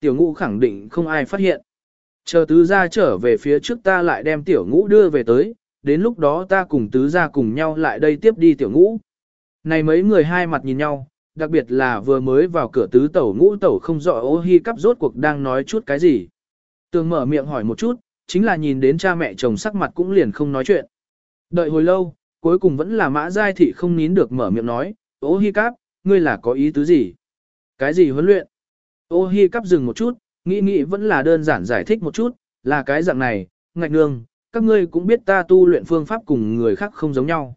Tiểu ngũ khẳng định không ai phát hiện. Chờ tứ gia trở về phía trước ta lại đem tiểu ngũ đưa về tới, đến lúc đó ta cùng tứ gia cùng nhau lại đây tiếp đi tiểu ngũ. Này mấy người hai mặt nhìn nhau, đặc biệt là vừa mới vào cửa tứ tẩu ngũ tẩu không rõ ô hi cắp rốt cuộc đang nói chút cái gì. Tường mở miệng hỏi một chút, chính là nhìn đến cha mẹ chồng sắc mặt cũng liền không nói chuyện. Đợi hồi lâu, cuối cùng vẫn là mã giai thị không nín được mở miệng nói, ô hi cắp, ngươi là có ý tứ gì? Cái gì huấn luyện? Ô hi cắp dừng một chút, nghĩ nghĩ vẫn là đơn giản giải thích một chút, là cái dạng này, ngạch nương, các ngươi cũng biết ta tu luyện phương pháp cùng người khác không giống nhau.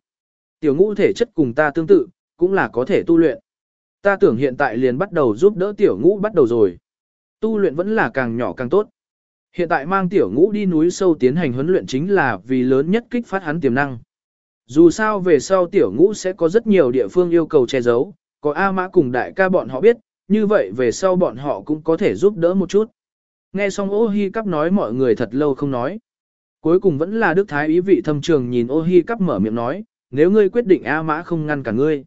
Tiểu ngũ thể chất cùng ta tương tự, cũng là có thể tu luyện. Ta tưởng hiện tại liền bắt đầu giúp đỡ tiểu ngũ bắt đầu rồi. Tu luyện vẫn là càng nhỏ càng tốt. Hiện tại mang tiểu ngũ đi núi sâu tiến hành huấn luyện chính là vì lớn nhất kích phát hắn tiềm năng. Dù sao về sau tiểu ngũ sẽ có rất nhiều địa phương yêu cầu che giấu, có A mã cùng đại ca bọn họ biết, như vậy về sau bọn họ cũng có thể giúp đỡ một chút. Nghe xong ô hi cắp nói mọi người thật lâu không nói. Cuối cùng vẫn là Đức Thái ý vị thâm trường nhìn ô hi cắp mở miệng nói, nếu ngươi quyết định A mã không ngăn cả ngươi.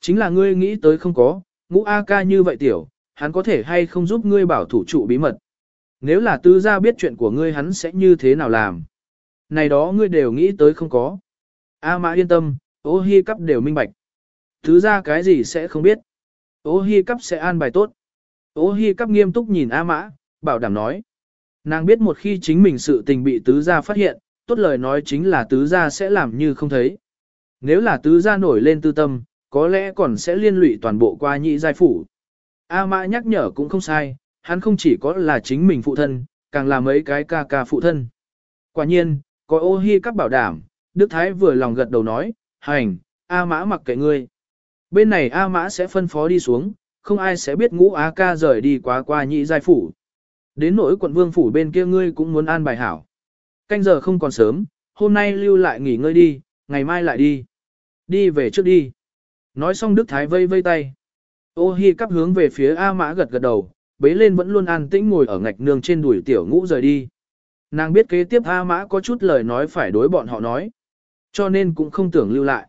Chính là ngươi nghĩ tới không có, ngũ A ca như vậy tiểu, hắn có thể hay không giúp ngươi bảo thủ trụ bí mật. Nếu là tư gia biết chuyện của ngươi hắn sẽ như thế nào làm. Này đó ngươi đều nghĩ tới không có. A mã yên tâm, ô hi cắp đều minh bạch. Thứ ra cái gì sẽ không biết. Ô hi cắp sẽ an bài tốt. Ô hi cắp nghiêm túc nhìn A mã, bảo đảm nói. Nàng biết một khi chính mình sự tình bị tứ gia phát hiện, tốt lời nói chính là tứ gia sẽ làm như không thấy. Nếu là tứ gia nổi lên tư tâm, có lẽ còn sẽ liên lụy toàn bộ qua nhị giai phủ. A mã nhắc nhở cũng không sai, hắn không chỉ có là chính mình phụ thân, càng là mấy cái ca ca phụ thân. Quả nhiên, có ô hi các bảo đảm, Đức Thái vừa lòng gật đầu nói, hành, A mã mặc kệ ngươi. Bên này A mã sẽ phân phó đi xuống, không ai sẽ biết ngũ A ca rời đi quá qua nhị giai phủ. Đến nỗi quận vương phủ bên kia ngươi cũng muốn an bài hảo. Canh giờ không còn sớm, hôm nay lưu lại nghỉ ngơi đi, ngày mai lại đi. Đi về trước đi. Nói xong Đức Thái vây vây tay. Ô hi cắp hướng về phía A mã gật gật đầu, bế lên vẫn luôn an tĩnh ngồi ở ngạch nương trên đùi tiểu ngũ rời đi. Nàng biết kế tiếp A mã có chút lời nói phải đối bọn họ nói. Cho nên cũng không tưởng lưu lại.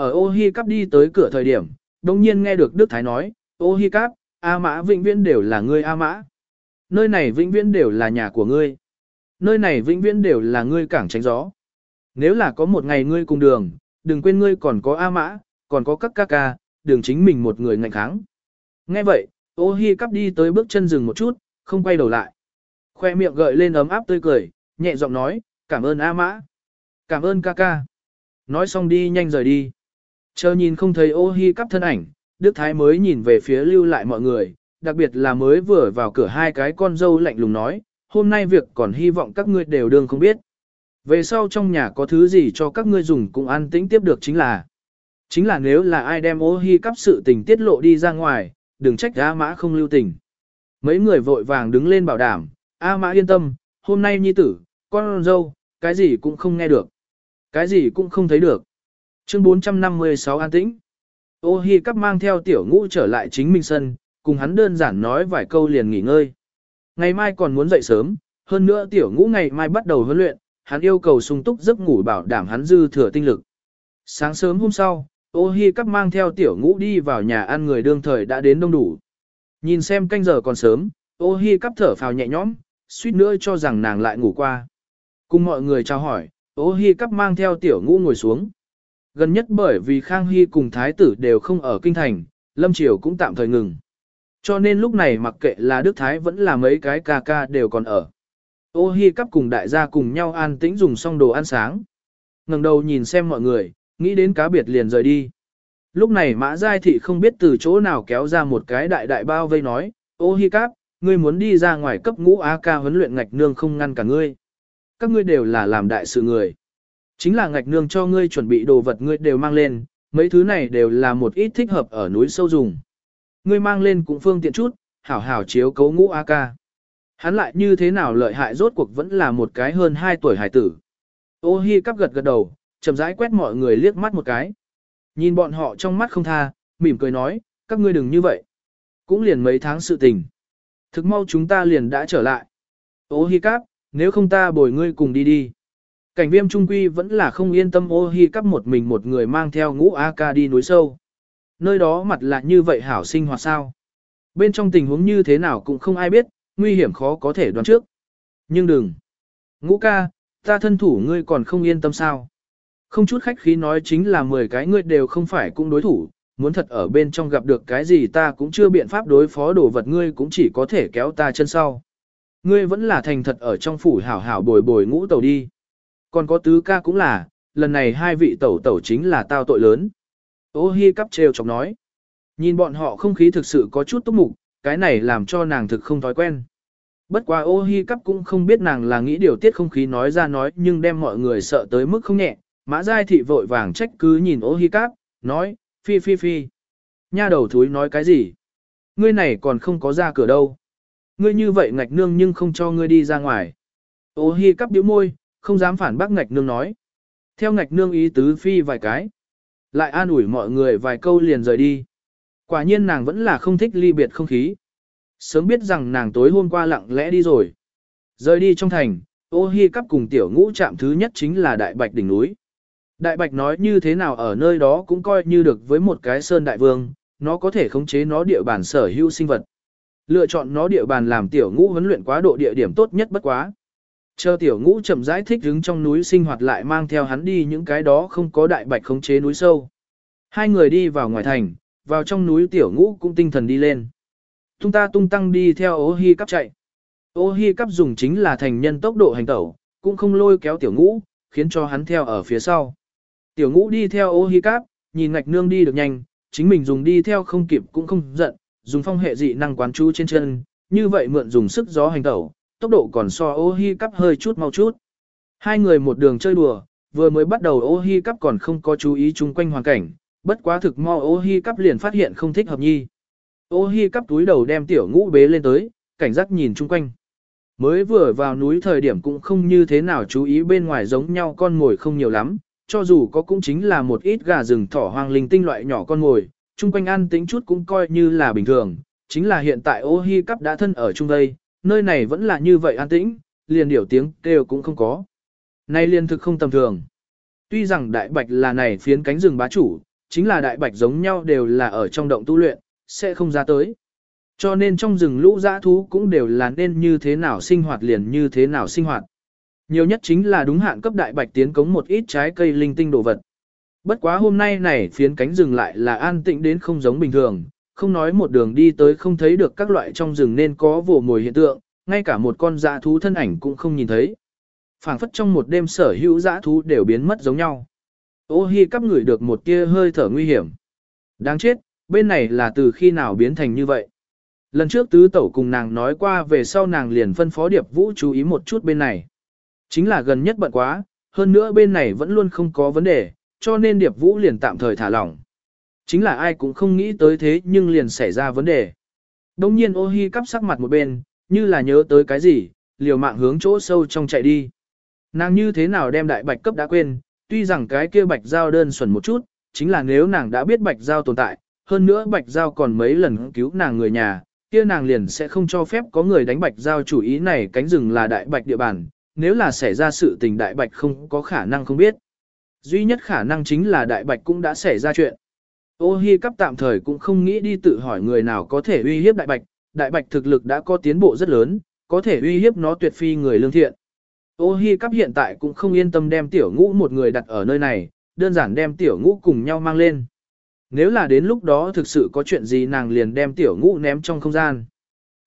Ở ô hi cắp đi tới cửa thời điểm, đồng nhiên nghe được Đức Thái nói, ô hi cắp, A mã vĩnh viễn đều là ngươi A mã. Nơi này vĩnh viễn đều là nhà của ngươi. Nơi này vĩnh viễn đều là ngươi cảng tránh gió. Nếu là có một ngày ngươi cùng đường, đừng quên ngươi còn có A mã, còn có các ca ca, đường chính mình một người ngạnh kháng. Nghe vậy, ô hi cắp đi tới bước chân dừng một chút, không quay đầu lại. Khoe miệng gợi lên ấm áp tươi cười, nhẹ giọng nói, cảm ơn A mã. Cảm ơn ca ca. Nói xong đi nhanh rời đi. Chờ nhìn không thấy ô hi cắp thân ảnh, Đức Thái mới nhìn về phía lưu lại mọi người, đặc biệt là mới vừa vào cửa hai cái con dâu lạnh lùng nói, hôm nay việc còn hy vọng các ngươi đều đương không biết. Về sau trong nhà có thứ gì cho các ngươi dùng cũng an tĩnh tiếp được chính là. Chính là nếu là ai đem ô hi cắp sự tình tiết lộ đi ra ngoài, đừng trách A Mã không lưu tình. Mấy người vội vàng đứng lên bảo đảm, A Mã yên tâm, hôm nay nhi tử, con dâu, cái gì cũng không nghe được. Cái gì cũng không thấy được. Chương 456 an tĩnh. Ô hi cắp mang theo tiểu ngũ trở lại chính minh sân, cùng hắn đơn giản nói vài câu liền nghỉ ngơi. Ngày mai còn muốn dậy sớm, hơn nữa tiểu ngũ ngày mai bắt đầu huấn luyện, hắn yêu cầu sung túc giấc ngủ bảo đảm hắn dư thừa tinh lực. Sáng sớm hôm sau, ô hi cắp mang theo tiểu ngũ đi vào nhà ăn người đương thời đã đến đông đủ. Nhìn xem canh giờ còn sớm, ô hi cắp thở phào nhẹ nhõm, suýt nữa cho rằng nàng lại ngủ qua. Cùng mọi người chào hỏi, ô hi cắp mang theo tiểu ngũ ngồi xuống. Gần nhất bởi vì Khang Hy cùng Thái tử đều không ở kinh thành, Lâm Triều cũng tạm thời ngừng. Cho nên lúc này mặc kệ là Đức Thái vẫn là mấy cái ca ca đều còn ở. Ô hi cắp cùng đại gia cùng nhau an tĩnh dùng xong đồ ăn sáng. ngẩng đầu nhìn xem mọi người, nghĩ đến cá biệt liền rời đi. Lúc này mã giai thị không biết từ chỗ nào kéo ra một cái đại đại bao vây nói, ô hi cắp, ngươi muốn đi ra ngoài cấp ngũ A ca huấn luyện ngạch nương không ngăn cả ngươi. Các ngươi đều là làm đại sự người. Chính là ngạch nương cho ngươi chuẩn bị đồ vật ngươi đều mang lên, mấy thứ này đều là một ít thích hợp ở núi sâu dùng. Ngươi mang lên cũng phương tiện chút, hảo hảo chiếu cấu ngũ A ca. Hắn lại như thế nào lợi hại rốt cuộc vẫn là một cái hơn 2 tuổi hải tử. Ô hi cắp gật gật đầu, chậm rãi quét mọi người liếc mắt một cái. Nhìn bọn họ trong mắt không tha, mỉm cười nói, các ngươi đừng như vậy. Cũng liền mấy tháng sự tình. Thực mau chúng ta liền đã trở lại. Ô hi cắp, nếu không ta bồi ngươi cùng đi đi. Cảnh viêm trung quy vẫn là không yên tâm ô hi cắp một mình một người mang theo ngũ A ca đi núi sâu. Nơi đó mặt là như vậy hảo sinh hoạt sao. bên trong tình huống như thế nào cũng không ai biết, nguy hiểm khó có thể đoán trước. Nhưng đừng. Ngũ ca, ta thân thủ ngươi còn không yên tâm sao. Không chút khách khí nói chính là 10 cái ngươi đều không phải cũng đối thủ, muốn thật ở bên trong gặp được cái gì ta cũng chưa biện pháp đối phó đồ vật ngươi cũng chỉ có thể kéo ta chân sau. Ngươi vẫn là thành thật ở trong phủ hảo hảo bồi bồi ngũ tàu đi. Còn có tứ ca cũng là, lần này hai vị tẩu tẩu chính là tao tội lớn. Ô hi cắp trêu chọc nói. Nhìn bọn họ không khí thực sự có chút túc mục, cái này làm cho nàng thực không thói quen. Bất quá ô hi cắp cũng không biết nàng là nghĩ điều tiết không khí nói ra nói nhưng đem mọi người sợ tới mức không nhẹ. Mã Giai Thị vội vàng trách cứ nhìn ô hi cắp, nói, phi phi phi. Nha đầu thúi nói cái gì? Ngươi này còn không có ra cửa đâu. Ngươi như vậy ngạch nương nhưng không cho ngươi đi ra ngoài. Ô hi cắp điếu môi, không dám phản bác ngạch nương nói. Theo ngạch nương ý tứ phi vài cái. Lại an ủi mọi người vài câu liền rời đi. Quả nhiên nàng vẫn là không thích ly biệt không khí. Sớm biết rằng nàng tối hôm qua lặng lẽ đi rồi. Rời đi trong thành, ô hi cắp cùng tiểu ngũ chạm thứ nhất chính là đại bạch đỉnh núi. Đại bạch nói như thế nào ở nơi đó cũng coi như được với một cái sơn đại vương, nó có thể khống chế nó địa bàn sở hữu sinh vật. Lựa chọn nó địa bàn làm tiểu ngũ huấn luyện quá độ địa điểm tốt nhất bất quá. Chờ tiểu ngũ chậm rãi thích đứng trong núi sinh hoạt lại mang theo hắn đi những cái đó không có đại bạch khống chế núi sâu. Hai người đi vào ngoài thành, vào trong núi tiểu ngũ cũng tinh thần đi lên. Tung ta tung tăng đi theo ô hi cắp chạy. Ô hi cắp dùng chính là thành nhân tốc độ hành tẩu, cũng không lôi kéo tiểu ngũ, khiến cho hắn theo ở phía sau. Tiểu ngũ đi theo ô hi cắp, nhìn ngạch nương đi được nhanh, chính mình dùng đi theo không kịp cũng không giận, dùng phong hệ dị năng quán chú trên chân, như vậy mượn dùng sức gió hành tẩu, tốc độ còn so ô hi cắp hơi chút mau chút. Hai người một đường chơi đùa, vừa mới bắt đầu ô hi cắp còn không có chú ý chung quanh hoàn cảnh, bất quá thực mo ô hi cắp liền phát hiện không thích hợp nhi. Ô hi cắp túi đầu đem tiểu ngũ bế lên tới, cảnh giác nhìn chung quanh. Mới vừa vào núi thời điểm cũng không như thế nào chú ý bên ngoài giống nhau con ngồi không nhiều lắm, cho dù có cũng chính là một ít gà rừng thỏ hoang linh tinh loại nhỏ con ngồi, chung quanh ăn tính chút cũng coi như là bình thường, chính là hiện tại ô hi cắp đã thân ở chung đây, nơi này vẫn là như vậy an tĩnh, liền điểu tiếng kêu cũng không có. Nay liền thực không tầm thường. Tuy rằng đại bạch là này phiến cánh rừng bá chủ, chính là đại bạch giống nhau đều là ở trong động tu luyện, sẽ không ra tới. Cho nên trong rừng lũ dã thú cũng đều là nên như thế nào sinh hoạt liền như thế nào sinh hoạt. Nhiều nhất chính là đúng hạn cấp đại bạch tiến cống một ít trái cây linh tinh đồ vật. Bất quá hôm nay này phiến cánh rừng lại là an tĩnh đến không giống bình thường, không nói một đường đi tới không thấy được các loại trong rừng nên có vồ mồi hiện tượng, ngay cả một con dã thú thân ảnh cũng không nhìn thấy. phảng phất trong một đêm sở hữu dã thú đều biến mất giống nhau. Ô hi cắp ngửi được một tia hơi thở nguy hiểm. Đáng chết, bên này là từ khi nào biến thành như vậy. Lần trước tứ tẩu cùng nàng nói qua về sau nàng liền phân phó điệp vũ chú ý một chút bên này. Chính là gần nhất bận quá, hơn nữa bên này vẫn luôn không có vấn đề, cho nên điệp vũ liền tạm thời thả lỏng. Chính là ai cũng không nghĩ tới thế nhưng liền xảy ra vấn đề. Đông nhiên ô hi cắp sắc mặt một bên, như là nhớ tới cái gì, liều mạng hướng chỗ sâu trong chạy đi. Nàng như thế nào đem đại bạch cấp đã quên, tuy rằng cái kia bạch giao đơn xuẩn một chút, chính là nếu nàng đã biết bạch giao tồn tại, hơn nữa bạch giao còn mấy lần cứu nàng người nhà, kia nàng liền sẽ không cho phép có người đánh bạch giao chủ ý này cánh rừng là đại bạch địa bàn, nếu là xảy ra sự tình đại bạch không có khả năng không biết. Duy nhất khả năng chính là đại bạch cũng đã xảy ra chuyện. Ô hi cắp tạm thời cũng không nghĩ đi tự hỏi người nào có thể uy hiếp đại bạch, đại bạch thực lực đã có tiến bộ rất lớn, có thể uy hiếp nó tuyệt phi người lương thiện. Ô hi cắp hiện tại cũng không yên tâm đem tiểu ngũ một người đặt ở nơi này, đơn giản đem tiểu ngũ cùng nhau mang lên. Nếu là đến lúc đó thực sự có chuyện gì nàng liền đem tiểu ngũ ném trong không gian.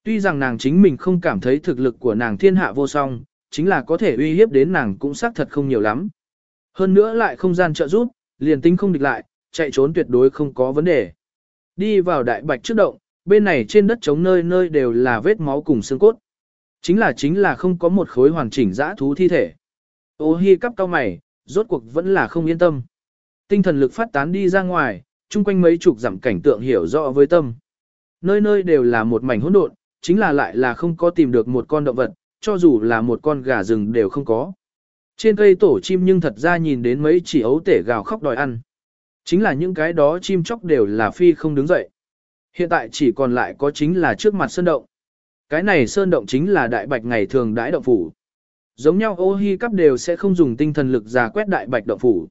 Tuy rằng nàng chính mình không cảm thấy thực lực của nàng thiên hạ vô song, chính là có thể uy hiếp đến nàng cũng xác thật không nhiều lắm. Hơn nữa lại không gian trợ giúp, liền tính không địch lại, chạy trốn tuyệt đối không có vấn đề. Đi vào đại bạch trước động, bên này trên đất trống nơi nơi đều là vết máu cùng xương cốt. Chính là chính là không có một khối hoàn chỉnh dã thú thi thể. Ô hi cắp cao mày, rốt cuộc vẫn là không yên tâm. Tinh thần lực phát tán đi ra ngoài, chung quanh mấy chục dặm cảnh tượng hiểu rõ với tâm. Nơi nơi đều là một mảnh hỗn độn, chính là lại là không có tìm được một con động vật, cho dù là một con gà rừng đều không có. Trên cây tổ chim nhưng thật ra nhìn đến mấy chỉ ấu tể gào khóc đòi ăn. Chính là những cái đó chim chóc đều là phi không đứng dậy. Hiện tại chỉ còn lại có chính là trước mặt sơn động. Cái này sơn động chính là đại bạch ngày thường đãi động phủ. Giống nhau ô hi cắp đều sẽ không dùng tinh thần lực giả quét đại bạch động phủ.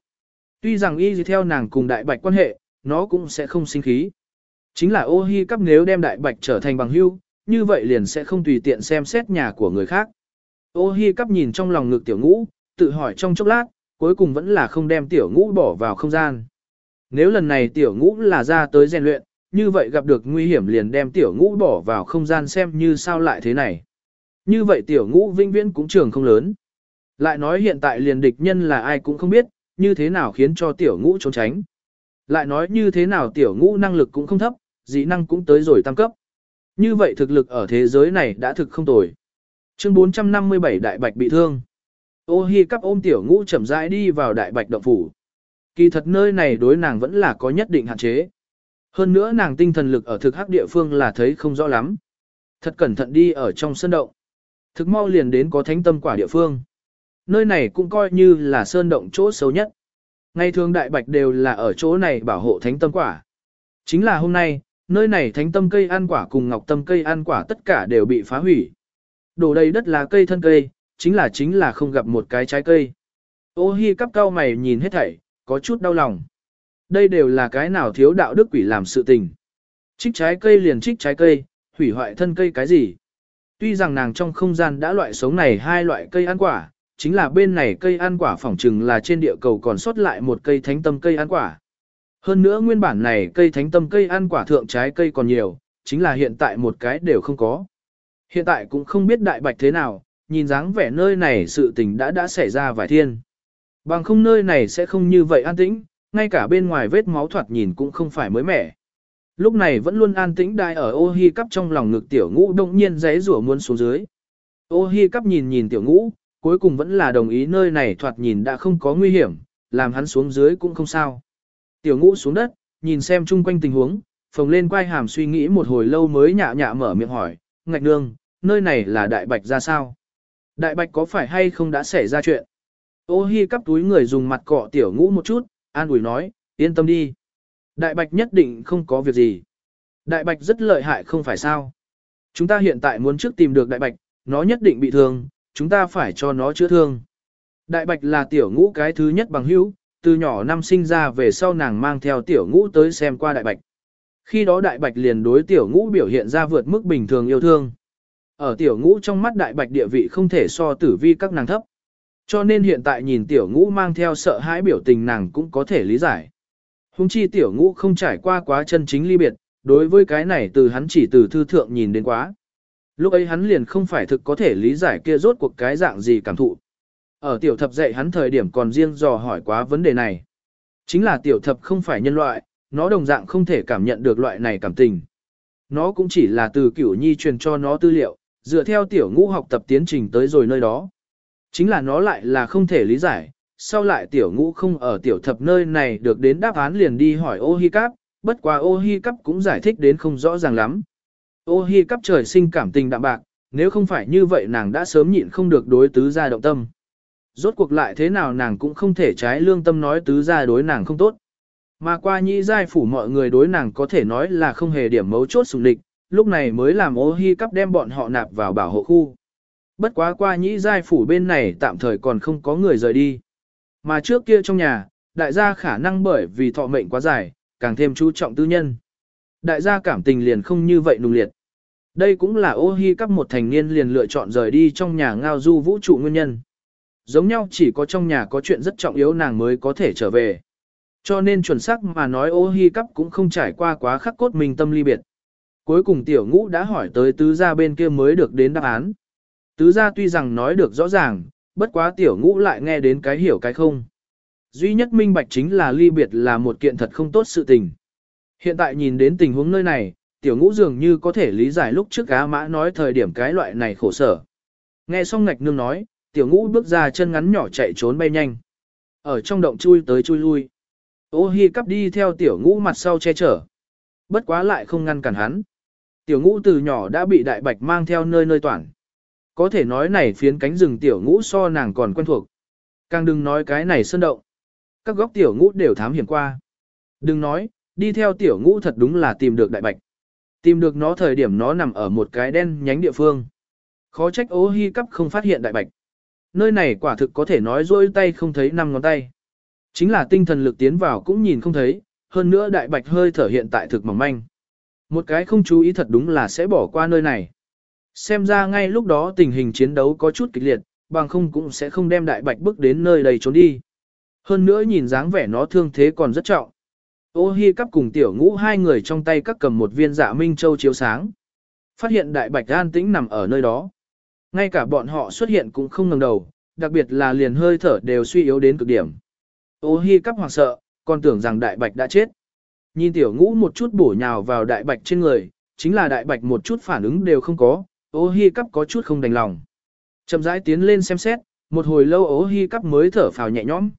Tuy rằng y theo nàng cùng đại bạch quan hệ, nó cũng sẽ không sinh khí. Chính là ô hi cắp nếu đem đại bạch trở thành bằng hưu, như vậy liền sẽ không tùy tiện xem xét nhà của người khác. Ô hi cắp nhìn trong lòng ngực tiểu ngũ, tự hỏi trong chốc lát, cuối cùng vẫn là không đem tiểu ngũ bỏ vào không gian. Nếu lần này tiểu ngũ là ra tới rèn luyện, như vậy gặp được nguy hiểm liền đem tiểu ngũ bỏ vào không gian xem như sao lại thế này. Như vậy tiểu ngũ vinh viễn cũng trường không lớn. Lại nói hiện tại liền địch nhân là ai cũng không biết, như thế nào khiến cho tiểu ngũ trốn tránh. Lại nói như thế nào tiểu ngũ năng lực cũng không thấp, dị năng cũng tới rồi tăng cấp. Như vậy thực lực ở thế giới này đã thực không tồi. Chương 457 Đại Bạch bị thương. Ô hi cắp ôm tiểu ngũ chậm rãi đi vào Đại Bạch động phủ. Kỳ thật nơi này đối nàng vẫn là có nhất định hạn chế. Hơn nữa nàng tinh thần lực ở thực hắc địa phương là thấy không rõ lắm. Thật cẩn thận đi ở trong sân động. Thực mau liền đến có thánh tâm quả địa phương. Nơi này cũng coi như là sơn động chỗ xấu nhất. Ngày thường đại bạch đều là ở chỗ này bảo hộ thánh tâm quả. Chính là hôm nay, nơi này thánh tâm cây ăn quả cùng ngọc tâm cây ăn quả tất cả đều bị phá hủy. Đổ đầy đất là cây thân cây, chính là chính là không gặp một cái trái cây. Ô hi cắp cao mày nhìn hết thảy, có chút đau lòng. Đây đều là cái nào thiếu đạo đức quỷ làm sự tình. Trích trái cây liền trích trái cây, hủy hoại thân cây cái gì. Tuy rằng nàng trong không gian đã loại sống này hai loại cây ăn quả, chính là bên này cây ăn quả phỏng chừng là trên địa cầu còn sót lại một cây thánh tâm cây ăn quả. Hơn nữa nguyên bản này cây thánh tâm cây ăn quả thượng trái cây còn nhiều, chính là hiện tại một cái đều không có. Hiện tại cũng không biết đại bạch thế nào, nhìn dáng vẻ nơi này sự tình đã đã xảy ra vài thiên. Bằng không nơi này sẽ không như vậy an tĩnh, ngay cả bên ngoài vết máu thoạt nhìn cũng không phải mới mẻ. Lúc này vẫn luôn an tĩnh đai ở ô hi cắp trong lòng ngực tiểu ngũ đông nhiên giấy rủa muốn xuống dưới. Ô hi cắp nhìn nhìn tiểu ngũ, cuối cùng vẫn là đồng ý nơi này thoạt nhìn đã không có nguy hiểm, làm hắn xuống dưới cũng không sao. Tiểu ngũ xuống đất, nhìn xem chung quanh tình huống, phồng lên quay hàm suy nghĩ một hồi lâu mới nhạ nhạ mở miệng hỏi, ngạch nương, nơi này là đại bạch ra sao? Đại bạch có phải hay không đã xảy ra chuyện? Ô hi cắp túi người dùng mặt cọ tiểu ngũ một chút, an ủi nói, yên tâm đi. Đại bạch nhất định không có việc gì. Đại bạch rất lợi hại không phải sao. Chúng ta hiện tại muốn trước tìm được đại bạch, nó nhất định bị thương, chúng ta phải cho nó chữa thương. Đại bạch là tiểu ngũ cái thứ nhất bằng hữu, từ nhỏ năm sinh ra về sau nàng mang theo tiểu ngũ tới xem qua đại bạch. Khi đó đại bạch liền đối tiểu ngũ biểu hiện ra vượt mức bình thường yêu thương. Ở tiểu ngũ trong mắt đại bạch địa vị không thể so tử vi các nàng thấp. Cho nên hiện tại nhìn tiểu ngũ mang theo sợ hãi biểu tình nàng cũng có thể lý giải. Hùng chi tiểu ngũ không trải qua quá chân chính ly biệt, đối với cái này từ hắn chỉ từ thư thượng nhìn đến quá. Lúc ấy hắn liền không phải thực có thể lý giải kia rốt cuộc cái dạng gì cảm thụ. Ở tiểu thập dạy hắn thời điểm còn riêng dò hỏi quá vấn đề này. Chính là tiểu thập không phải nhân loại, nó đồng dạng không thể cảm nhận được loại này cảm tình. Nó cũng chỉ là từ kiểu nhi truyền cho nó tư liệu, dựa theo tiểu ngũ học tập tiến trình tới rồi nơi đó. Chính là nó lại là không thể lý giải, sau lại tiểu ngũ không ở tiểu thập nơi này được đến đáp án liền đi hỏi ô hi cắp, bất quá ô hi cắp cũng giải thích đến không rõ ràng lắm. Ô hi cắp trời sinh cảm tình đạm bạc, nếu không phải như vậy nàng đã sớm nhịn không được đối tứ gia động tâm. Rốt cuộc lại thế nào nàng cũng không thể trái lương tâm nói tứ gia đối nàng không tốt. Mà qua nhĩ giai phủ mọi người đối nàng có thể nói là không hề điểm mấu chốt sùng địch, lúc này mới làm ô hi cắp đem bọn họ nạp vào bảo hộ khu. Bất quá qua nhĩ giai phủ bên này tạm thời còn không có người rời đi. Mà trước kia trong nhà, đại gia khả năng bởi vì thọ mệnh quá dài, càng thêm chú trọng tư nhân. Đại gia cảm tình liền không như vậy nung liệt. Đây cũng là ô hi cắp một thành niên liền lựa chọn rời đi trong nhà ngao du vũ trụ nguyên nhân. Giống nhau chỉ có trong nhà có chuyện rất trọng yếu nàng mới có thể trở về. Cho nên chuẩn xác mà nói ô hi cắp cũng không trải qua quá khắc cốt mình tâm ly biệt. Cuối cùng tiểu ngũ đã hỏi tới tứ gia bên kia mới được đến đáp án. Tứ gia tuy rằng nói được rõ ràng, bất quá tiểu ngũ lại nghe đến cái hiểu cái không. Duy nhất minh bạch chính là ly biệt là một kiện thật không tốt sự tình. Hiện tại nhìn đến tình huống nơi này, tiểu ngũ dường như có thể lý giải lúc trước cá mã nói thời điểm cái loại này khổ sở. Nghe xong ngạch nương nói, tiểu ngũ bước ra chân ngắn nhỏ chạy trốn bay nhanh. Ở trong động chui tới chui lui. Ô hi cắp đi theo tiểu ngũ mặt sau che chở. Bất quá lại không ngăn cản hắn. Tiểu ngũ từ nhỏ đã bị đại bạch mang theo nơi nơi toàn. Có thể nói này phiến cánh rừng tiểu ngũ so nàng còn quen thuộc. Càng đừng nói cái này sơn động. Các góc tiểu ngũ đều thám hiểm qua. Đừng nói, đi theo tiểu ngũ thật đúng là tìm được đại bạch. Tìm được nó thời điểm nó nằm ở một cái đen nhánh địa phương. Khó trách ố hy cắp không phát hiện đại bạch. Nơi này quả thực có thể nói rôi tay không thấy năm ngón tay. Chính là tinh thần lực tiến vào cũng nhìn không thấy, hơn nữa đại bạch hơi thở hiện tại thực mỏng manh. Một cái không chú ý thật đúng là sẽ bỏ qua nơi này. Xem ra ngay lúc đó tình hình chiến đấu có chút kịch liệt, bằng không cũng sẽ không đem đại bạch bước đến nơi đây trốn đi. Hơn nữa nhìn dáng vẻ nó thương thế còn rất trọng. Ô hi cắp cùng tiểu ngũ hai người trong tay các cầm một viên dạ minh châu chiếu sáng. Phát hiện đại bạch an tĩnh nằm ở nơi đó. Ngay cả bọn họ xuất hiện cũng không ngẩng đầu, đặc biệt là liền hơi thở đều suy yếu đến cực điểm. Ô hi cắp hoảng sợ, còn tưởng rằng đại bạch đã chết. Nhìn tiểu ngũ một chút bổ nhào vào đại bạch trên người, chính là đại bạch một chút phản ứng đều không có, ô hi cắp có chút không đành lòng. Chậm rãi tiến lên xem xét, một hồi lâu ô hi cắp mới thở phào nhẹ nhõm.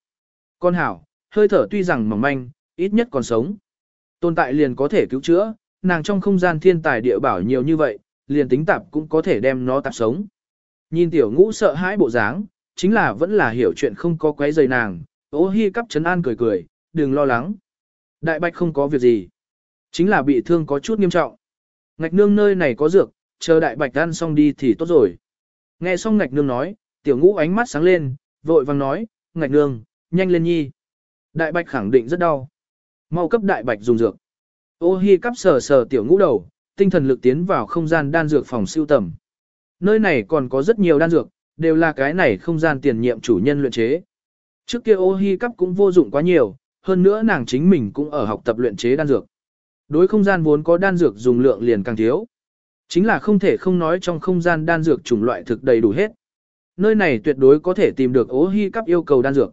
Con hảo, hơi thở tuy rằng mỏng manh, ít nhất còn sống. Tồn tại liền có thể cứu chữa, nàng trong không gian thiên tài địa bảo nhiều như vậy, liền tính tạp cũng có thể đem nó tạp sống. Nhìn tiểu ngũ sợ hãi bộ dáng, chính là vẫn là hiểu chuyện không có quấy rầy nàng, ô hi cắp chấn an cười cười, đừng lo lắng. Đại bạch không có việc gì, chính là bị thương có chút nghiêm trọng. Ngạch nương nơi này có dược, chờ đại bạch ăn xong đi thì tốt rồi. Nghe xong ngạch nương nói, tiểu ngũ ánh mắt sáng lên, vội vàng nói, ngạch nương, nhanh lên nhi. Đại bạch khẳng định rất đau. Mau cấp đại bạch dùng dược. Ô hi cắp sờ sờ tiểu ngũ đầu, tinh thần lực tiến vào không gian đan dược phòng siêu tầm. Nơi này còn có rất nhiều đan dược, đều là cái này không gian tiền nhiệm chủ nhân luyện chế. Trước kia ô hi cắp cũng vô dụng quá nhiều, hơn nữa nàng chính mình cũng ở học tập luyện chế đan dược. Đối không gian vốn có đan dược dùng lượng liền càng thiếu. Chính là không thể không nói trong không gian đan dược chủng loại thực đầy đủ hết. Nơi này tuyệt đối có thể tìm được ô hy cắp yêu cầu đan dược.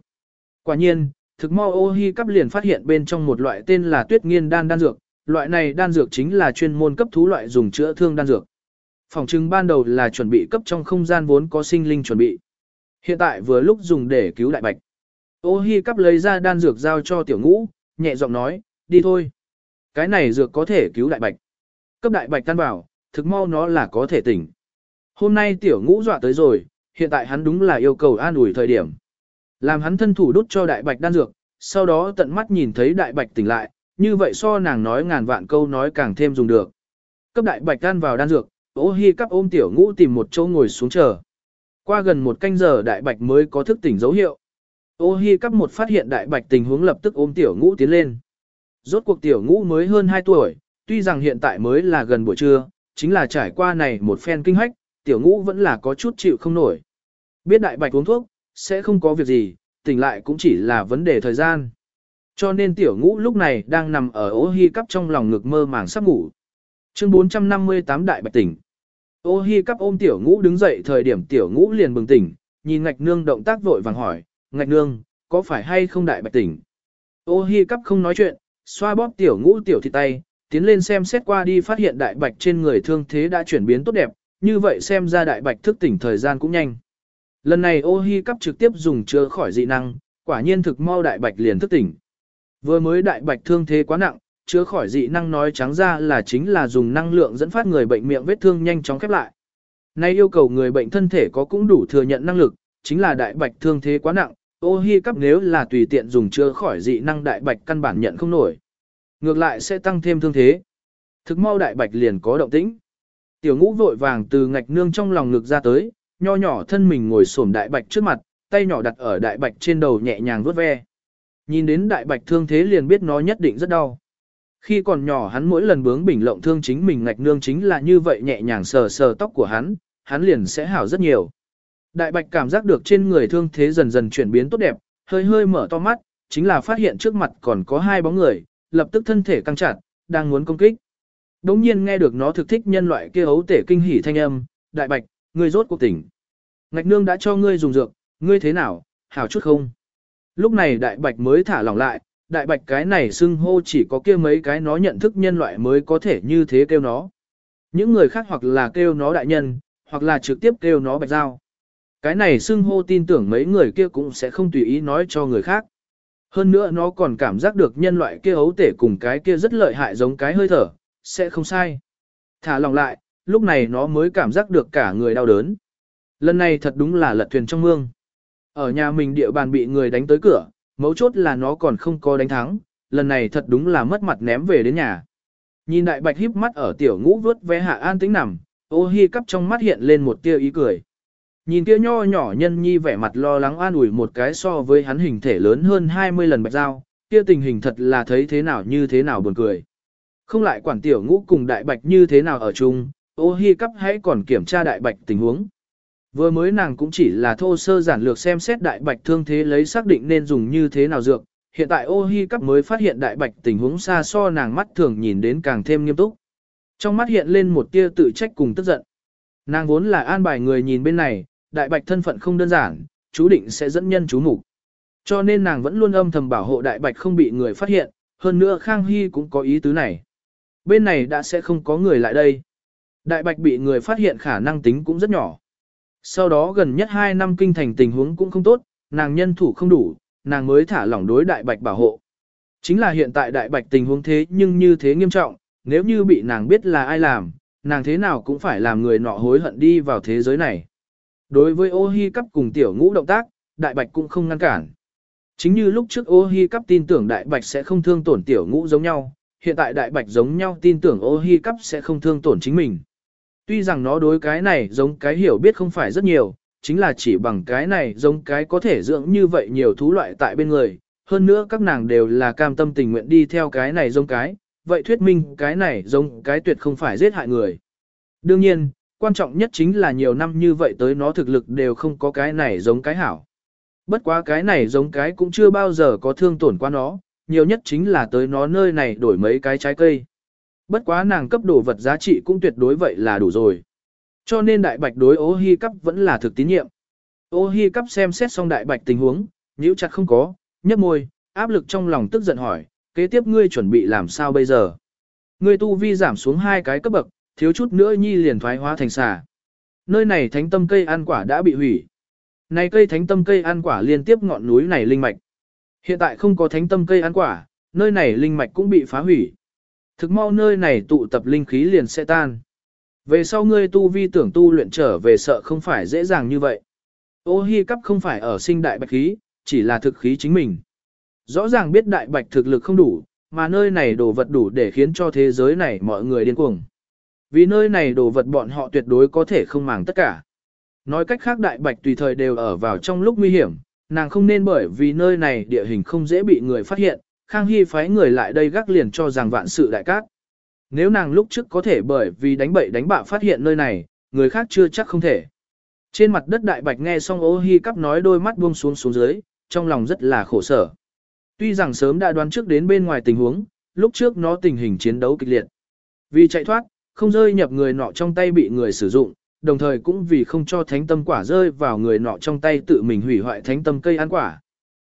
Quả nhiên, thực mau ô hy cắp liền phát hiện bên trong một loại tên là tuyết nghiên đan đan dược. Loại này đan dược chính là chuyên môn cấp thú loại dùng chữa thương đan dược. Phòng trưng ban đầu là chuẩn bị cấp trong không gian vốn có sinh linh chuẩn bị. Hiện tại vừa lúc dùng để cứu đại bạch. Ô hi cắp lấy ra đan dược giao cho tiểu ngũ, nhẹ giọng nói, đi thôi. Cái này dược có thể cứu đại bạch. Cấp đại bạch tan bảo, thực mau nó là có thể tỉnh. Hôm nay tiểu ngũ dọa tới rồi, hiện tại hắn đúng là yêu cầu an ủi thời điểm. Làm hắn thân thủ đút cho đại bạch đan dược, sau đó tận mắt nhìn thấy đại bạch tỉnh lại, như vậy so nàng nói ngàn vạn câu nói càng thêm dùng được. Cấp đại bạch đan vào đan dược, ô hi cắp ôm tiểu ngũ tìm một chỗ ngồi xuống chờ. Qua gần một canh giờ đại bạch mới có thức tỉnh dấu hiệu. Ô hi cắp một phát hiện đại bạch tình huống lập tức ôm tiểu ngũ tiến lên. Rốt cuộc tiểu ngũ mới hơn 2 tuổi, tuy rằng hiện tại mới là gần buổi trưa, chính là trải qua này một phen kinh hách, tiểu ngũ vẫn là có chút chịu không nổi. Biết đại bạch uống thuốc, sẽ không có việc gì, tỉnh lại cũng chỉ là vấn đề thời gian. Cho nên tiểu ngũ lúc này đang nằm ở ô hi cắp trong lòng ngực mơ màng sắp ngủ. Chương 458 Đại Bạch tỉnh. Ô hi cắp ôm tiểu ngũ đứng dậy thời điểm tiểu ngũ liền bừng tỉnh, nhìn ngạch nương động tác vội vàng hỏi, ngạch nương, có phải hay không đại bạch tỉnh? Ô hi cắp không nói chuyện, xoa bóp tiểu ngũ tiểu thịt tay, tiến lên xem xét qua đi phát hiện đại bạch trên người thương thế đã chuyển biến tốt đẹp, như vậy xem ra đại bạch thức tỉnh thời gian cũng nhanh. Lần này ô hi cắp trực tiếp dùng chữa khỏi dị năng, quả nhiên thực mau đại bạch liền thức tỉnh. Vừa mới đại bạch thương thế quá nặng, chữa khỏi dị năng nói trắng ra là chính là dùng năng lượng dẫn phát người bệnh miệng vết thương nhanh chóng khép lại. Nay yêu cầu người bệnh thân thể có cũng đủ thừa nhận năng lực, chính là đại bạch thương thế quá nặng, ô hi cắp nếu là tùy tiện dùng chữa khỏi dị năng đại bạch căn bản nhận không nổi. Ngược lại sẽ tăng thêm thương thế. Thực mau đại bạch liền có động tĩnh. Tiểu ngũ vội vàng từ ngạch nương trong lòng ngực ra tới, nho nhỏ thân mình ngồi xổm đại bạch trước mặt, tay nhỏ đặt ở đại bạch trên đầu nhẹ nhàng vuốt ve. Nhìn đến đại bạch thương thế liền biết nó nhất định rất đau. Khi còn nhỏ hắn mỗi lần bướng bình lộng thương chính mình ngạch nương chính là như vậy nhẹ nhàng sờ sờ tóc của hắn, hắn liền sẽ hảo rất nhiều. Đại bạch cảm giác được trên người thương thế dần dần chuyển biến tốt đẹp, hơi hơi mở to mắt, chính là phát hiện trước mặt còn có hai bóng người, lập tức thân thể căng chặt, đang muốn công kích. Đống nhiên nghe được nó thực thích nhân loại kia ấu tể kinh hỉ thanh âm, đại bạch, ngươi rốt cuộc tỉnh. Ngạch nương đã cho ngươi dùng dược, ngươi thế nào, hảo chút không? Lúc này đại bạch mới thả lỏng lại, đại bạch cái này xưng hô chỉ có kia mấy cái nó nhận thức nhân loại mới có thể như thế kêu nó. Những người khác hoặc là kêu nó đại nhân, hoặc là trực tiếp kêu nó bạch giao. Cái này xưng hô tin tưởng mấy người kia cũng sẽ không tùy ý nói cho người khác. Hơn nữa nó còn cảm giác được nhân loại kia ấu tể cùng cái kia rất lợi hại giống cái hơi thở, sẽ không sai. Thả lòng lại, lúc này nó mới cảm giác được cả người đau đớn. Lần này thật đúng là lật thuyền trong mương. Ở nhà mình địa bàn bị người đánh tới cửa, mấu chốt là nó còn không có đánh thắng, lần này thật đúng là mất mặt ném về đến nhà. Nhìn đại bạch híp mắt ở tiểu ngũ vớt vé hạ an tĩnh nằm, ô hi cắp trong mắt hiện lên một tia ý cười. Nhìn kia nho nhỏ nhân nhi vẻ mặt lo lắng an ủi một cái so với hắn hình thể lớn hơn 20 lần bạch dao, kia tình hình thật là thấy thế nào như thế nào buồn cười. Không lại quản tiểu ngũ cùng đại bạch như thế nào ở chung, ô hi cắp hãy còn kiểm tra đại bạch tình huống. Vừa mới nàng cũng chỉ là thô sơ giản lược xem xét đại bạch thương thế lấy xác định nên dùng như thế nào dược, hiện tại ô hi cắp mới phát hiện đại bạch tình huống xa so nàng mắt thường nhìn đến càng thêm nghiêm túc. Trong mắt hiện lên một tia tự trách cùng tức giận. Nàng vốn là an bài người nhìn bên này, đại bạch thân phận không đơn giản, chú định sẽ dẫn nhân chú mục. Cho nên nàng vẫn luôn âm thầm bảo hộ đại bạch không bị người phát hiện, hơn nữa Khang Hy cũng có ý tứ này. Bên này đã sẽ không có người lại đây. Đại bạch bị người phát hiện khả năng tính cũng rất nhỏ. Sau đó gần nhất 2 năm kinh thành tình huống cũng không tốt, nàng nhân thủ không đủ, nàng mới thả lỏng đối đại bạch bảo hộ. Chính là hiện tại đại bạch tình huống thế nhưng như thế nghiêm trọng, nếu như bị nàng biết là ai làm, nàng thế nào cũng phải làm người nọ hối hận đi vào thế giới này. Đối với ô hi cắp cùng tiểu ngũ động tác, đại bạch cũng không ngăn cản. Chính như lúc trước ô hi cắp tin tưởng đại bạch sẽ không thương tổn tiểu ngũ giống nhau, hiện tại đại bạch giống nhau tin tưởng ô hi cắp sẽ không thương tổn chính mình. Tuy rằng nó đối cái này giống cái hiểu biết không phải rất nhiều, chính là chỉ bằng cái này giống cái có thể dưỡng như vậy nhiều thú loại tại bên người, hơn nữa các nàng đều là cam tâm tình nguyện đi theo cái này giống cái, vậy thuyết minh cái này giống cái tuyệt không phải giết hại người. Đương nhiên, quan trọng nhất chính là nhiều năm như vậy tới nó thực lực đều không có cái này giống cái hảo. Bất quá cái này giống cái cũng chưa bao giờ có thương tổn qua nó, nhiều nhất chính là tới nó nơi này đổi mấy cái trái cây. Bất quá nàng cấp đồ vật giá trị cũng tuyệt đối vậy là đủ rồi. Cho nên đại bạch đối ô hi cấp vẫn là thực tín nhiệm. Ô hi cấp xem xét xong đại bạch tình huống, nhíu chặt không có, nhấp môi, áp lực trong lòng tức giận hỏi, kế tiếp ngươi chuẩn bị làm sao bây giờ? Ngươi tu vi giảm xuống hai cái cấp bậc, thiếu chút nữa nhi liền thoái hóa thành xà. Nơi này thánh tâm cây ăn quả đã bị hủy. Này cây thánh tâm cây ăn quả liên tiếp ngọn núi này linh mạch. Hiện tại không có thánh tâm cây ăn quả, nơi này linh mạch cũng bị phá hủy. Thực mau nơi này tụ tập linh khí liền sẽ tan. Về sau ngươi tu vi tưởng tu luyện trở về sợ không phải dễ dàng như vậy. Ô hi cắp không phải ở sinh đại bạch khí, chỉ là thực khí chính mình. Rõ ràng biết đại bạch thực lực không đủ, mà nơi này đồ vật đủ để khiến cho thế giới này mọi người điên cuồng. Vì nơi này đồ vật bọn họ tuyệt đối có thể không màng tất cả. Nói cách khác đại bạch tùy thời đều ở vào trong lúc nguy hiểm, nàng không nên bởi vì nơi này địa hình không dễ bị người phát hiện, Khang Hy phái người lại đây gác liền cho rằng vạn sự đại cát. Nếu nàng lúc trước có thể bởi vì đánh bậy đánh bạ phát hiện nơi này, người khác chưa chắc không thể. Trên mặt đất đại bạch nghe xong ô hi cắp nói đôi mắt buông xuống xuống dưới, trong lòng rất là khổ sở. Tuy rằng sớm đã đoán trước đến bên ngoài tình huống, lúc trước nó tình hình chiến đấu kịch liệt. Vì chạy thoát, không rơi nhập người nọ trong tay bị người sử dụng, đồng thời cũng vì không cho thánh tâm quả rơi vào người nọ trong tay tự mình hủy hoại thánh tâm cây ăn quả.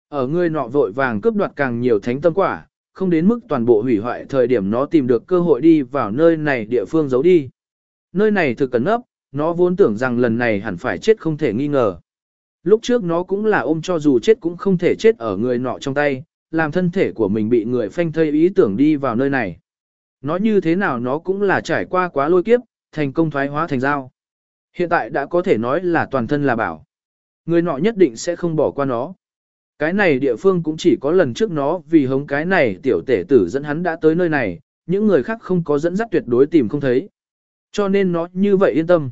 Ở người nọ vội vàng cướp đoạt càng nhiều thánh tâm quả, không đến mức toàn bộ hủy hoại thời điểm nó tìm được cơ hội đi vào nơi này địa phương giấu đi. Nơi này thực cần ấp, nó vốn tưởng rằng lần này hẳn phải chết không thể nghi ngờ. Lúc trước nó cũng là ôm cho dù chết cũng không thể chết ở người nọ trong tay, làm thân thể của mình bị người phanh thây ý tưởng đi vào nơi này. Nói như thế nào nó cũng là trải qua quá lôi kiếp, thành công thoái hóa thành dao. Hiện tại đã có thể nói là toàn thân là bảo. Người nọ nhất định sẽ không bỏ qua nó. Cái này địa phương cũng chỉ có lần trước nó vì hống cái này tiểu tể tử dẫn hắn đã tới nơi này, những người khác không có dẫn dắt tuyệt đối tìm không thấy. Cho nên nó như vậy yên tâm.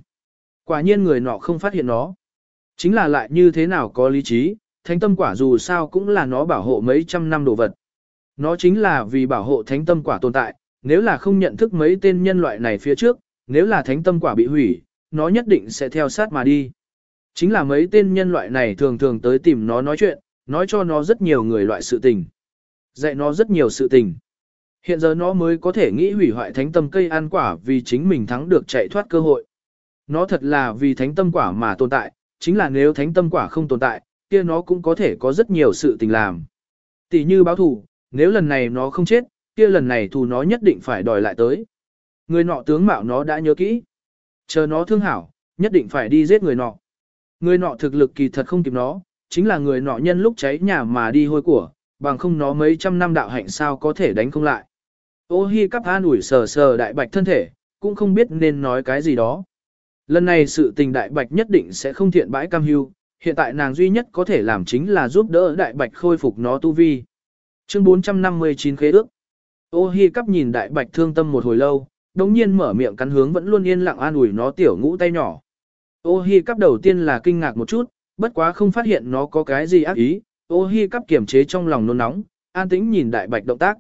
Quả nhiên người nọ không phát hiện nó. Chính là lại như thế nào có lý trí, thánh tâm quả dù sao cũng là nó bảo hộ mấy trăm năm đồ vật. Nó chính là vì bảo hộ thánh tâm quả tồn tại, nếu là không nhận thức mấy tên nhân loại này phía trước, nếu là thánh tâm quả bị hủy, nó nhất định sẽ theo sát mà đi. Chính là mấy tên nhân loại này thường thường tới tìm nó nói chuyện, nói cho nó rất nhiều người loại sự tình. Dạy nó rất nhiều sự tình. Hiện giờ nó mới có thể nghĩ hủy hoại thánh tâm cây ăn quả vì chính mình thắng được chạy thoát cơ hội. Nó thật là vì thánh tâm quả mà tồn tại, chính là nếu thánh tâm quả không tồn tại, kia nó cũng có thể có rất nhiều sự tình làm. Tỷ như báo thù, nếu lần này nó không chết, kia lần này thù nó nhất định phải đòi lại tới. Người nọ tướng mạo nó đã nhớ kỹ. Chờ nó thương hảo, nhất định phải đi giết người nọ. Người nọ thực lực kỳ thật không kịp nó, chính là người nọ nhân lúc cháy nhà mà đi hôi của, bằng không nó mấy trăm năm đạo hạnh sao có thể đánh không lại. Ô hi cắp an ủi sờ sờ đại bạch thân thể, cũng không biết nên nói cái gì đó. Lần này sự tình đại bạch nhất định sẽ không thiện bãi cam hưu, hiện tại nàng duy nhất có thể làm chính là giúp đỡ đại bạch khôi phục nó tu vi. Chương 459 khế ước. Ô hi cắp nhìn đại bạch thương tâm một hồi lâu, đồng nhiên mở miệng cắn hướng vẫn luôn yên lặng an ủi nó tiểu ngũ tay nhỏ. Ô hi cắp đầu tiên là kinh ngạc một chút, bất quá không phát hiện nó có cái gì ác ý, ô hi cắp kiềm chế trong lòng nôn nóng, an tĩnh nhìn đại bạch động tác.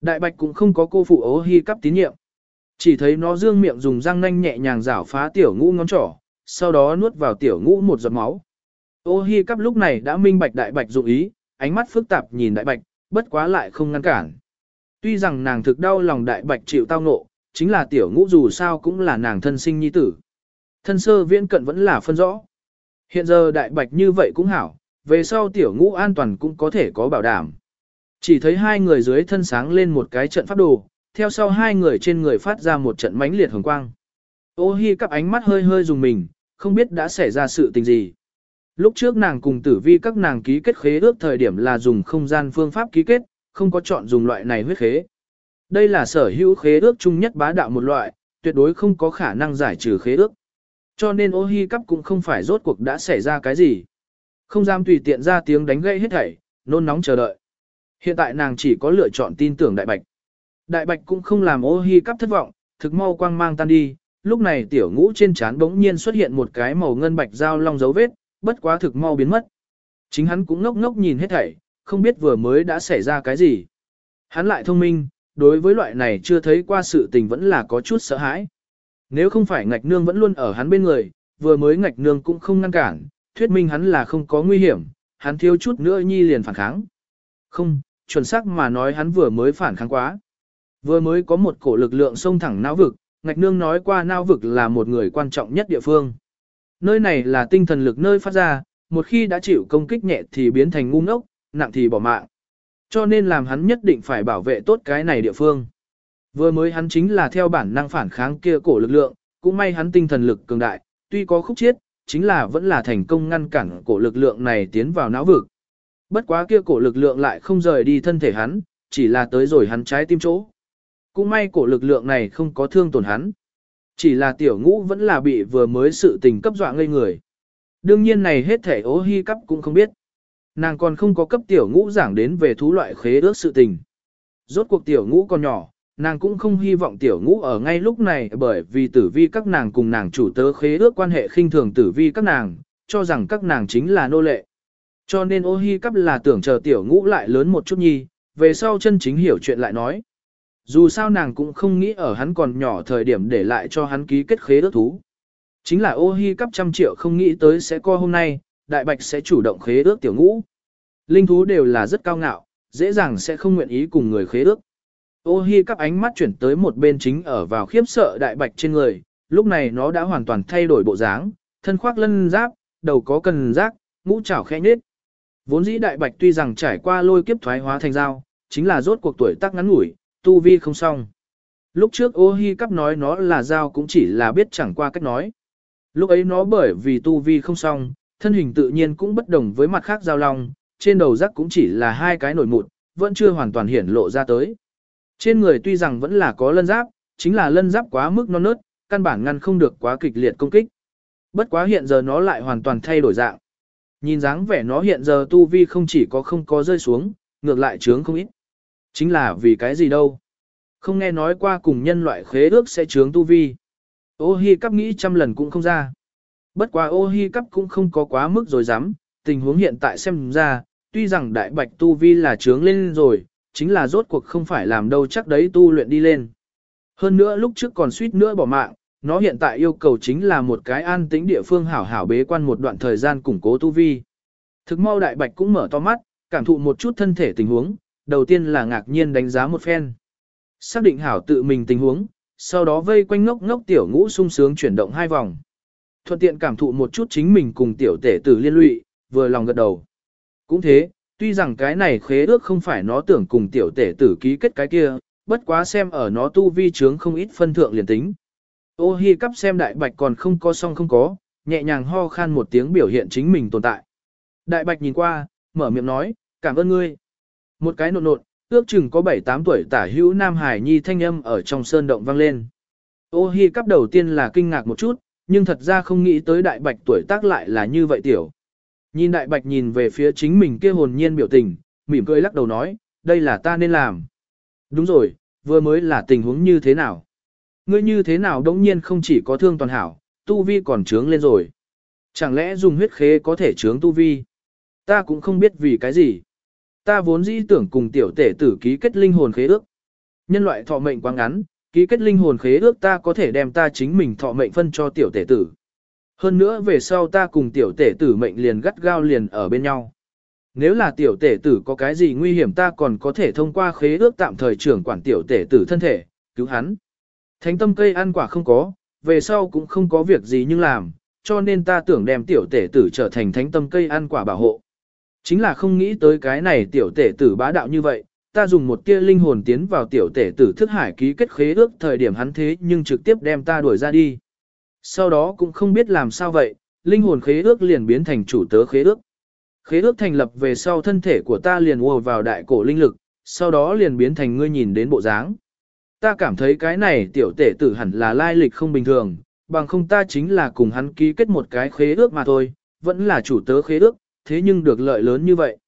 Đại bạch cũng không có cô phụ ô hi cắp tín nhiệm. Chỉ thấy nó dương miệng dùng răng nanh nhẹ nhàng rảo phá tiểu ngũ ngón trỏ, sau đó nuốt vào tiểu ngũ một giọt máu. Ô hi cắp lúc này đã minh bạch đại bạch dụng ý, ánh mắt phức tạp nhìn đại bạch, bất quá lại không ngăn cản. Tuy rằng nàng thực đau lòng đại bạch chịu tao nộ, chính là tiểu ngũ dù sao cũng là nàng thân sinh nhi tử. Thân sơ viễn cận vẫn là phân rõ. Hiện giờ đại bạch như vậy cũng hảo, về sau tiểu ngũ an toàn cũng có thể có bảo đảm. Chỉ thấy hai người dưới thân sáng lên một cái trận pháp đồ, theo sau hai người trên người phát ra một trận mãnh liệt hồng quang. Ô hi cắp ánh mắt hơi hơi dùng mình, không biết đã xảy ra sự tình gì. Lúc trước nàng cùng tử vi các nàng ký kết khế ước thời điểm là dùng không gian phương pháp ký kết, không có chọn dùng loại này huyết khế. Đây là sở hữu khế ước chung nhất bá đạo một loại, tuyệt đối không có khả năng giải trừ khế ước. Cho nên ô hi cắp cũng không phải rốt cuộc đã xảy ra cái gì. Không dám tùy tiện ra tiếng đánh gây hết thảy, nôn nóng chờ đợi. Hiện tại nàng chỉ có lựa chọn tin tưởng đại bạch. Đại bạch cũng không làm ô hi cắp thất vọng, thực mau quang mang tan đi, lúc này tiểu ngũ trên trán bỗng nhiên xuất hiện một cái màu ngân bạch dao long dấu vết, bất quá thực mau biến mất. Chính hắn cũng ngốc ngốc nhìn hết thảy, không biết vừa mới đã xảy ra cái gì. Hắn lại thông minh, đối với loại này chưa thấy qua sự tình vẫn là có chút sợ hãi. Nếu không phải ngạch nương vẫn luôn ở hắn bên người, vừa mới ngạch nương cũng không ngăn cản, thuyết minh hắn là không có nguy hiểm, hắn thiếu chút nữa nhi liền phản kháng. Không, chuẩn xác mà nói hắn vừa mới phản kháng quá. Vừa mới có một cổ lực lượng xông thẳng não vực, ngạch nương nói qua não vực là một người quan trọng nhất địa phương. Nơi này là tinh thần lực nơi phát ra, một khi đã chịu công kích nhẹ thì biến thành ngu ngốc, nặng thì bỏ mạng. Cho nên làm hắn nhất định phải bảo vệ tốt cái này địa phương. Vừa mới hắn chính là theo bản năng phản kháng kia cổ lực lượng, cũng may hắn tinh thần lực cường đại, tuy có khúc chiết, chính là vẫn là thành công ngăn cản cổ lực lượng này tiến vào não vực. Bất quá kia cổ lực lượng lại không rời đi thân thể hắn, chỉ là tới rồi hắn trái tim chỗ. Cũng may cổ lực lượng này không có thương tổn hắn. Chỉ là tiểu ngũ vẫn là bị vừa mới sự tình cấp dọa ngây người. Đương nhiên này hết thể ố hy cấp cũng không biết. Nàng còn không có cấp tiểu ngũ giảng đến về thú loại khế ước sự tình. Rốt cuộc tiểu ngũ còn nhỏ, nàng cũng không hy vọng tiểu ngũ ở ngay lúc này bởi vì tử vi các nàng cùng nàng chủ tớ khế ước quan hệ khinh thường tử vi các nàng, cho rằng các nàng chính là nô lệ. Cho nên ô hi cắp là tưởng chờ tiểu ngũ lại lớn một chút nhi, về sau chân chính hiểu chuyện lại nói. Dù sao nàng cũng không nghĩ ở hắn còn nhỏ thời điểm để lại cho hắn ký kết khế ước thú. Chính là ô hi cắp trăm triệu không nghĩ tới sẽ co hôm nay, đại bạch sẽ chủ động khế ước tiểu ngũ. Linh thú đều là rất cao ngạo, dễ dàng sẽ không nguyện ý cùng người khế ước. Ô hi các ánh mắt chuyển tới một bên chính ở vào khiếp sợ đại bạch trên người, lúc này nó đã hoàn toàn thay đổi bộ dáng, thân khoác lân giáp, đầu có cần giác, ngũ chảo khẽ nhết. Vốn dĩ đại bạch tuy rằng trải qua lôi kiếp thoái hóa thành dao, chính là rốt cuộc tuổi tác ngắn ngủi, tu vi không xong. Lúc trước ô hi cắp nói nó là dao cũng chỉ là biết chẳng qua cách nói. Lúc ấy nó bởi vì tu vi không xong, thân hình tự nhiên cũng bất đồng với mặt khác giao long, trên đầu rắc cũng chỉ là hai cái nổi mụn, vẫn chưa hoàn toàn hiển lộ ra tới. Trên người tuy rằng vẫn là có lân giáp, chính là lân giáp quá mức non nớt, căn bản ngăn không được quá kịch liệt công kích. Bất quá hiện giờ nó lại hoàn toàn thay đổi dạng. Nhìn dáng vẻ nó hiện giờ tu vi không chỉ có không có rơi xuống, ngược lại trướng không ít. Chính là vì cái gì đâu. Không nghe nói qua cùng nhân loại khế ước sẽ trướng tu vi. Ô hi cắp nghĩ trăm lần cũng không ra. Bất quá ô hi cắp cũng không có quá mức rồi dám, tình huống hiện tại xem ra, tuy rằng đại bạch tu vi là trướng lên rồi, chính là rốt cuộc không phải làm đâu chắc đấy tu luyện đi lên. Hơn nữa lúc trước còn suýt nữa bỏ mạng, nó hiện tại yêu cầu chính là một cái an tĩnh địa phương hảo hảo bế quan một đoạn thời gian củng cố tu vi. Thực mau đại bạch cũng mở to mắt, cảm thụ một chút thân thể tình huống, đầu tiên là ngạc nhiên đánh giá một phen. Xác định hảo tự mình tình huống, sau đó vây quanh ngốc ngốc tiểu ngũ sung sướng chuyển động hai vòng. Thuận tiện cảm thụ một chút chính mình cùng tiểu tể tử liên lụy, vừa lòng gật đầu. Cũng thế, tuy rằng cái này khế ước không phải nó tưởng cùng tiểu tể tử ký kết cái kia, bất quá xem ở nó tu vi chướng không ít phân thượng liền tính. Ô hi cắp xem đại bạch còn không có song không có, nhẹ nhàng ho khan một tiếng biểu hiện chính mình tồn tại. Đại bạch nhìn qua, mở miệng nói, cảm ơn ngươi. Một cái nộn nộn, ước chừng có 7-8 tuổi tả hữu Nam Hải Nhi thanh âm ở trong sơn động vang lên. Ô hi cắp đầu tiên là kinh ngạc một chút, nhưng thật ra không nghĩ tới đại bạch tuổi tác lại là như vậy tiểu. Nhìn đại bạch nhìn về phía chính mình kia hồn nhiên biểu tình, mỉm cười lắc đầu nói, đây là ta nên làm. Đúng rồi, vừa mới là tình huống như thế nào? Ngươi như thế nào đống nhiên không chỉ có thương toàn hảo, tu vi còn trướng lên rồi. Chẳng lẽ dùng huyết khế có thể trướng tu vi? Ta cũng không biết vì cái gì. Ta vốn dĩ tưởng cùng tiểu tể tử ký kết linh hồn khế ước. nhân loại thọ mệnh quá ngắn, ký kết linh hồn khế ước ta có thể đem ta chính mình thọ mệnh phân cho tiểu tể tử. Hơn nữa về sau ta cùng tiểu tể tử mệnh liền gắt gao liền ở bên nhau. Nếu là tiểu tể tử có cái gì nguy hiểm ta còn có thể thông qua khế ước tạm thời trưởng quản tiểu tể tử thân thể, cứu hắn. Thánh tâm cây ăn quả không có, về sau cũng không có việc gì nhưng làm, cho nên ta tưởng đem tiểu tể tử trở thành thánh tâm cây ăn quả bảo hộ. Chính là không nghĩ tới cái này tiểu tể tử bá đạo như vậy, ta dùng một tia linh hồn tiến vào tiểu tể tử thức hải ký kết khế ước thời điểm hắn thế nhưng trực tiếp đem ta đuổi ra đi. Sau đó cũng không biết làm sao vậy, linh hồn khế ước liền biến thành chủ tớ khế ước. Khế ước thành lập về sau thân thể của ta liền ùa vào đại cổ linh lực, sau đó liền biến thành ngươi nhìn đến bộ dáng. Ta cảm thấy cái này tiểu tể tử hẳn là lai lịch không bình thường, bằng không ta chính là cùng hắn ký kết một cái khế ước mà thôi, vẫn là chủ tớ khế ước, thế nhưng được lợi lớn như vậy.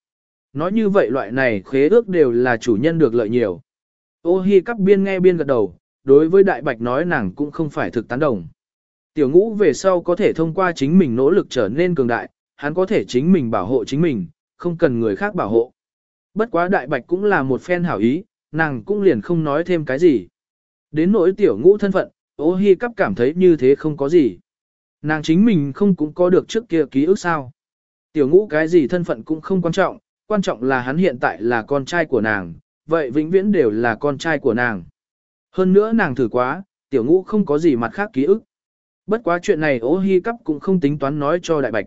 Nói như vậy loại này khế ước đều là chủ nhân được lợi nhiều. Ô hi cắp biên nghe biên gật đầu, đối với đại bạch nói nàng cũng không phải thực tán đồng. Tiểu ngũ về sau có thể thông qua chính mình nỗ lực trở nên cường đại, hắn có thể chính mình bảo hộ chính mình, không cần người khác bảo hộ. Bất quá đại bạch cũng là một phen hảo ý, nàng cũng liền không nói thêm cái gì. Đến nỗi tiểu ngũ thân phận, ô hi cắp cảm thấy như thế không có gì. Nàng chính mình không cũng có được trước kia ký ức sao. Tiểu ngũ cái gì thân phận cũng không quan trọng, quan trọng là hắn hiện tại là con trai của nàng, vậy vĩnh viễn đều là con trai của nàng. Hơn nữa nàng thử quá, tiểu ngũ không có gì mặt khác ký ức. Bất quá chuyện này ố hi cắp cũng không tính toán nói cho đại bạch.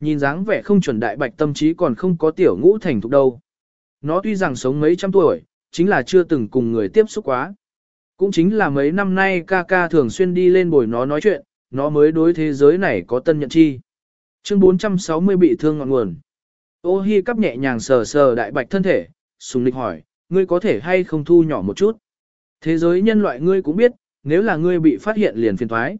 Nhìn dáng vẻ không chuẩn đại bạch tâm trí còn không có tiểu ngũ thành thục đâu. Nó tuy rằng sống mấy trăm tuổi, chính là chưa từng cùng người tiếp xúc quá. Cũng chính là mấy năm nay ca ca thường xuyên đi lên bồi nó nói chuyện, nó mới đối thế giới này có tân nhận chi. Chương 460 bị thương ngọn nguồn. Ô hi cắp nhẹ nhàng sờ sờ đại bạch thân thể, sùng lịch hỏi, ngươi có thể hay không thu nhỏ một chút. Thế giới nhân loại ngươi cũng biết, nếu là ngươi bị phát hiện liền phiền thoái.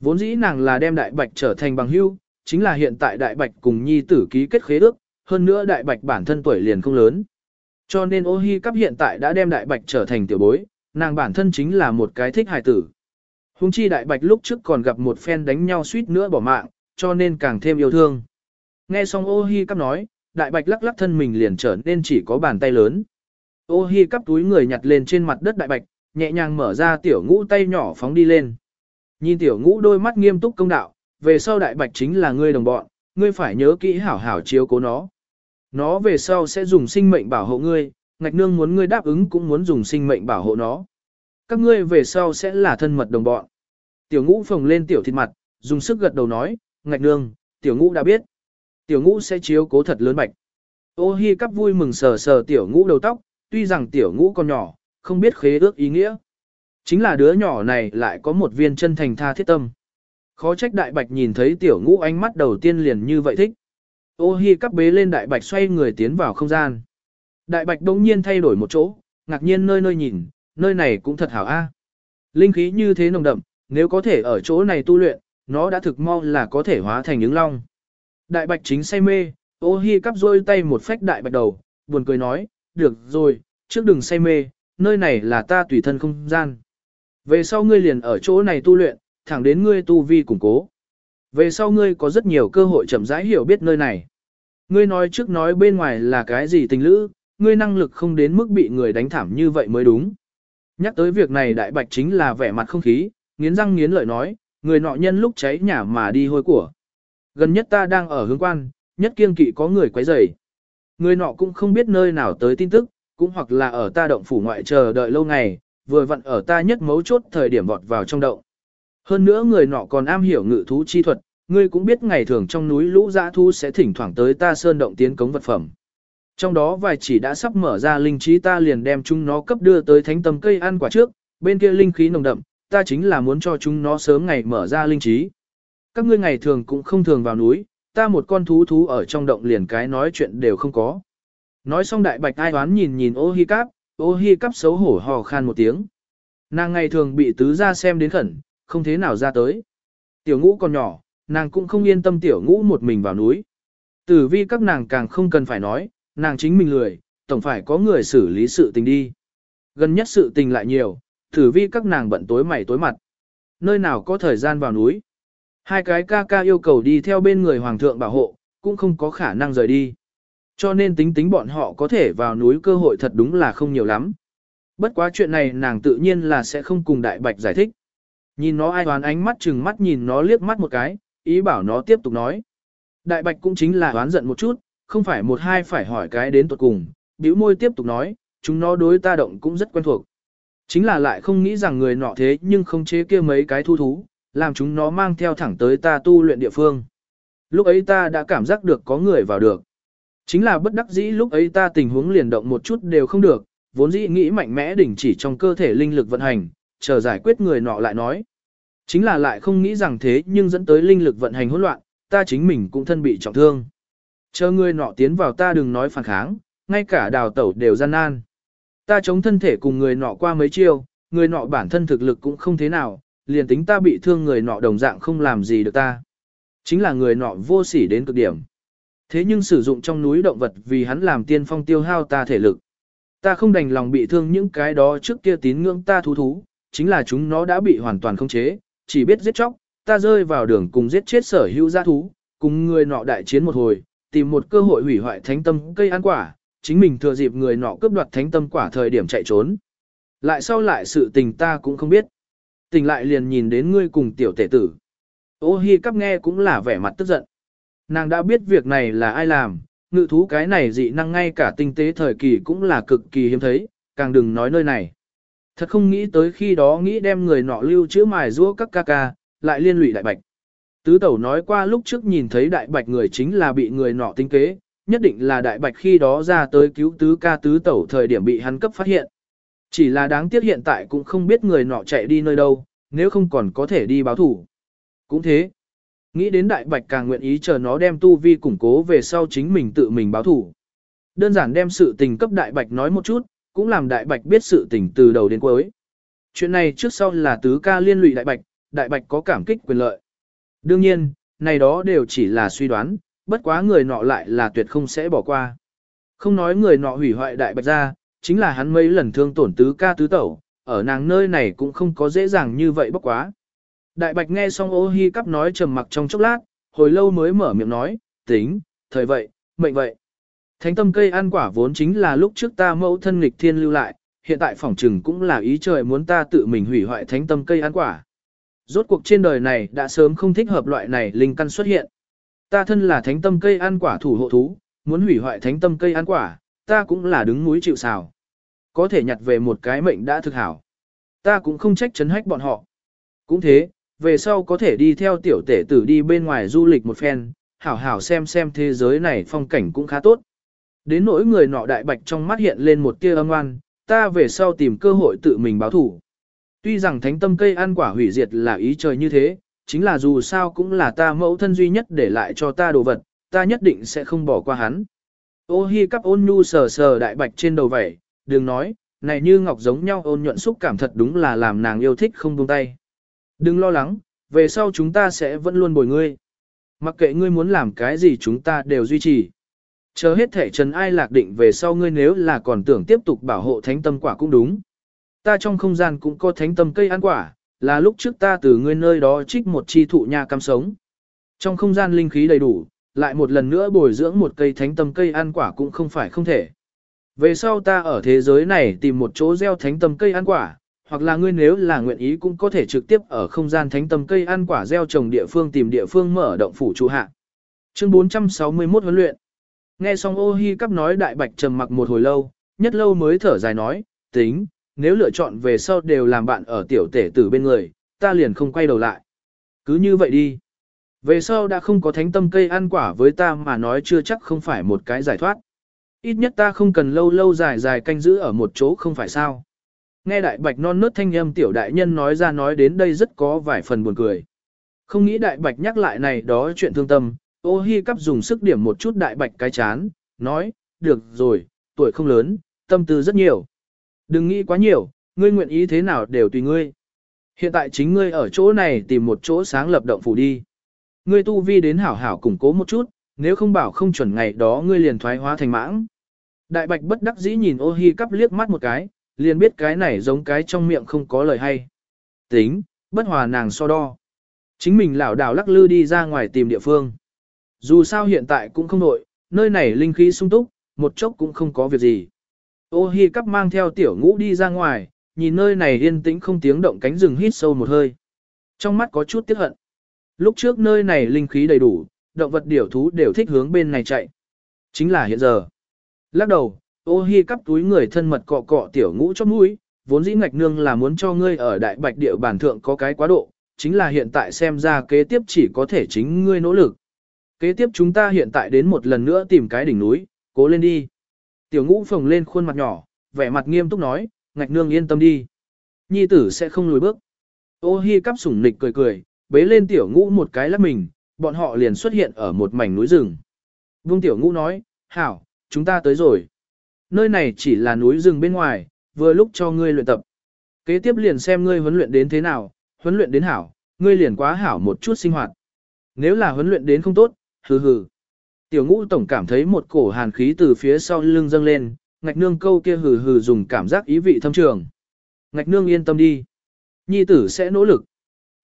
Vốn dĩ nàng là đem đại bạch trở thành bằng hưu, chính là hiện tại đại bạch cùng nhi tử ký kết khế ước, hơn nữa đại bạch bản thân tuổi liền không lớn. Cho nên ô hi cắp hiện tại đã đem đại bạch trở thành tiểu bối, nàng bản thân chính là một cái thích hài tử. Hùng chi đại bạch lúc trước còn gặp một phen đánh nhau suýt nữa bỏ mạng, cho nên càng thêm yêu thương. Nghe xong ô hi cắp nói, đại bạch lắc lắc thân mình liền trở nên chỉ có bàn tay lớn. Ô hi cắp túi người nhặt lên trên mặt đất đại bạch, nhẹ nhàng mở ra tiểu ngũ tay nhỏ phóng đi lên. Nhìn tiểu ngũ đôi mắt nghiêm túc công đạo, về sau đại bạch chính là ngươi đồng bọn, ngươi phải nhớ kỹ hảo hảo chiếu cố nó. Nó về sau sẽ dùng sinh mệnh bảo hộ ngươi, ngạch nương muốn ngươi đáp ứng cũng muốn dùng sinh mệnh bảo hộ nó. Các ngươi về sau sẽ là thân mật đồng bọn. Tiểu ngũ phồng lên tiểu thịt mặt, dùng sức gật đầu nói, ngạch nương, tiểu ngũ đã biết. Tiểu ngũ sẽ chiếu cố thật lớn bạch. Ô hi cắp vui mừng sờ sờ tiểu ngũ đầu tóc, tuy rằng tiểu ngũ còn nhỏ, không biết khế ước ý nghĩa. Chính là đứa nhỏ này lại có một viên chân thành tha thiết tâm. Khó trách đại bạch nhìn thấy tiểu ngũ ánh mắt đầu tiên liền như vậy thích. Ô hi cắp bế lên đại bạch xoay người tiến vào không gian. Đại bạch đông nhiên thay đổi một chỗ, ngạc nhiên nơi nơi nhìn, nơi này cũng thật hảo a. Linh khí như thế nồng đậm, nếu có thể ở chỗ này tu luyện, nó đã thực mau là có thể hóa thành những long. Đại bạch chính say mê, ô hi cắp rôi tay một phách đại bạch đầu, buồn cười nói, được rồi, trước đừng say mê, nơi này là ta tùy thân không gian. Về sau ngươi liền ở chỗ này tu luyện, thẳng đến ngươi tu vi củng cố. Về sau ngươi có rất nhiều cơ hội chậm rãi hiểu biết nơi này. Ngươi nói trước nói bên ngoài là cái gì tình lữ, ngươi năng lực không đến mức bị người đánh thảm như vậy mới đúng. Nhắc tới việc này đại bạch chính là vẻ mặt không khí, nghiến răng nghiến lợi nói, người nọ nhân lúc cháy nhà mà đi hôi của. Gần nhất ta đang ở hướng quan, nhất kiên kỵ có người quấy rầy. Người nọ cũng không biết nơi nào tới tin tức, cũng hoặc là ở ta động phủ ngoại chờ đợi lâu ngày, vừa vặn ở ta nhất mấu chốt thời điểm vọt vào trong động. Hơn nữa người nọ còn am hiểu ngự thú chi thuật, ngươi cũng biết ngày thường trong núi lũ dã thu sẽ thỉnh thoảng tới ta sơn động tiến cống vật phẩm. Trong đó vài chỉ đã sắp mở ra linh trí ta liền đem chúng nó cấp đưa tới thánh tâm cây ăn quả trước, bên kia linh khí nồng đậm, ta chính là muốn cho chúng nó sớm ngày mở ra linh trí. Các ngươi ngày thường cũng không thường vào núi, ta một con thú thú ở trong động liền cái nói chuyện đều không có. Nói xong đại bạch ai toán nhìn nhìn ô hi cáp, ô hi cáp xấu hổ hò khan một tiếng. Nàng ngày thường bị tứ ra xem đến khẩn, không thế nào ra tới. Tiểu ngũ còn nhỏ, nàng cũng không yên tâm tiểu ngũ một mình vào núi. Tử vi các nàng càng không cần phải nói, nàng chính mình lười, tổng phải có người xử lý sự tình đi. Gần nhất sự tình lại nhiều, tử vi các nàng bận tối mày tối mặt. Nơi nào có thời gian vào núi. Hai cái ca ca yêu cầu đi theo bên người hoàng thượng bảo hộ, cũng không có khả năng rời đi. Cho nên tính tính bọn họ có thể vào núi cơ hội thật đúng là không nhiều lắm. Bất quá chuyện này nàng tự nhiên là sẽ không cùng đại bạch giải thích. Nhìn nó ai đoán ánh mắt chừng mắt nhìn nó liếc mắt một cái, ý bảo nó tiếp tục nói. Đại bạch cũng chính là đoán giận một chút, không phải một hai phải hỏi cái đến tuột cùng, bĩu môi tiếp tục nói, chúng nó đối ta động cũng rất quen thuộc. Chính là lại không nghĩ rằng người nọ thế nhưng không chế kia mấy cái thu thú, làm chúng nó mang theo thẳng tới ta tu luyện địa phương. Lúc ấy ta đã cảm giác được có người vào được. Chính là bất đắc dĩ lúc ấy ta tình huống liền động một chút đều không được, vốn dĩ nghĩ mạnh mẽ đỉnh chỉ trong cơ thể linh lực vận hành, chờ giải quyết người nọ lại nói. Chính là lại không nghĩ rằng thế nhưng dẫn tới linh lực vận hành hỗn loạn, ta chính mình cũng thân bị trọng thương. Chờ người nọ tiến vào ta đừng nói phản kháng, ngay cả đào tẩu đều gian nan. Ta chống thân thể cùng người nọ qua mấy chiêu, người nọ bản thân thực lực cũng không thế nào, liền tính ta bị thương người nọ đồng dạng không làm gì được ta. Chính là người nọ vô sỉ đến cực điểm. Thế nhưng sử dụng trong núi động vật vì hắn làm tiên phong tiêu hao ta thể lực. Ta không đành lòng bị thương những cái đó trước kia tín ngưỡng ta thú thú, chính là chúng nó đã bị hoàn toàn không chế, chỉ biết giết chóc, ta rơi vào đường cùng giết chết sở hữu gia thú, cùng người nọ đại chiến một hồi, tìm một cơ hội hủy hoại thánh tâm cây ăn quả, chính mình thừa dịp người nọ cướp đoạt thánh tâm quả thời điểm chạy trốn. Lại sau lại sự tình ta cũng không biết. Tình lại liền nhìn đến ngươi cùng tiểu tể tử. Ô hi cắp nghe cũng là vẻ mặt tức giận. Nàng đã biết việc này là ai làm, ngự thú cái này dị năng ngay cả tinh tế thời kỳ cũng là cực kỳ hiếm thấy, càng đừng nói nơi này. Thật không nghĩ tới khi đó nghĩ đem người nọ lưu chữ mài rũa các ca ca, lại liên lụy đại bạch. Tứ tẩu nói qua lúc trước nhìn thấy đại bạch người chính là bị người nọ tinh kế, nhất định là đại bạch khi đó ra tới cứu tứ ca tứ tẩu thời điểm bị hắn cấp phát hiện. Chỉ là đáng tiếc hiện tại cũng không biết người nọ chạy đi nơi đâu, nếu không còn có thể đi báo thủ. Cũng thế. Nghĩ đến đại bạch càng nguyện ý chờ nó đem tu vi củng cố về sau chính mình tự mình báo thủ. Đơn giản đem sự tình cấp đại bạch nói một chút, cũng làm đại bạch biết sự tình từ đầu đến cuối. Chuyện này trước sau là tứ ca liên lụy đại bạch, đại bạch có cảm kích quyền lợi. Đương nhiên, này đó đều chỉ là suy đoán, bất quá người nọ lại là tuyệt không sẽ bỏ qua. Không nói người nọ hủy hoại đại bạch ra, chính là hắn mấy lần thương tổn tứ ca tứ tẩu, ở nàng nơi này cũng không có dễ dàng như vậy bốc quá. Đại bạch nghe xong ô hi cắp nói trầm mặc trong chốc lát, hồi lâu mới mở miệng nói, tính, thời vậy, mệnh vậy. Thánh tâm cây ăn quả vốn chính là lúc trước ta mẫu thân nghịch thiên lưu lại, hiện tại phỏng trừng cũng là ý trời muốn ta tự mình hủy hoại thánh tâm cây ăn quả. Rốt cuộc trên đời này đã sớm không thích hợp loại này linh căn xuất hiện. Ta thân là thánh tâm cây ăn quả thủ hộ thú, muốn hủy hoại thánh tâm cây ăn quả, ta cũng là đứng núi chịu sào. Có thể nhặt về một cái mệnh đã thực hảo. Ta cũng không trách chấn hách bọn họ. Cũng thế, về sau có thể đi theo tiểu tể tử đi bên ngoài du lịch một phen, hảo hảo xem xem thế giới này phong cảnh cũng khá tốt. Đến nỗi người nọ đại bạch trong mắt hiện lên một tia âm oan, ta về sau tìm cơ hội tự mình báo thủ. Tuy rằng thánh tâm cây ăn quả hủy diệt là ý trời như thế, chính là dù sao cũng là ta mẫu thân duy nhất để lại cho ta đồ vật, ta nhất định sẽ không bỏ qua hắn. Ô hi cắp ôn nhu sờ sờ đại bạch trên đầu vẩy, đừng nói, này như ngọc giống nhau ôn nhuận xúc cảm thật đúng là làm nàng yêu thích không buông tay. Đừng lo lắng, về sau chúng ta sẽ vẫn luôn bồi ngươi. Mặc kệ ngươi muốn làm cái gì chúng ta đều duy trì. Chờ hết thể trần ai lạc định về sau ngươi nếu là còn tưởng tiếp tục bảo hộ thánh tâm quả cũng đúng. Ta trong không gian cũng có thánh tâm cây ăn quả, là lúc trước ta từ ngươi nơi đó trích một chi thụ nha cam sống. Trong không gian linh khí đầy đủ, lại một lần nữa bồi dưỡng một cây thánh tâm cây ăn quả cũng không phải không thể. Về sau ta ở thế giới này tìm một chỗ gieo thánh tâm cây ăn quả, hoặc là ngươi nếu là nguyện ý cũng có thể trực tiếp ở không gian thánh tâm cây ăn quả gieo trồng địa phương tìm địa phương mở động phủ trụ hạ. Chương 461 huấn luyện. Nghe xong ô hi cắp nói đại bạch trầm mặc một hồi lâu, nhất lâu mới thở dài nói, tính, nếu lựa chọn về sau đều làm bạn ở tiểu tể tử bên người, ta liền không quay đầu lại. Cứ như vậy đi. Về sau đã không có thánh tâm cây ăn quả với ta mà nói chưa chắc không phải một cái giải thoát. Ít nhất ta không cần lâu lâu dài dài canh giữ ở một chỗ không phải sao. Nghe đại bạch non nớt thanh âm tiểu đại nhân nói ra nói đến đây rất có vài phần buồn cười. Không nghĩ đại bạch nhắc lại này đó chuyện thương tâm, ô hi cắp dùng sức điểm một chút đại bạch cái chán, nói, được rồi, tuổi không lớn, tâm tư rất nhiều. Đừng nghĩ quá nhiều, ngươi nguyện ý thế nào đều tùy ngươi. Hiện tại chính ngươi ở chỗ này tìm một chỗ sáng lập động phủ đi. Ngươi tu vi đến hảo hảo củng cố một chút, nếu không bảo không chuẩn ngày đó ngươi liền thoái hóa thành mãng. Đại bạch bất đắc dĩ nhìn ô hi cắp liếc mắt một cái, liền biết cái này giống cái trong miệng không có lời hay. Tính, bất hòa nàng so đo. Chính mình lảo đảo lắc lư đi ra ngoài tìm địa phương. Dù sao hiện tại cũng không nội, nơi này linh khí sung túc, một chốc cũng không có việc gì. Ô hi cắp mang theo tiểu ngũ đi ra ngoài, nhìn nơi này yên tĩnh không tiếng động cánh rừng hít sâu một hơi. Trong mắt có chút tiếc hận. Lúc trước nơi này linh khí đầy đủ, động vật điểu thú đều thích hướng bên này chạy. Chính là hiện giờ. Lắc đầu, ô hi cắp túi người thân mật cọ cọ tiểu ngũ chót mũi, vốn dĩ ngạch nương là muốn cho ngươi ở đại bạch địa bản thượng có cái quá độ, chính là hiện tại xem ra kế tiếp chỉ có thể chính ngươi nỗ lực. Kế tiếp chúng ta hiện tại đến một lần nữa tìm cái đỉnh núi, cố lên đi. Tiểu ngũ phồng lên khuôn mặt nhỏ, vẻ mặt nghiêm túc nói, ngạch nương yên tâm đi. Nhi tử sẽ không lùi bước. Ô hi cắp sủng nịch cười cười, bế lên tiểu ngũ một cái lắc mình, bọn họ liền xuất hiện ở một mảnh núi rừng. Vương tiểu ngũ nói, hảo, chúng ta tới rồi. Nơi này chỉ là núi rừng bên ngoài, vừa lúc cho ngươi luyện tập. Kế tiếp liền xem ngươi huấn luyện đến thế nào, huấn luyện đến hảo, ngươi liền quá hảo một chút sinh hoạt. Nếu là huấn luyện đến không tốt, hừ hừ. Tiểu ngũ tổng cảm thấy một cổ hàn khí từ phía sau lưng dâng lên, ngạch nương câu kia hừ hừ dùng cảm giác ý vị thâm trường. Ngạch nương yên tâm đi. Nhi tử sẽ nỗ lực.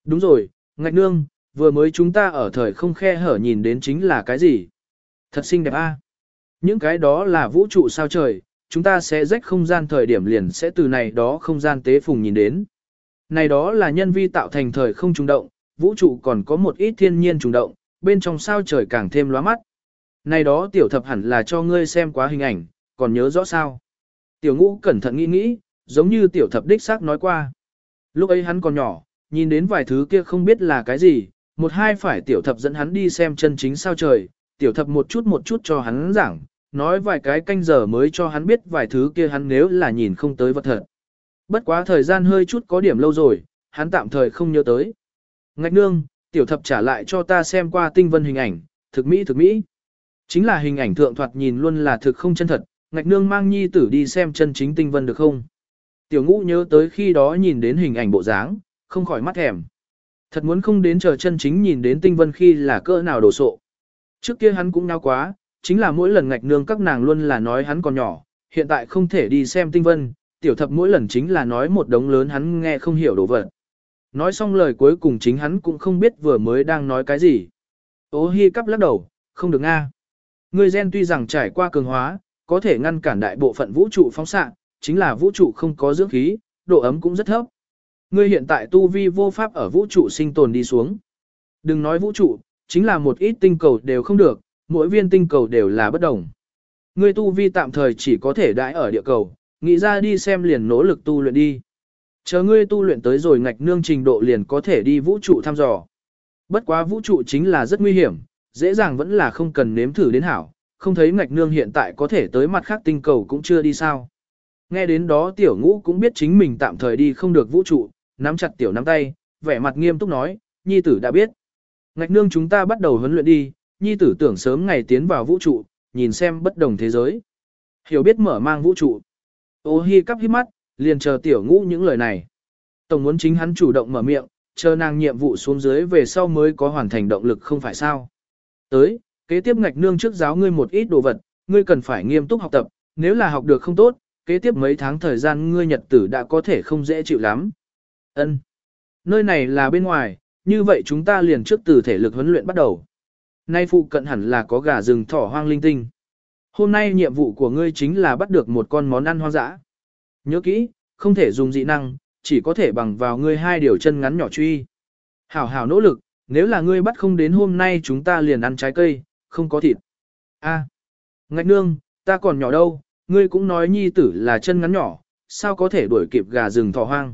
Đúng rồi, ngạch nương, vừa mới chúng ta ở thời không khe hở nhìn đến chính là cái gì? Thật xinh đẹp a. Những cái đó là vũ trụ sao trời, chúng ta sẽ rách không gian thời điểm liền sẽ từ này đó không gian tế phùng nhìn đến. Này đó là nhân vi tạo thành thời không trùng động, vũ trụ còn có một ít thiên nhiên trùng động, bên trong sao trời càng thêm lóa mắt. Này đó tiểu thập hẳn là cho ngươi xem quá hình ảnh, còn nhớ rõ sao. Tiểu ngũ cẩn thận nghĩ nghĩ, giống như tiểu thập đích xác nói qua. Lúc ấy hắn còn nhỏ, nhìn đến vài thứ kia không biết là cái gì, một hai phải tiểu thập dẫn hắn đi xem chân chính sao trời, tiểu thập một chút một chút cho hắn giảng, nói vài cái canh giờ mới cho hắn biết vài thứ kia hắn nếu là nhìn không tới vật thật. Bất quá thời gian hơi chút có điểm lâu rồi, hắn tạm thời không nhớ tới. Ngạch nương, tiểu thập trả lại cho ta xem qua tinh vân hình ảnh, thực mỹ thực mỹ. Chính là hình ảnh thượng thoạt nhìn luôn là thực không chân thật, ngạch nương mang nhi tử đi xem chân chính tinh vân được không? Tiểu ngũ nhớ tới khi đó nhìn đến hình ảnh bộ dáng, không khỏi mắt thèm. Thật muốn không đến chờ chân chính nhìn đến tinh vân khi là cỡ nào đồ sộ. Trước kia hắn cũng nao quá, chính là mỗi lần ngạch nương các nàng luôn là nói hắn còn nhỏ, hiện tại không thể đi xem tinh vân, tiểu thập mỗi lần chính là nói một đống lớn hắn nghe không hiểu đồ vật. Nói xong lời cuối cùng chính hắn cũng không biết vừa mới đang nói cái gì. Ô hi cắp lắc đầu, không được nga. Người gen tuy rằng trải qua cường hóa, có thể ngăn cản đại bộ phận vũ trụ phóng xạ, chính là vũ trụ không có dưỡng khí, độ ấm cũng rất thấp. Ngươi hiện tại tu vi vô pháp ở vũ trụ sinh tồn đi xuống. Đừng nói vũ trụ, chính là một ít tinh cầu đều không được, mỗi viên tinh cầu đều là bất đồng. Ngươi tu vi tạm thời chỉ có thể đãi ở địa cầu, nghĩ ra đi xem liền nỗ lực tu luyện đi. Chờ ngươi tu luyện tới rồi ngạch nương trình độ liền có thể đi vũ trụ thăm dò. Bất quá vũ trụ chính là rất nguy hiểm, dễ dàng vẫn là không cần nếm thử đến hảo, không thấy ngạch nương hiện tại có thể tới mặt khác tinh cầu cũng chưa đi sao. Nghe đến đó tiểu ngũ cũng biết chính mình tạm thời đi không được vũ trụ, nắm chặt tiểu nắm tay, vẻ mặt nghiêm túc nói, nhi tử đã biết. Ngạch nương chúng ta bắt đầu huấn luyện đi, nhi tử tưởng sớm ngày tiến vào vũ trụ, nhìn xem bất đồng thế giới. Hiểu biết mở mang vũ trụ. Ô hi cắp hít mắt, liền chờ tiểu ngũ những lời này. Tổng muốn chính hắn chủ động mở miệng, chờ nàng nhiệm vụ xuống dưới về sau mới có hoàn thành động lực không phải sao. Tới, kế tiếp ngạch nương trước giáo ngươi một ít đồ vật, ngươi cần phải nghiêm túc học tập, nếu là học được không tốt, kế tiếp mấy tháng thời gian ngươi nhật tử đã có thể không dễ chịu lắm. Ân, Nơi này là bên ngoài, như vậy chúng ta liền trước từ thể lực huấn luyện bắt đầu. Nay phụ cận hẳn là có gà rừng thỏ hoang linh tinh. Hôm nay nhiệm vụ của ngươi chính là bắt được một con món ăn hoang dã. Nhớ kỹ, không thể dùng dị năng, chỉ có thể bằng vào ngươi hai điều chân ngắn nhỏ truy. Hảo hảo nỗ lực, nếu là ngươi bắt không đến hôm nay chúng ta liền ăn trái cây, không có thịt. A, ngạch nương, ta còn nhỏ đâu, ngươi cũng nói nhi tử là chân ngắn nhỏ, sao có thể đuổi kịp gà rừng thỏ hoang.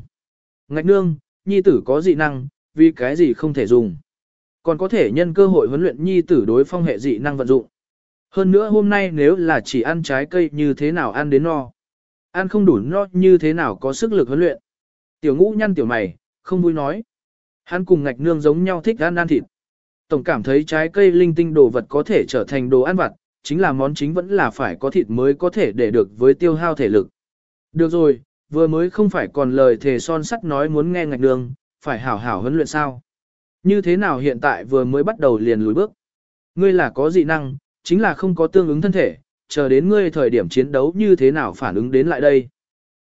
Ngạch nương, nhi tử có dị năng, vì cái gì không thể dùng. Còn có thể nhân cơ hội huấn luyện nhi tử đối phong hệ dị năng vận dụng. Hơn nữa hôm nay nếu là chỉ ăn trái cây như thế nào ăn đến no. Ăn không đủ no như thế nào có sức lực huấn luyện. Tiểu ngũ nhăn tiểu mày, không vui nói. Hắn cùng ngạch nương giống nhau thích ăn ăn thịt. Tổng cảm thấy trái cây linh tinh đồ vật có thể trở thành đồ ăn vặt, chính là món chính vẫn là phải có thịt mới có thể để được với tiêu hao thể lực. Được rồi, vừa mới không phải còn lời thề son sắt nói muốn nghe ngạch nương, phải hảo hảo huấn luyện sao. Như thế nào hiện tại vừa mới bắt đầu liền lùi bước. Ngươi là có dị năng, chính là không có tương ứng thân thể, chờ đến ngươi thời điểm chiến đấu như thế nào phản ứng đến lại đây.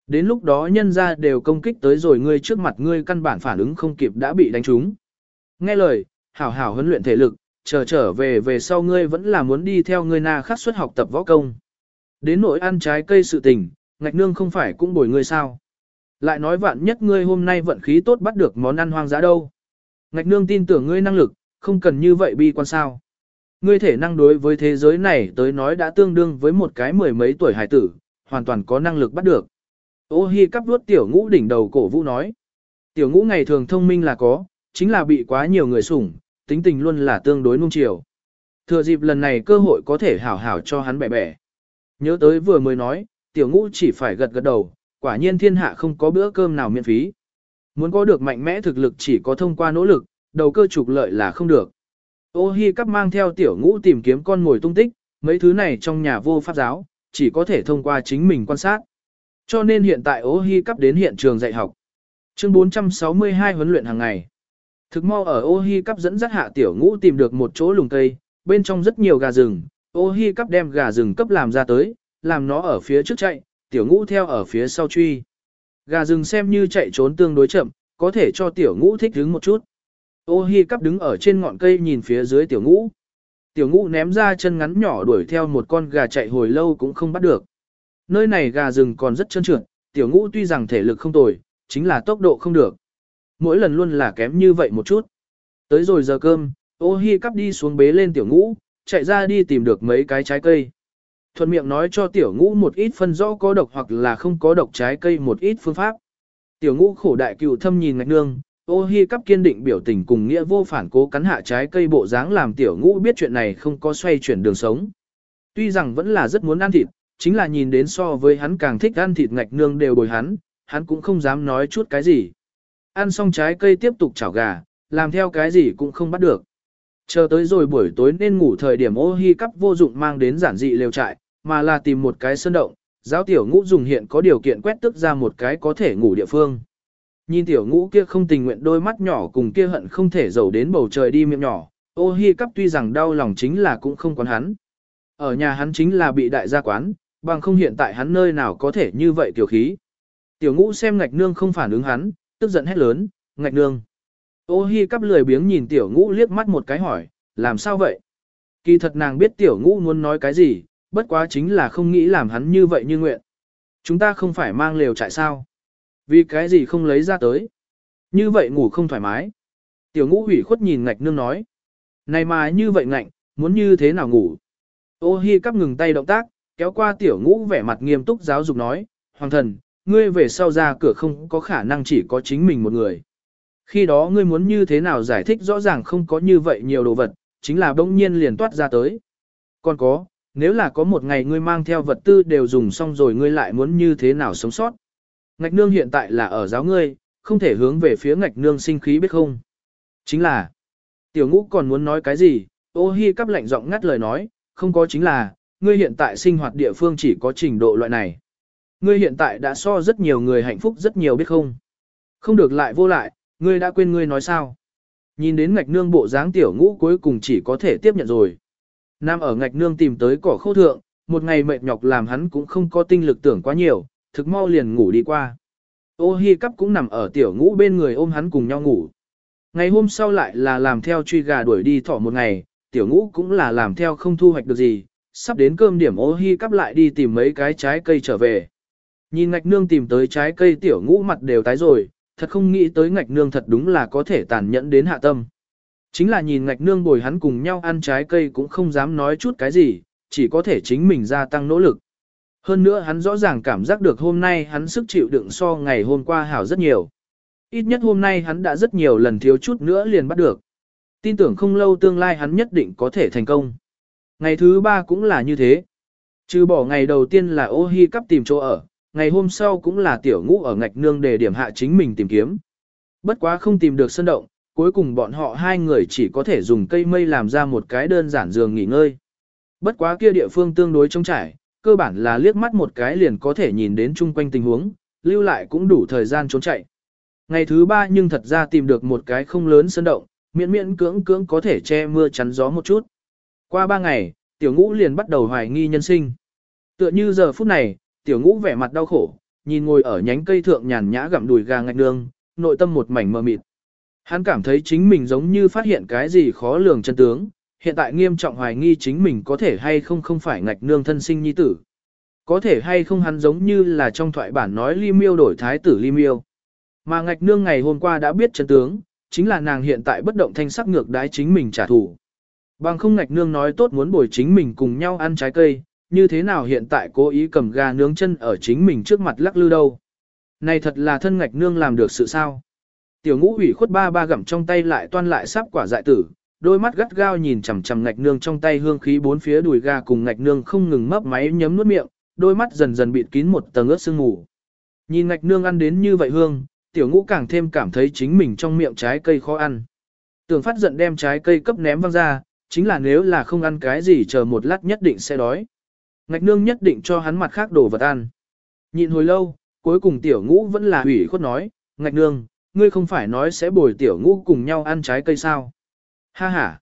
Đến lúc đó nhân ra đều công kích tới rồi ngươi trước mặt ngươi căn bản phản ứng không kịp đã bị đánh trúng. Nghe lời, hảo hảo huấn luyện thể lực, chờ trở về về sau ngươi vẫn là muốn đi theo ngươi na khắc suất học tập võ công. Đến nỗi ăn trái cây sự tình, ngạch nương không phải cũng bồi ngươi sao. Lại nói vạn nhất ngươi hôm nay vận khí tốt bắt được món ăn hoang dã đâu. Ngạch nương tin tưởng ngươi năng lực, không cần như vậy bi quan sao. Ngươi thể năng đối với thế giới này tới nói đã tương đương với một cái mười mấy tuổi hải tử, hoàn toàn có năng lực bắt được. Ô hi cắp vuốt tiểu ngũ đỉnh đầu cổ vũ nói. Tiểu ngũ ngày thường thông minh là có, chính là bị quá nhiều người sủng, tính tình luôn là tương đối nung chiều. Thừa dịp lần này cơ hội có thể hảo hảo cho hắn bẻ bẻ. Nhớ tới vừa mới nói, tiểu ngũ chỉ phải gật gật đầu, quả nhiên thiên hạ không có bữa cơm nào miễn phí. Muốn có được mạnh mẽ thực lực chỉ có thông qua nỗ lực, đầu cơ trục lợi là không được. Ô hi cắp mang theo tiểu ngũ tìm kiếm con ngồi tung tích, mấy thứ này trong nhà vô pháp giáo, chỉ có thể thông qua chính mình quan sát. Cho nên hiện tại ô hi cắp đến hiện trường dạy học. Chương 462 huấn luyện hàng ngày. Thực mau ở ô hi cắp dẫn dắt hạ tiểu ngũ tìm được một chỗ lùng cây, bên trong rất nhiều gà rừng, ô hi cắp đem gà rừng cấp làm ra tới, làm nó ở phía trước chạy, tiểu ngũ theo ở phía sau truy. Gà rừng xem như chạy trốn tương đối chậm, có thể cho tiểu ngũ thích đứng một chút. Ô hi cắp đứng ở trên ngọn cây nhìn phía dưới tiểu ngũ. Tiểu ngũ ném ra chân ngắn nhỏ đuổi theo một con gà chạy hồi lâu cũng không bắt được. Nơi này gà rừng còn rất trơn trượt, tiểu ngũ tuy rằng thể lực không tồi, chính là tốc độ không được. Mỗi lần luôn là kém như vậy một chút. Tới rồi giờ cơm, ô hi cắp đi xuống bế lên tiểu ngũ, chạy ra đi tìm được mấy cái trái cây. Thuận miệng nói cho tiểu ngũ một ít phân rõ có độc hoặc là không có độc trái cây một ít phương pháp. Tiểu ngũ khổ đại cựu thâm nhìn ngạch nương, ô hi cắp kiên định biểu tình cùng nghĩa vô phản cố cắn hạ trái cây bộ dáng làm tiểu ngũ biết chuyện này không có xoay chuyển đường sống. Tuy rằng vẫn là rất muốn ăn thịt, chính là nhìn đến so với hắn càng thích ăn thịt ngạch nương đều bồi hắn, hắn cũng không dám nói chút cái gì. Ăn xong trái cây tiếp tục chảo gà, làm theo cái gì cũng không bắt được. Chờ tới rồi buổi tối nên ngủ thời điểm ô hi cắp vô dụng mang đến giản dị lều trại, mà là tìm một cái sơn động, giáo tiểu ngũ dùng hiện có điều kiện quét tức ra một cái có thể ngủ địa phương. Nhìn tiểu ngũ kia không tình nguyện đôi mắt nhỏ cùng kia hận không thể giàu đến bầu trời đi miệng nhỏ, ô hi cắp tuy rằng đau lòng chính là cũng không quán hắn. Ở nhà hắn chính là bị đại gia quán, bằng không hiện tại hắn nơi nào có thể như vậy tiểu khí. Tiểu ngũ xem ngạch nương không phản ứng hắn, tức giận hét lớn, ngạch nương. Ô hi cắp lười biếng nhìn tiểu ngũ liếc mắt một cái hỏi, làm sao vậy? Kỳ thật nàng biết tiểu ngũ muốn nói cái gì, bất quá chính là không nghĩ làm hắn như vậy như nguyện. Chúng ta không phải mang lều trại sao? Vì cái gì không lấy ra tới? Như vậy ngủ không thoải mái. Tiểu ngũ hủy khuất nhìn ngạch nương nói. Này mà như vậy ngạnh, muốn như thế nào ngủ? Ô hi cắp ngừng tay động tác, kéo qua tiểu ngũ vẻ mặt nghiêm túc giáo dục nói. Hoàng thần, ngươi về sau ra cửa không có khả năng chỉ có chính mình một người. Khi đó ngươi muốn như thế nào giải thích rõ ràng không có như vậy nhiều đồ vật, chính là bỗng nhiên liền toát ra tới. Còn có, nếu là có một ngày ngươi mang theo vật tư đều dùng xong rồi ngươi lại muốn như thế nào sống sót. Ngạch nương hiện tại là ở giáo ngươi, không thể hướng về phía ngạch nương sinh khí biết không. Chính là, tiểu ngũ còn muốn nói cái gì, ô hi cắp lạnh giọng ngắt lời nói, không có chính là, ngươi hiện tại sinh hoạt địa phương chỉ có trình độ loại này. Ngươi hiện tại đã so rất nhiều người hạnh phúc rất nhiều biết không. Không được lại vô lại, ngươi đã quên ngươi nói sao. Nhìn đến ngạch nương bộ dáng tiểu ngũ cuối cùng chỉ có thể tiếp nhận rồi. Nam ở ngạch nương tìm tới cỏ khô thượng, một ngày mệt nhọc làm hắn cũng không có tinh lực tưởng quá nhiều, thực mau liền ngủ đi qua. Ô hi cắp cũng nằm ở tiểu ngũ bên người ôm hắn cùng nhau ngủ. Ngày hôm sau lại là làm theo truy gà đuổi đi thỏ một ngày, tiểu ngũ cũng là làm theo không thu hoạch được gì, sắp đến cơm điểm ô hi cắp lại đi tìm mấy cái trái cây trở về. Nhìn ngạch nương tìm tới trái cây tiểu ngũ mặt đều tái rồi, thật không nghĩ tới ngạch nương thật đúng là có thể tàn nhẫn đến hạ tâm. Chính là nhìn ngạch nương bồi hắn cùng nhau ăn trái cây cũng không dám nói chút cái gì, chỉ có thể chính mình gia tăng nỗ lực. Hơn nữa hắn rõ ràng cảm giác được hôm nay hắn sức chịu đựng so ngày hôm qua hảo rất nhiều. Ít nhất hôm nay hắn đã rất nhiều lần thiếu chút nữa liền bắt được. Tin tưởng không lâu tương lai hắn nhất định có thể thành công. Ngày thứ ba cũng là như thế. Trừ bỏ ngày đầu tiên là ô hi cắp tìm chỗ ở, ngày hôm sau cũng là tiểu ngũ ở ngạch nương để điểm hạ chính mình tìm kiếm. Bất quá không tìm được sân động, cuối cùng bọn họ hai người chỉ có thể dùng cây mây làm ra một cái đơn giản giường nghỉ ngơi. Bất quá kia địa phương tương đối trống trải, cơ bản là liếc mắt một cái liền có thể nhìn đến chung quanh tình huống, lưu lại cũng đủ thời gian trốn chạy. Ngày thứ ba nhưng thật ra tìm được một cái không lớn sân động, miễn miễn cưỡng cưỡng có thể che mưa chắn gió một chút. Qua ba ngày, tiểu ngũ liền bắt đầu hoài nghi nhân sinh. Tựa như giờ phút này, tiểu ngũ vẻ mặt đau khổ, nhìn ngồi ở nhánh cây thượng nhàn nhã gặm đùi gà ngạch nương, nội tâm một mảnh mờ mịt. Hắn cảm thấy chính mình giống như phát hiện cái gì khó lường chân tướng, hiện tại nghiêm trọng hoài nghi chính mình có thể hay không không phải ngạch nương thân sinh nhi tử. Có thể hay không hắn giống như là trong thoại bản nói Ly Miêu đổi thái tử Ly Miêu. Mà ngạch nương ngày hôm qua đã biết chân tướng, chính là nàng hiện tại bất động thanh sắc ngược đái chính mình trả thù. Bằng không ngạch nương nói tốt muốn bồi chính mình cùng nhau ăn trái cây, như thế nào hiện tại cố ý cầm gà nướng chân ở chính mình trước mặt lắc lư đâu. Này thật là thân ngạch nương làm được sự sao. Tiểu ngũ ủy khuất ba ba gặm trong tay lại toan lại sắp quả dại tử, đôi mắt gắt gao nhìn chằm chằm ngạch nương trong tay hương khí bốn phía đùi gà cùng ngạch nương không ngừng mấp máy nhấm nuốt miệng, đôi mắt dần dần bịt kín một tầng ướt sương mù. Nhìn ngạch nương ăn đến như vậy hương, tiểu ngũ càng thêm cảm thấy chính mình trong miệng trái cây khó ăn. Tưởng phát giận đem trái cây cấp ném văng ra, chính là nếu là không ăn cái gì chờ một lát nhất định sẽ đói. Ngạch nương nhất định cho hắn mặt khác đồ vật ăn. Nhịn hồi lâu, cuối cùng tiểu ngũ vẫn là hủy khuất nói, ngạch nương, ngươi không phải nói sẽ bồi tiểu ngũ cùng nhau ăn trái cây sao. Ha ha.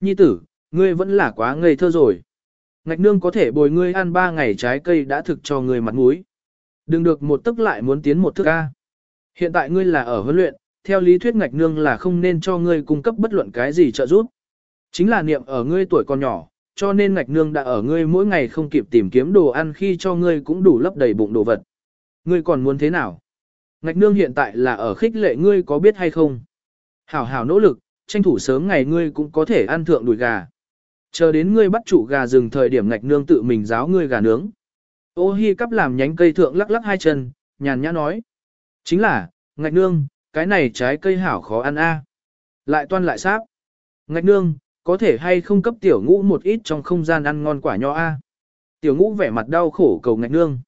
Nhi tử, ngươi vẫn là quá ngây thơ rồi. Ngạch nương có thể bồi ngươi ăn ba ngày trái cây đã thực cho ngươi mặt mũi. Đừng được một tức lại muốn tiến một thức A. Hiện tại ngươi là ở huấn luyện, theo lý thuyết ngạch nương là không nên cho ngươi cung cấp bất luận cái gì trợ giúp. Chính là niệm ở ngươi tuổi còn nhỏ, cho nên ngạch nương đã ở ngươi mỗi ngày không kịp tìm kiếm đồ ăn khi cho ngươi cũng đủ lấp đầy bụng đồ vật. Ngươi còn muốn thế nào? Ngạch nương hiện tại là ở khích lệ ngươi có biết hay không? Hảo hảo nỗ lực, tranh thủ sớm ngày ngươi cũng có thể ăn thượng đùi gà. Chờ đến ngươi bắt chủ gà rừng thời điểm ngạch nương tự mình giáo ngươi gà nướng. Ô hi cắp làm nhánh cây thượng lắc lắc hai chân, nhàn nhã nói. Chính là, ngạch nương, cái này trái cây hảo khó ăn a. Lại toan lại sáp. Ngạch nương, có thể hay không cấp tiểu ngũ một ít trong không gian ăn ngon quả nho a. Tiểu ngũ vẻ mặt đau khổ cầu ngạch nương.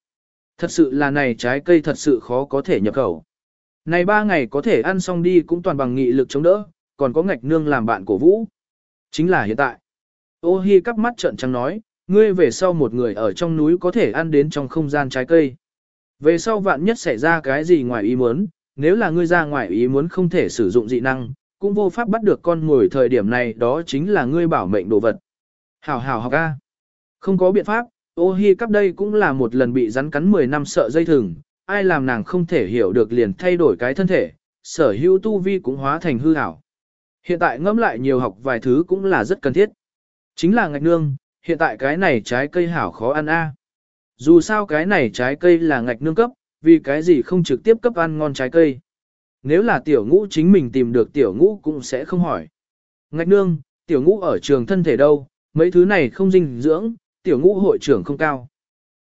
Thật sự là này trái cây thật sự khó có thể nhập khẩu. Này ba ngày có thể ăn xong đi cũng toàn bằng nghị lực chống đỡ, còn có ngạch nương làm bạn cổ vũ. Chính là hiện tại. Ô hi cắp mắt trợn trắng nói, ngươi về sau một người ở trong núi có thể ăn đến trong không gian trái cây. Về sau vạn nhất xảy ra cái gì ngoài ý muốn, nếu là ngươi ra ngoài ý muốn không thể sử dụng dị năng, cũng vô pháp bắt được con ngồi thời điểm này đó chính là ngươi bảo mệnh đồ vật. Hảo hảo học a. Không có biện pháp, ô hi cắp đây cũng là một lần bị rắn cắn 10 năm sợ dây thừng, ai làm nàng không thể hiểu được liền thay đổi cái thân thể, sở hữu tu vi cũng hóa thành hư hảo. Hiện tại ngẫm lại nhiều học vài thứ cũng là rất cần thiết. Chính là ngạch nương, hiện tại cái này trái cây hảo khó ăn a. Dù sao cái này trái cây là ngạch nương cấp, vì cái gì không trực tiếp cấp ăn ngon trái cây. Nếu là tiểu ngũ chính mình tìm được tiểu ngũ cũng sẽ không hỏi. Ngạch nương, tiểu ngũ ở trường thân thể đâu, mấy thứ này không dinh dưỡng, tiểu ngũ hội trưởng không cao.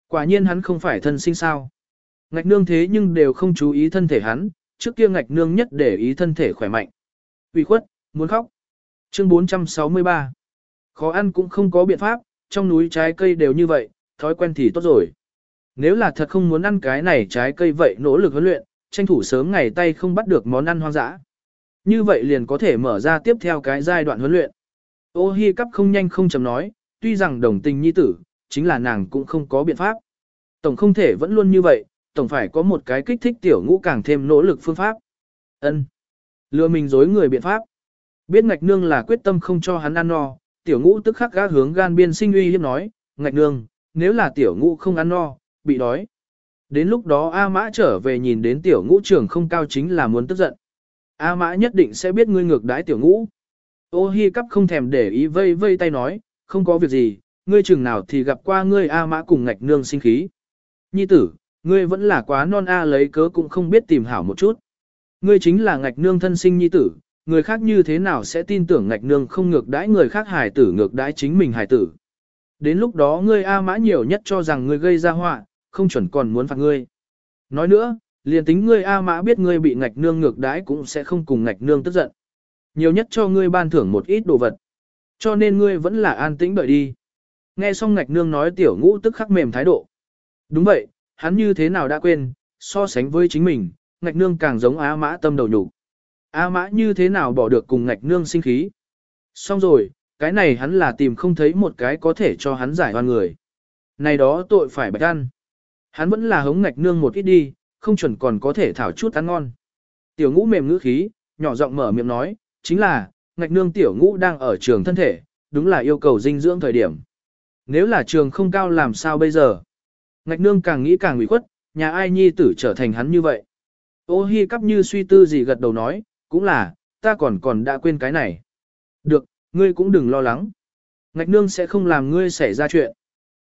Quả nhiên hắn không phải thân sinh sao. Ngạch nương thế nhưng đều không chú ý thân thể hắn, trước kia ngạch nương nhất để ý thân thể khỏe mạnh. Uy khuất, muốn khóc. Chương 463 Khó ăn cũng không có biện pháp, trong núi trái cây đều như vậy, thói quen thì tốt rồi. Nếu là thật không muốn ăn cái này trái cây vậy nỗ lực huấn luyện, tranh thủ sớm ngày tay không bắt được món ăn hoang dã. Như vậy liền có thể mở ra tiếp theo cái giai đoạn huấn luyện. Ô hi cắp không nhanh không chậm nói, tuy rằng đồng tình nhi tử, chính là nàng cũng không có biện pháp. Tổng không thể vẫn luôn như vậy, tổng phải có một cái kích thích tiểu ngũ càng thêm nỗ lực phương pháp. Ân, Lừa mình dối người biện pháp. Biết ngạch nương là quyết tâm không cho hắn ăn no, tiểu ngũ tức khắc gác hướng gan biên sinh uy hiếp nói, ngạch nương, nếu là tiểu ngũ không ăn no, bị đói. Đến lúc đó A Mã trở về nhìn đến tiểu ngũ trưởng không cao chính là muốn tức giận. A Mã nhất định sẽ biết ngươi ngược đái tiểu ngũ. Ô hi cắp không thèm để ý vây vây tay nói, không có việc gì, ngươi chừng nào thì gặp qua ngươi A Mã cùng ngạch nương sinh khí. Nhi tử, ngươi vẫn là quá non A lấy cớ cũng không biết tìm hảo một chút. Ngươi chính là ngạch nương thân sinh nhi tử, người khác như thế nào sẽ tin tưởng ngạch nương không ngược đãi người khác hài tử ngược đãi chính mình hài tử. Đến lúc đó ngươi A mã nhiều nhất cho rằng ngươi gây ra họa, không chuẩn còn muốn phạt ngươi. Nói nữa, liền tính ngươi A mã biết ngươi bị ngạch nương ngược đãi cũng sẽ không cùng ngạch nương tức giận. Nhiều nhất cho ngươi ban thưởng một ít đồ vật. Cho nên ngươi vẫn là an tĩnh đợi đi. Nghe xong ngạch nương nói tiểu ngũ tức khắc mềm thái độ. Đúng vậy, hắn như thế nào đã quên, so sánh với chính mình, ngạch nương càng giống Á mã tâm đầu nhục. Á mã như thế nào bỏ được cùng ngạch nương sinh khí. Xong rồi, cái này hắn là tìm không thấy một cái có thể cho hắn giải oan người. Này đó tội phải bạch ăn. Hắn vẫn là hống ngạch nương một ít đi, không chuẩn còn có thể thảo chút ăn ngon. Tiểu ngũ mềm ngữ khí, nhỏ giọng mở miệng nói, chính là, ngạch nương tiểu ngũ đang ở trường thân thể, đúng là yêu cầu dinh dưỡng thời điểm. Nếu là trường không cao làm sao bây giờ? Ngạch nương càng nghĩ càng ủy khuất, nhà ai nhi tử trở thành hắn như vậy. Ô hi cắp như suy tư gì gật đầu nói, cũng là, ta còn còn đã quên cái này. Được, ngươi cũng đừng lo lắng. Ngạch nương sẽ không làm ngươi xảy ra chuyện.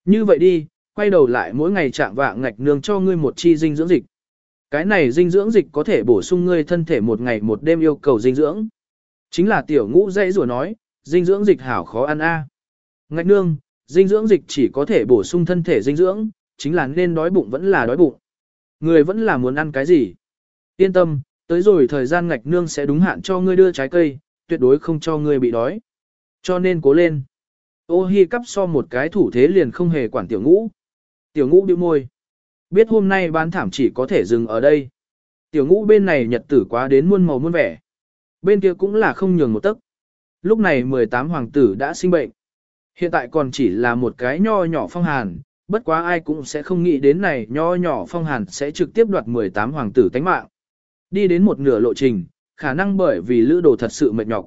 Như vậy đi, quay đầu lại mỗi ngày chạm vạng ngạch nương cho ngươi một chi dinh dưỡng dịch. Cái này dinh dưỡng dịch có thể bổ sung ngươi thân thể một ngày một đêm yêu cầu dinh dưỡng. Chính là tiểu ngũ dãy rủa nói, dinh dưỡng dịch hảo khó ăn a. Ngạch nương, dinh dưỡng dịch chỉ có thể bổ sung thân thể dinh dưỡng, chính là nên đói bụng vẫn là đói bụng. Người vẫn là muốn ăn cái gì. Yên tâm, tới rồi thời gian ngạch nương sẽ đúng hạn cho ngươi đưa trái cây, tuyệt đối không cho ngươi bị đói. Cho nên cố lên. Ô hi cắp so một cái thủ thế liền không hề quản tiểu ngũ. Tiểu ngũ bĩu môi. Biết hôm nay bán thảm chỉ có thể dừng ở đây. Tiểu ngũ bên này nhật tử quá đến muôn màu muôn vẻ. Bên kia cũng là không nhường một tấc. Lúc này 18 hoàng tử đã sinh bệnh. Hiện tại còn chỉ là một cái nho nhỏ phong hàn, bất quá ai cũng sẽ không nghĩ đến này nho nhỏ phong hàn sẽ trực tiếp đoạt 18 hoàng tử tánh mạng. Đi đến một nửa lộ trình, khả năng bởi vì lữ đồ thật sự mệt nhọc.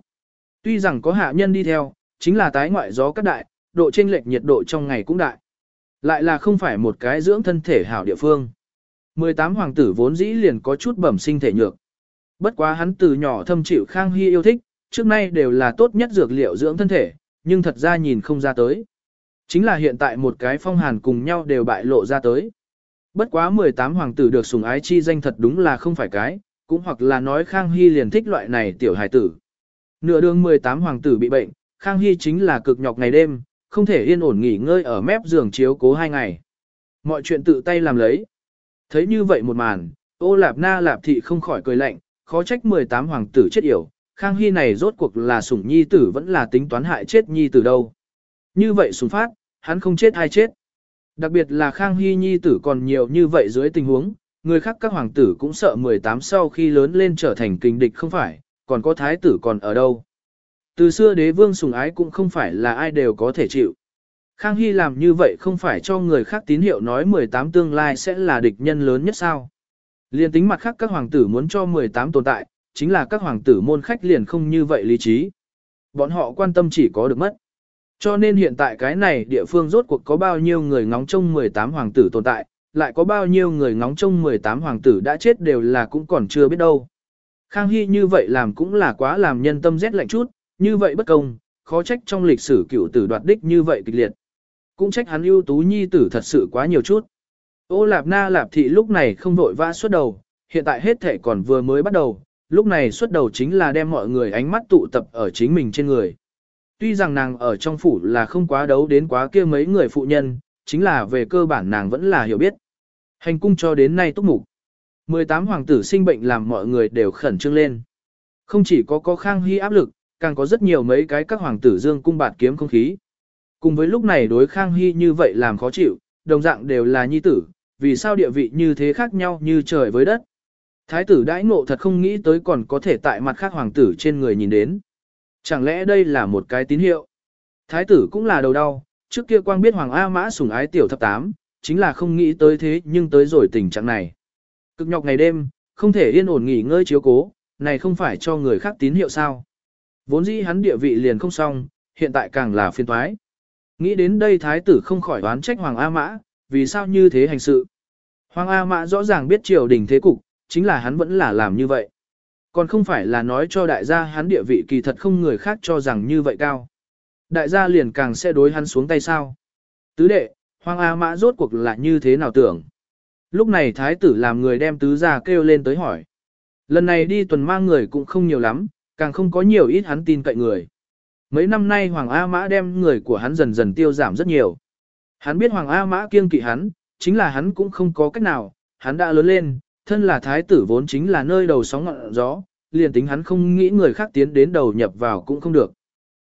Tuy rằng có hạ nhân đi theo, chính là tái ngoại gió các đại, độ chênh lệch nhiệt độ trong ngày cũng đại. Lại là không phải một cái dưỡng thân thể hảo địa phương. 18 hoàng tử vốn dĩ liền có chút bẩm sinh thể nhược. Bất quá hắn từ nhỏ thâm chịu Khang Hy yêu thích, trước nay đều là tốt nhất dược liệu dưỡng thân thể, nhưng thật ra nhìn không ra tới. Chính là hiện tại một cái phong hàn cùng nhau đều bại lộ ra tới. Bất quá 18 hoàng tử được sủng ái chi danh thật đúng là không phải cái, cũng hoặc là nói Khang Hy liền thích loại này tiểu hài tử. Nửa đường 18 hoàng tử bị bệnh, Khang Hy chính là cực nhọc ngày đêm, không thể yên ổn nghỉ ngơi ở mép giường chiếu cố hai ngày. Mọi chuyện tự tay làm lấy. Thấy như vậy một màn, ô lạp na lạp thị không khỏi cười lạnh, khó trách 18 hoàng tử chết yểu, Khang Hy này rốt cuộc là sủng nhi tử vẫn là tính toán hại chết nhi tử đâu. Như vậy sủng phát, hắn không chết ai chết. Đặc biệt là Khang Hy nhi tử còn nhiều như vậy dưới tình huống, người khác các hoàng tử cũng sợ 18 sau khi lớn lên trở thành kình địch không phải, còn có thái tử còn ở đâu. Từ xưa đế vương sủng ái cũng không phải là ai đều có thể chịu. Khang Hy làm như vậy không phải cho người khác tín hiệu nói 18 tương lai sẽ là địch nhân lớn nhất sao. Liên tính mặt khác các hoàng tử muốn cho 18 tồn tại, chính là các hoàng tử môn khách liền không như vậy lý trí. Bọn họ quan tâm chỉ có được mất. Cho nên hiện tại cái này địa phương rốt cuộc có bao nhiêu người ngóng trông 18 hoàng tử tồn tại, lại có bao nhiêu người ngóng trông 18 hoàng tử đã chết đều là cũng còn chưa biết đâu. Khang Hy như vậy làm cũng là quá làm nhân tâm rét lạnh chút, như vậy bất công, khó trách trong lịch sử cựu tử đoạt đích như vậy kịch liệt. Cũng trách hắn ưu tú nhi tử thật sự quá nhiều chút. Ô Lạp Na Lạp Thị lúc này không vội vã xuất đầu, hiện tại hết thể còn vừa mới bắt đầu, lúc này xuất đầu chính là đem mọi người ánh mắt tụ tập ở chính mình trên người. Tuy rằng nàng ở trong phủ là không quá đấu đến quá kia mấy người phụ nhân, chính là về cơ bản nàng vẫn là hiểu biết. Hành cung cho đến nay túc mục. 18 hoàng tử sinh bệnh làm mọi người đều khẩn trương lên. Không chỉ có có khang hy áp lực, càng có rất nhiều mấy cái các hoàng tử dương cung bạt kiếm không khí. Cùng với lúc này đối khang hy như vậy làm khó chịu, đồng dạng đều là nhi tử, vì sao địa vị như thế khác nhau như trời với đất. Thái tử đãi ngộ thật không nghĩ tới còn có thể tại mặt khác hoàng tử trên người nhìn đến. Chẳng lẽ đây là một cái tín hiệu? Thái tử cũng là đầu đau, trước kia quang biết hoàng A mã sủng ái tiểu thập tám, chính là không nghĩ tới thế nhưng tới rồi tình trạng này. Cực nhọc ngày đêm, không thể yên ổn nghỉ ngơi chiếu cố, này không phải cho người khác tín hiệu sao. Vốn dĩ hắn địa vị liền không xong, hiện tại càng là phiên thoái. Nghĩ đến đây thái tử không khỏi đoán trách Hoàng A Mã, vì sao như thế hành sự. Hoàng A Mã rõ ràng biết triều đình thế cục, chính là hắn vẫn là làm như vậy. Còn không phải là nói cho đại gia hắn địa vị kỳ thật không người khác cho rằng như vậy cao. Đại gia liền càng sẽ đối hắn xuống tay sao. Tứ đệ, Hoàng A Mã rốt cuộc là như thế nào tưởng. Lúc này thái tử làm người đem tứ gia kêu lên tới hỏi. Lần này đi tuần mang người cũng không nhiều lắm, càng không có nhiều ít hắn tin cậy người. Mấy năm nay Hoàng A Mã đem người của hắn dần dần tiêu giảm rất nhiều. Hắn biết Hoàng A Mã kiêng kỵ hắn, chính là hắn cũng không có cách nào, hắn đã lớn lên, thân là thái tử vốn chính là nơi đầu sóng ngọn gió, liền tính hắn không nghĩ người khác tiến đến đầu nhập vào cũng không được.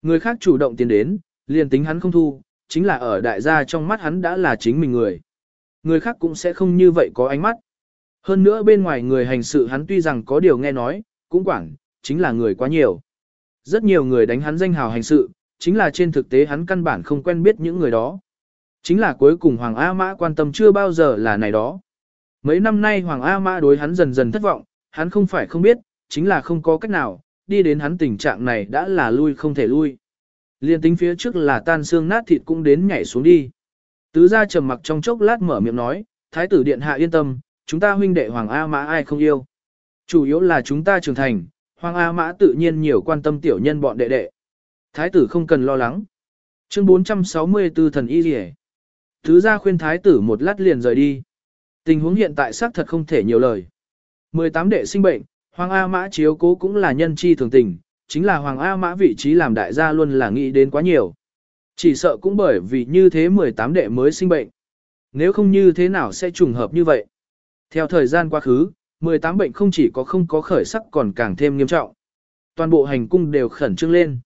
Người khác chủ động tiến đến, liền tính hắn không thu, chính là ở đại gia trong mắt hắn đã là chính mình người. Người khác cũng sẽ không như vậy có ánh mắt. Hơn nữa bên ngoài người hành sự hắn tuy rằng có điều nghe nói, cũng quản, chính là người quá nhiều. Rất nhiều người đánh hắn danh hào hành sự, chính là trên thực tế hắn căn bản không quen biết những người đó. Chính là cuối cùng Hoàng A Mã quan tâm chưa bao giờ là này đó. Mấy năm nay Hoàng A Mã đối hắn dần dần thất vọng, hắn không phải không biết, chính là không có cách nào, đi đến hắn tình trạng này đã là lui không thể lui. Liên tính phía trước là tan xương nát thịt cũng đến nhảy xuống đi. Tứ gia trầm mặc trong chốc lát mở miệng nói, Thái tử điện hạ yên tâm, chúng ta huynh đệ Hoàng A Mã ai không yêu. Chủ yếu là chúng ta trưởng thành, Hoàng A Mã tự nhiên nhiều quan tâm tiểu nhân bọn đệ đệ. Thái tử không cần lo lắng. Chương 464 thần y rỉ thứ gia khuyên thái tử một lát liền rời đi. Tình huống hiện tại xác thật không thể nhiều lời. 18 đệ sinh bệnh, Hoàng A Mã chiếu cố cũng là nhân chi thường tình, chính là Hoàng A Mã vị trí làm đại gia luôn là nghĩ đến quá nhiều. Chỉ sợ cũng bởi vì như thế 18 đệ mới sinh bệnh. Nếu không như thế nào sẽ trùng hợp như vậy? Theo thời gian quá khứ, 18 bệnh không chỉ có không có khởi sắc còn càng thêm nghiêm trọng. Toàn bộ hành cung đều khẩn trương lên.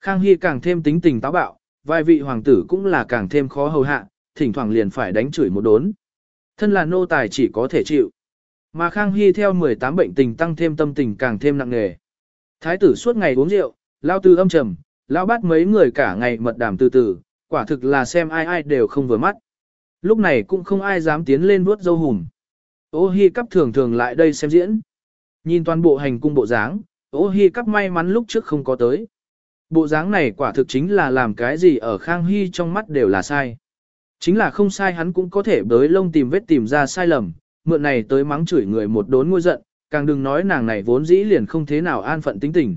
Khang Hy càng thêm tính tình táo bạo, vài vị hoàng tử cũng là càng thêm khó hầu hạ, thỉnh thoảng liền phải đánh chửi một đốn. Thân là nô tài chỉ có thể chịu. Mà Khang Hy theo 18 bệnh tình tăng thêm tâm tình càng thêm nặng nề. Thái tử suốt ngày uống rượu, lao tư âm trầm, lao bắt mấy người cả ngày mật đàm từ từ, quả thực là xem ai ai đều không vừa mắt. Lúc này cũng không ai dám tiến lên vuốt dâu hùm. Ô hi cắp thường thường lại đây xem diễn. Nhìn toàn bộ hành cung bộ dáng, ô hi cắp may mắn lúc trước không có tới. Bộ dáng này quả thực chính là làm cái gì ở Khang Hy trong mắt đều là sai. Chính là không sai hắn cũng có thể bới lông tìm vết tìm ra sai lầm, mượn này tới mắng chửi người một đốn ngôi giận, càng đừng nói nàng này vốn dĩ liền không thế nào an phận tính tình.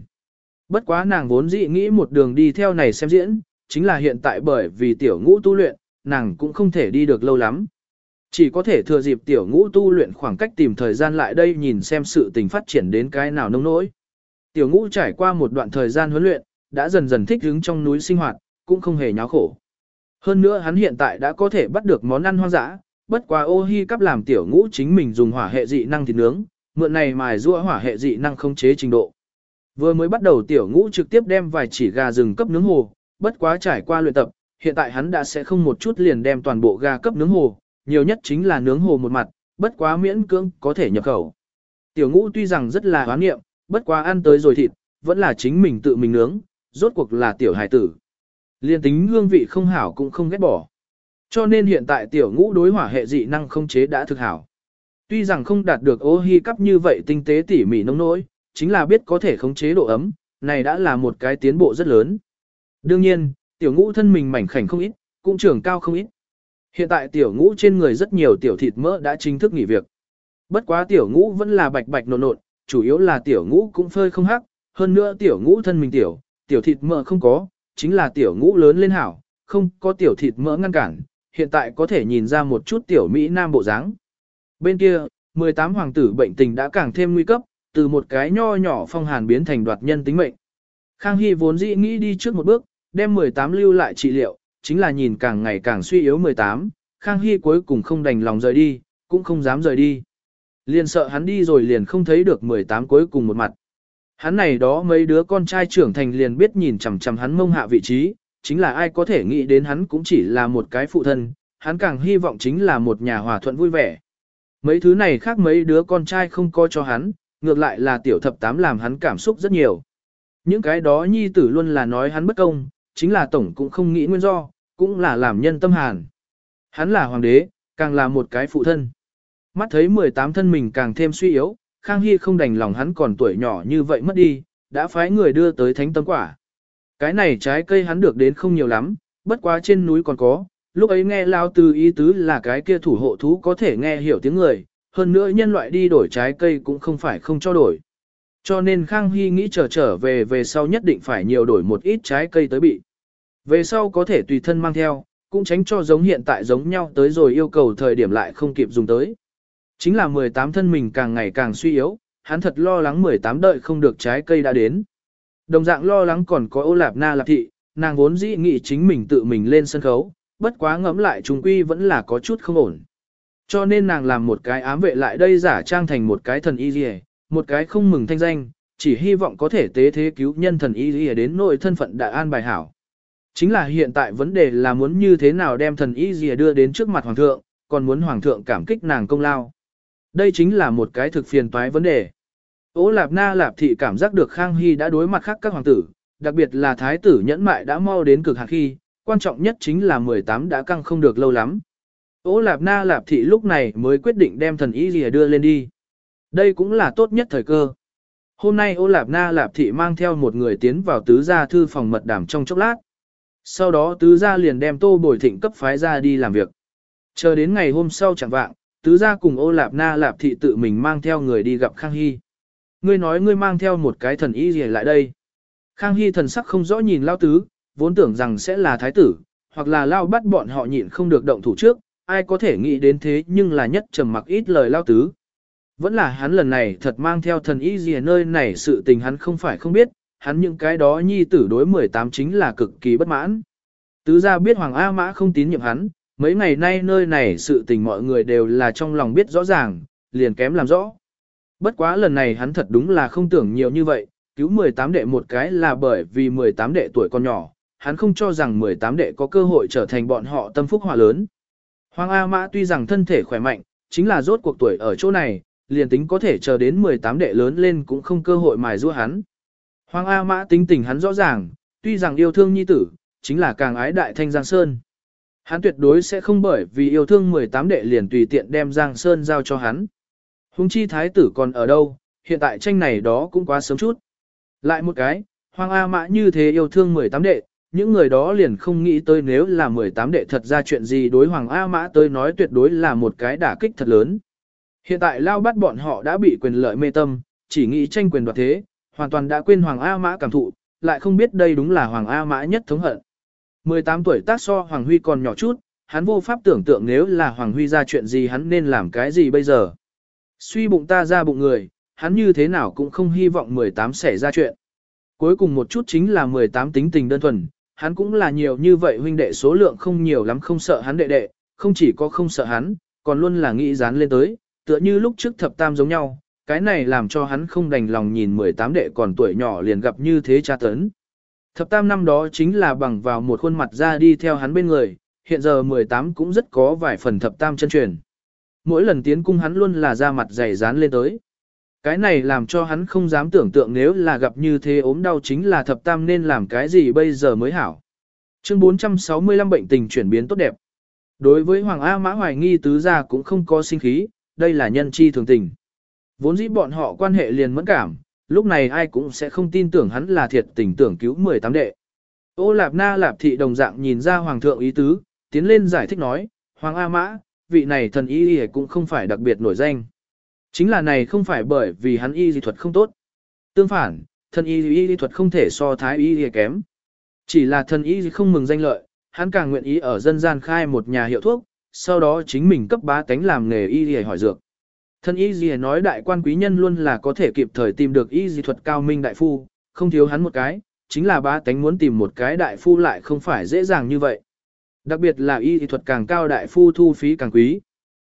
Bất quá nàng vốn dĩ nghĩ một đường đi theo này xem diễn, chính là hiện tại bởi vì tiểu ngũ tu luyện, nàng cũng không thể đi được lâu lắm. Chỉ có thể thừa dịp tiểu ngũ tu luyện khoảng cách tìm thời gian lại đây nhìn xem sự tình phát triển đến cái nào nông nỗi. Tiểu ngũ trải qua một đoạn thời gian huấn luyện, đã dần dần thích ứng trong núi sinh hoạt, cũng không hề nháo khổ. Hơn nữa hắn hiện tại đã có thể bắt được món ăn hoang dã, bất quá ô hi cắp làm tiểu ngũ chính mình dùng hỏa hệ dị năng thịt nướng, mượn này mài rua hỏa hệ dị năng không chế trình độ. Vừa mới bắt đầu tiểu ngũ trực tiếp đem vài chỉ gà rừng cấp nướng hồ, bất quá trải qua luyện tập, hiện tại hắn đã sẽ không một chút liền đem toàn bộ gà cấp nướng hồ, nhiều nhất chính là nướng hồ một mặt, bất quá miễn cưỡng có thể nhập khẩu. Tiểu ngũ tuy rằng rất là hoán nghiệm, bất quá ăn tới rồi thịt, vẫn là chính mình tự mình nướng, rốt cuộc là tiểu hải tử. Liên tính hương vị không hảo cũng không ghét bỏ. Cho nên hiện tại tiểu ngũ đối hỏa hệ dị năng không chế đã thực hảo. Tuy rằng không đạt được ô hi cắp như vậy tinh tế tỉ mỉ nông nỗi, chính là biết có thể khống chế độ ấm, này đã là một cái tiến bộ rất lớn. Đương nhiên, tiểu ngũ thân mình mảnh khảnh không ít, cũng trưởng cao không ít. Hiện tại tiểu ngũ trên người rất nhiều tiểu thịt mỡ đã chính thức nghỉ việc. Bất quá tiểu ngũ vẫn là bạch bạch nộn nộn, chủ yếu là tiểu ngũ cũng phơi không hắc, hơn nữa tiểu ngũ thân mình tiểu, tiểu thịt mỡ không có, chính là tiểu ngũ lớn lên hảo, không có tiểu thịt mỡ ngăn cản, hiện tại có thể nhìn ra một chút tiểu Mỹ Nam bộ dáng. Bên kia, 18 hoàng tử bệnh tình đã càng thêm nguy cấp, từ một cái nho nhỏ phong hàn biến thành đoạt nhân tính mệnh. Khang Hy vốn dĩ nghĩ đi trước một bước, đem 18 lưu lại trị liệu, chính là nhìn càng ngày càng suy yếu 18, Khang Hy cuối cùng không đành lòng rời đi, cũng không dám rời đi. Liền sợ hắn đi rồi liền không thấy được 18 cuối cùng một mặt. Hắn này đó mấy đứa con trai trưởng thành liền biết nhìn chằm chằm hắn mông hạ vị trí, chính là ai có thể nghĩ đến hắn cũng chỉ là một cái phụ thân, hắn càng hy vọng chính là một nhà hòa thuận vui vẻ. Mấy thứ này khác mấy đứa con trai không coi cho hắn, ngược lại là tiểu thập tám làm hắn cảm xúc rất nhiều. Những cái đó nhi tử luôn là nói hắn bất công, chính là tổng cũng không nghĩ nguyên do, cũng là làm nhân tâm hàn. Hắn là hoàng đế, càng là một cái phụ thân. Mắt thấy 18 thân mình càng thêm suy yếu, Khang Hy không đành lòng hắn còn tuổi nhỏ như vậy mất đi, đã phái người đưa tới thánh tâm quả. Cái này trái cây hắn được đến không nhiều lắm, bất quá trên núi còn có, lúc ấy nghe lao từ ý tứ là cái kia thủ hộ thú có thể nghe hiểu tiếng người, hơn nữa nhân loại đi đổi trái cây cũng không phải không cho đổi. Cho nên Khang Hy nghĩ trở trở về về sau nhất định phải nhiều đổi một ít trái cây tới bị. Về sau có thể tùy thân mang theo, cũng tránh cho giống hiện tại giống nhau tới rồi yêu cầu thời điểm lại không kịp dùng tới. Chính là 18 thân mình càng ngày càng suy yếu, hắn thật lo lắng 18 đợi không được trái cây đã đến. Đồng dạng lo lắng còn có ô lạp na lạp thị, nàng vốn dĩ nghĩ chính mình tự mình lên sân khấu, bất quá ngẫm lại chúng quy vẫn là có chút không ổn. Cho nên nàng làm một cái ám vệ lại đây giả trang thành một cái thần y dì một cái không mừng thanh danh, chỉ hy vọng có thể tế thế cứu nhân thần y dì đến nội thân phận đại an bài hảo. Chính là hiện tại vấn đề là muốn như thế nào đem thần y dì đưa đến trước mặt hoàng thượng, còn muốn hoàng thượng cảm kích nàng công lao. Đây chính là một cái thực phiền toái vấn đề. Ô Lạp Na Lạp Thị cảm giác được Khang Hy đã đối mặt khác các hoàng tử, đặc biệt là thái tử nhẫn mại đã mau đến cực hạt khi, quan trọng nhất chính là 18 đã căng không được lâu lắm. Ô Lạp Na Lạp Thị lúc này mới quyết định đem thần ý rìa đưa lên đi. Đây cũng là tốt nhất thời cơ. Hôm nay ô Lạp Na Lạp Thị mang theo một người tiến vào tứ gia thư phòng mật đảm trong chốc lát. Sau đó tứ gia liền đem tô bồi thịnh cấp phái ra đi làm việc. Chờ đến ngày hôm sau chẳng vạng, tứ gia cùng ô Lạp Na Lạp Thị tự mình mang theo người đi gặp Khang Hy. Ngươi nói ngươi mang theo một cái thần y gì lại đây. Khang Hy thần sắc không rõ nhìn lao tứ, vốn tưởng rằng sẽ là thái tử, hoặc là lao bắt bọn họ nhịn không được động thủ trước, ai có thể nghĩ đến thế nhưng là nhất trầm mặc ít lời lao tứ. Vẫn là hắn lần này thật mang theo thần y gì nơi này sự tình hắn không phải không biết, hắn những cái đó nhi tử đối 18 chính là cực kỳ bất mãn. Tứ gia biết Hoàng A Mã không tín nhiệm hắn, mấy ngày nay nơi này sự tình mọi người đều là trong lòng biết rõ ràng, liền kém làm rõ. Bất quá lần này hắn thật đúng là không tưởng nhiều như vậy, cứu 18 đệ một cái là bởi vì 18 đệ tuổi còn nhỏ, hắn không cho rằng 18 đệ có cơ hội trở thành bọn họ tâm phúc hòa lớn. Hoàng A Mã tuy rằng thân thể khỏe mạnh, chính là rốt cuộc tuổi ở chỗ này, liền tính có thể chờ đến 18 đệ lớn lên cũng không cơ hội mài giũa hắn. Hoàng A Mã tính tình hắn rõ ràng, tuy rằng yêu thương nhi tử, chính là càng ái đại thanh Giang Sơn. Hắn tuyệt đối sẽ không bởi vì yêu thương 18 đệ liền tùy tiện đem Giang Sơn giao cho hắn. Hùng chi thái tử còn ở đâu, hiện tại tranh này đó cũng quá sớm chút. Lại một cái, Hoàng A Mã như thế yêu thương 18 đệ, những người đó liền không nghĩ tới nếu là 18 đệ thật ra chuyện gì đối Hoàng A Mã tới nói tuyệt đối là một cái đả kích thật lớn. Hiện tại lao bắt bọn họ đã bị quyền lợi mê tâm, chỉ nghĩ tranh quyền đoạt thế, hoàn toàn đã quên Hoàng A Mã cảm thụ, lại không biết đây đúng là Hoàng A Mã nhất thống hận. 18 tuổi tác so Hoàng Huy còn nhỏ chút, hắn vô pháp tưởng tượng nếu là Hoàng Huy ra chuyện gì hắn nên làm cái gì bây giờ. Suy bụng ta ra bụng người, hắn như thế nào cũng không hy vọng 18 xảy ra chuyện. Cuối cùng một chút chính là 18 tính tình đơn thuần, hắn cũng là nhiều như vậy huynh đệ số lượng không nhiều lắm không sợ hắn đệ đệ, không chỉ có không sợ hắn, còn luôn là nghĩ dán lên tới, tựa như lúc trước thập tam giống nhau, cái này làm cho hắn không đành lòng nhìn 18 đệ còn tuổi nhỏ liền gặp như thế cha tấn. Thập tam năm đó chính là bằng vào một khuôn mặt ra đi theo hắn bên người, hiện giờ 18 cũng rất có vài phần thập tam chân truyền. Mỗi lần tiến cung hắn luôn là ra mặt dày dán lên tới. Cái này làm cho hắn không dám tưởng tượng nếu là gặp như thế ốm đau chính là thập tam nên làm cái gì bây giờ mới hảo. Chương 465 bệnh tình chuyển biến tốt đẹp. Đối với Hoàng A Mã hoài nghi tứ gia cũng không có sinh khí, đây là nhân chi thường tình. Vốn dĩ bọn họ quan hệ liền mẫn cảm, lúc này ai cũng sẽ không tin tưởng hắn là thiệt tình tưởng cứu 18 đệ. Ô Lạp Na Lạp Thị đồng dạng nhìn ra Hoàng thượng ý tứ, tiến lên giải thích nói, Hoàng A Mã, vị này thần y y cũng không phải đặc biệt nổi danh. Chính là này không phải bởi vì hắn y y thuật không tốt. Tương phản, thần y y thuật không thể so thái y y kém. Chỉ là thần y không mừng danh lợi, hắn càng nguyện ý ở dân gian khai một nhà hiệu thuốc, sau đó chính mình cấp bá tánh làm nghề y y hỏi dược. Thân y gì nói đại quan quý nhân luôn là có thể kịp thời tìm được y dị thuật cao minh đại phu, không thiếu hắn một cái, chính là ba tánh muốn tìm một cái đại phu lại không phải dễ dàng như vậy. Đặc biệt là y dị thuật càng cao đại phu thu phí càng quý.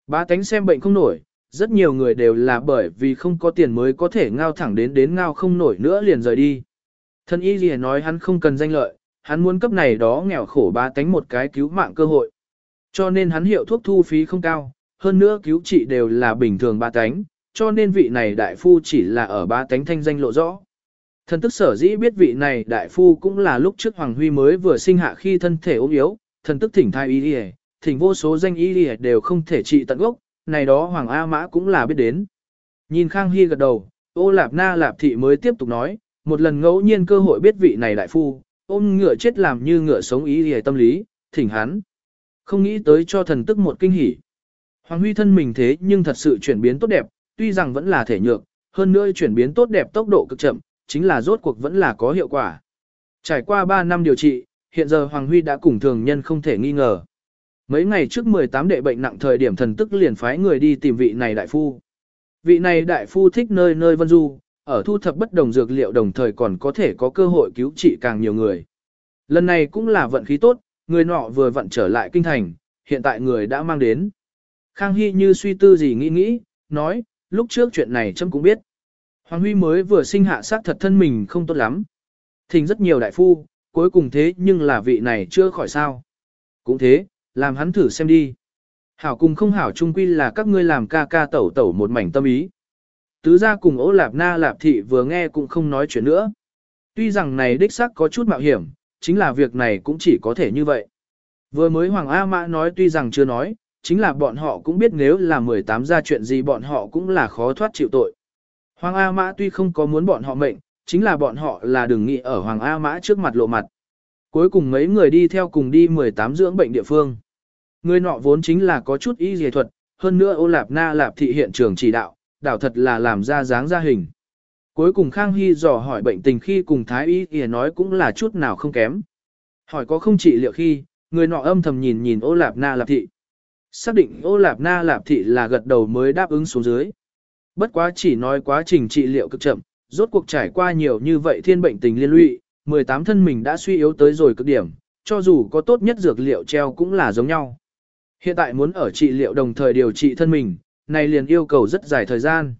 Ba tánh xem bệnh không nổi, rất nhiều người đều là bởi vì không có tiền mới có thể ngao thẳng đến đến ngao không nổi nữa liền rời đi. Thân y gì nói hắn không cần danh lợi, hắn muốn cấp này đó nghèo khổ ba tánh một cái cứu mạng cơ hội. Cho nên hắn hiệu thuốc thu phí không cao, hơn nữa cứu trị đều là bình thường ba tánh, cho nên vị này đại phu chỉ là ở ba tánh thanh danh lộ rõ. Thần tức sở dĩ biết vị này đại phu cũng là lúc trước Hoàng Huy mới vừa sinh hạ khi thân thể ốm yếu, thần tức thỉnh thai y y, thỉnh vô số danh y y đều không thể trị tận gốc, này đó Hoàng A Mã cũng là biết đến. Nhìn Khang Hy gật đầu, ô lạp na lạp thị mới tiếp tục nói, một lần ngẫu nhiên cơ hội biết vị này đại phu, ôm ngựa chết làm như ngựa sống y y tâm lý, thỉnh hắn. Không nghĩ tới cho thần tức một kinh hỉ. Hoàng Huy thân mình thế nhưng thật sự chuyển biến tốt đẹp, tuy rằng vẫn là thể nhược, hơn nữa chuyển biến tốt đẹp tốc độ cực chậm, chính là rốt cuộc vẫn là có hiệu quả. Trải qua 3 năm điều trị, hiện giờ Hoàng Huy đã cùng thường nhân không thể nghi ngờ. Mấy ngày trước 18 đệ bệnh nặng thời điểm thần tức liền phái người đi tìm vị này đại phu. Vị này đại phu thích nơi nơi vân du, ở thu thập bất đồng dược liệu đồng thời còn có thể có cơ hội cứu trị càng nhiều người. Lần này cũng là vận khí tốt, người nọ vừa vận trở lại kinh thành, hiện tại người đã mang đến. Khang Hy như suy tư gì nghĩ nghĩ, nói, lúc trước chuyện này chấm cũng biết. Hoàng Huy mới vừa sinh hạ sát thật thân mình không tốt lắm. Thình rất nhiều đại phu, cuối cùng thế nhưng là vị này chưa khỏi sao. Cũng thế, làm hắn thử xem đi. Hảo cùng không hảo trung quy là các ngươi làm ca ca tẩu tẩu một mảnh tâm ý. Tứ gia cùng ố lạp na lạp thị vừa nghe cũng không nói chuyện nữa. Tuy rằng này đích xác có chút mạo hiểm, chính là việc này cũng chỉ có thể như vậy. Vừa mới Hoàng A Mã nói tuy rằng chưa nói, chính là bọn họ cũng biết nếu là 18 ra chuyện gì bọn họ cũng là khó thoát chịu tội. Hoàng A Mã tuy không có muốn bọn họ mệnh, chính là bọn họ là đừng nghĩ ở Hoàng A Mã trước mặt lộ mặt. Cuối cùng mấy người đi theo cùng đi 18 dưỡng bệnh địa phương. Người nọ vốn chính là có chút y dề thuật, hơn nữa ô lạp na lạp thị hiện trường chỉ đạo, đảo thật là làm ra dáng ra hình. Cuối cùng Khang Hy dò hỏi bệnh tình khi cùng Thái Y thì nói cũng là chút nào không kém. Hỏi có không trị liệu khi, Người nọ âm thầm nhìn nhìn ô lạp na lạp thị. Xác định ô lạp na lạp thị là gật đầu mới đáp ứng xuống dưới. Bất quá chỉ nói quá trình trị liệu cực chậm, rốt cuộc trải qua nhiều như vậy thiên bệnh tình liên lụy, 18 thân mình đã suy yếu tới rồi cực điểm, cho dù có tốt nhất dược liệu treo cũng là giống nhau. Hiện tại muốn ở trị liệu đồng thời điều trị thân mình, này liền yêu cầu rất dài thời gian.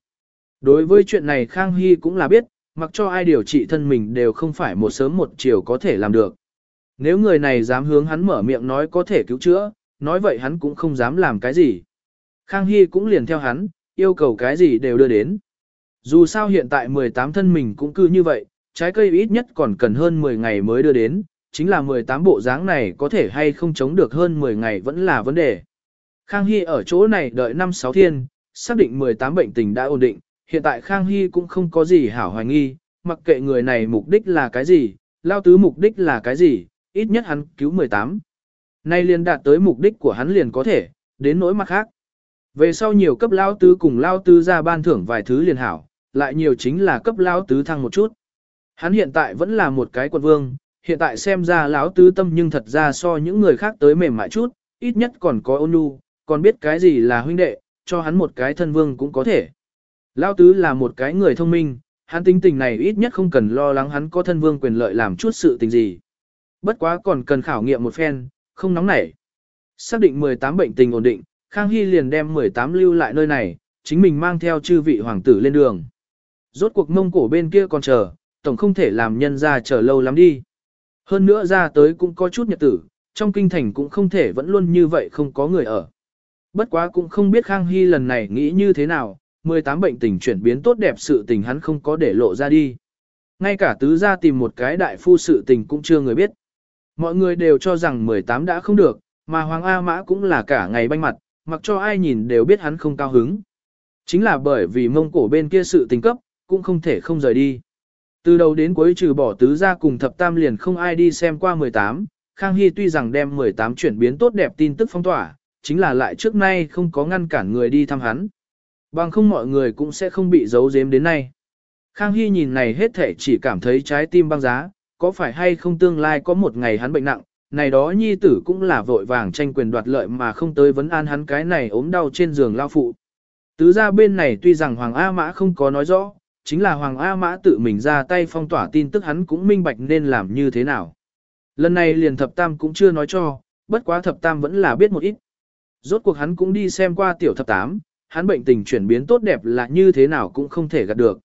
Đối với chuyện này Khang Hy cũng là biết, mặc cho ai điều trị thân mình đều không phải một sớm một chiều có thể làm được. Nếu người này dám hướng hắn mở miệng nói có thể cứu chữa, nói vậy hắn cũng không dám làm cái gì. Khang Hy cũng liền theo hắn, yêu cầu cái gì đều đưa đến. Dù sao hiện tại 18 thân mình cũng cư như vậy, trái cây ít nhất còn cần hơn 10 ngày mới đưa đến, chính là 18 bộ dáng này có thể hay không chống được hơn 10 ngày vẫn là vấn đề. Khang Hy ở chỗ này đợi 5-6 thiên, xác định 18 bệnh tình đã ổn định, hiện tại Khang Hy cũng không có gì hảo hoài nghi, mặc kệ người này mục đích là cái gì, lao tứ mục đích là cái gì, ít nhất hắn cứu 18. Nay liền đạt tới mục đích của hắn liền có thể, đến nỗi mặt khác. Về sau nhiều cấp lao tứ cùng lao tứ ra ban thưởng vài thứ liền hảo, lại nhiều chính là cấp lao tứ thăng một chút. Hắn hiện tại vẫn là một cái quận vương, hiện tại xem ra lão tứ tâm nhưng thật ra so những người khác tới mềm mại chút, ít nhất còn có ôn nhu, còn biết cái gì là huynh đệ, cho hắn một cái thân vương cũng có thể. Lão tứ là một cái người thông minh, hắn tính tình này ít nhất không cần lo lắng hắn có thân vương quyền lợi làm chút sự tình gì. Bất quá còn cần khảo nghiệm một phen, không nóng nảy. Xác định 18 bệnh tình ổn định, Khang Hy liền đem 18 lưu lại nơi này, chính mình mang theo chư vị hoàng tử lên đường. Rốt cuộc mông cổ bên kia còn chờ, tổng không thể làm nhân ra chờ lâu lắm đi. Hơn nữa ra tới cũng có chút nhật tử, trong kinh thành cũng không thể vẫn luôn như vậy không có người ở. Bất quá cũng không biết Khang Hy lần này nghĩ như thế nào, 18 bệnh tình chuyển biến tốt đẹp sự tình hắn không có để lộ ra đi. Ngay cả tứ gia tìm một cái đại phu sự tình cũng chưa người biết. Mọi người đều cho rằng 18 đã không được, mà Hoàng A Mã cũng là cả ngày banh mặt, mặc cho ai nhìn đều biết hắn không cao hứng. Chính là bởi vì mông cổ bên kia sự tình cấp, cũng không thể không rời đi. Từ đầu đến cuối trừ bỏ tứ gia cùng thập tam liền không ai đi xem qua 18, Khang Hy tuy rằng đem 18 chuyển biến tốt đẹp tin tức phong tỏa, chính là lại trước nay không có ngăn cản người đi thăm hắn. Bằng không mọi người cũng sẽ không bị giấu giếm đến nay. Khang Hy nhìn này hết thể chỉ cảm thấy trái tim băng giá, có phải hay không tương lai có một ngày hắn bệnh nặng, này đó nhi tử cũng là vội vàng tranh quyền đoạt lợi mà không tới vấn an hắn cái này ốm đau trên giường lao phụ. Tứ ra bên này tuy rằng Hoàng A Mã không có nói rõ, chính là Hoàng A Mã tự mình ra tay phong tỏa tin tức hắn cũng minh bạch nên làm như thế nào. Lần này liền thập tam cũng chưa nói cho, bất quá thập tam vẫn là biết một ít. Rốt cuộc hắn cũng đi xem qua tiểu thập tám, hắn bệnh tình chuyển biến tốt đẹp là như thế nào cũng không thể gạt được.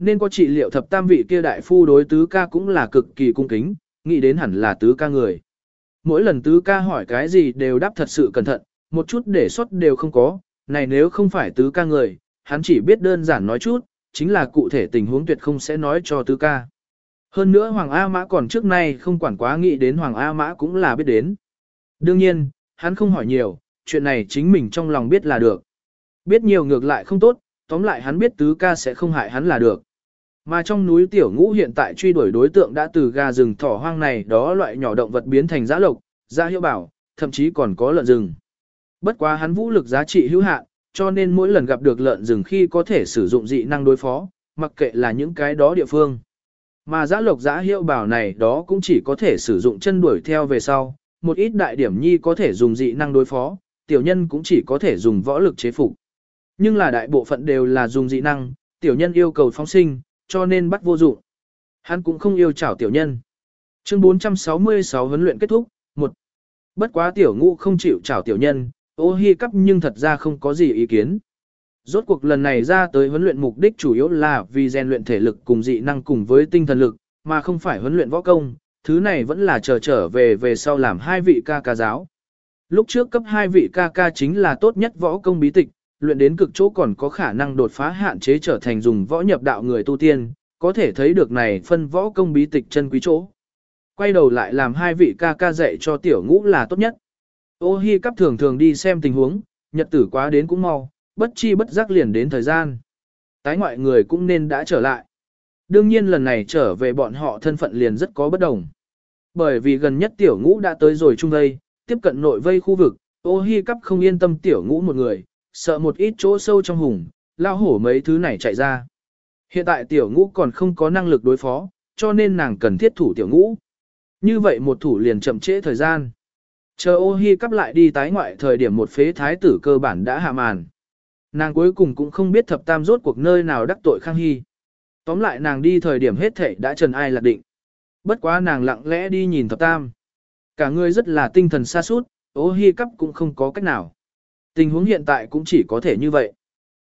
Nên có trị liệu thập tam vị kia đại phu đối tứ ca cũng là cực kỳ cung kính, nghĩ đến hẳn là tứ ca người. Mỗi lần tứ ca hỏi cái gì đều đáp thật sự cẩn thận, một chút để sót đều không có, này nếu không phải tứ ca người, hắn chỉ biết đơn giản nói chút, chính là cụ thể tình huống tuyệt không sẽ nói cho tứ ca. Hơn nữa Hoàng A Mã còn trước nay không quản quá nghĩ đến Hoàng A Mã cũng là biết đến. Đương nhiên, hắn không hỏi nhiều, chuyện này chính mình trong lòng biết là được. Biết nhiều ngược lại không tốt, tóm lại hắn biết tứ ca sẽ không hại hắn là được. Mà trong núi tiểu ngũ hiện tại truy đuổi đối tượng đã từ gà rừng thỏ hoang này đó loại nhỏ động vật biến thành giã lộc, giã hiệu bảo, thậm chí còn có lợn rừng. Bất quá hắn vũ lực giá trị hữu hạn, cho nên mỗi lần gặp được lợn rừng khi có thể sử dụng dị năng đối phó, mặc kệ là những cái đó địa phương. Mà giã lộc giã hiệu bảo này đó cũng chỉ có thể sử dụng chân đuổi theo về sau, một ít đại điểm nhi có thể dùng dị năng đối phó, tiểu nhân cũng chỉ có thể dùng võ lực chế phục. Nhưng là đại bộ phận đều là dùng dị năng, tiểu nhân yêu cầu phóng sinh, cho nên bắt vô dụng. Hắn cũng không yêu chảo tiểu nhân. Chương 466 huấn luyện kết thúc, 1. Bất quá tiểu ngũ không chịu chảo tiểu nhân, ô hi cắp nhưng thật ra không có gì ý kiến. Rốt cuộc lần này ra tới huấn luyện mục đích chủ yếu là vì rèn luyện thể lực cùng dị năng cùng với tinh thần lực, mà không phải huấn luyện võ công, thứ này vẫn là chờ trở về về sau làm hai vị ca ca giáo. Lúc trước cấp hai vị ca ca chính là tốt nhất võ công bí tịch, luyện đến cực chỗ còn có khả năng đột phá hạn chế trở thành dùng võ nhập đạo người tu tiên, có thể thấy được này phân võ công bí tịch chân quý chỗ. Quay đầu lại làm hai vị ca ca dạy cho tiểu ngũ là tốt nhất. Ô hi cắp thường thường đi xem tình huống, nhật tử quá đến cũng mau, bất chi bất giác liền đến thời gian. Tái ngoại người cũng nên đã trở lại. Đương nhiên lần này trở về bọn họ thân phận liền rất có bất đồng. Bởi vì gần nhất tiểu ngũ đã tới rồi trung đây, tiếp cận nội vây khu vực, ô hi cắp không yên tâm tiểu ngũ một người, sợ một ít chỗ sâu trong hùng, lao hổ mấy thứ này chạy ra. Hiện tại tiểu ngũ còn không có năng lực đối phó, cho nên nàng cần thiết thủ tiểu ngũ. Như vậy một thủ liền chậm trễ thời gian. Chờ ô hi cắp lại đi tái ngoại thời điểm một phế thái tử cơ bản đã hạ màn. Nàng cuối cùng cũng không biết thập tam rốt cuộc nơi nào đắc tội Khang Hy. Tóm lại nàng đi thời điểm hết thảy đã trần ai lạc định. Bất quá nàng lặng lẽ đi nhìn thập tam. Cả người rất là tinh thần xa suốt, ô hi cắp cũng không có cách nào. Tình huống hiện tại cũng chỉ có thể như vậy.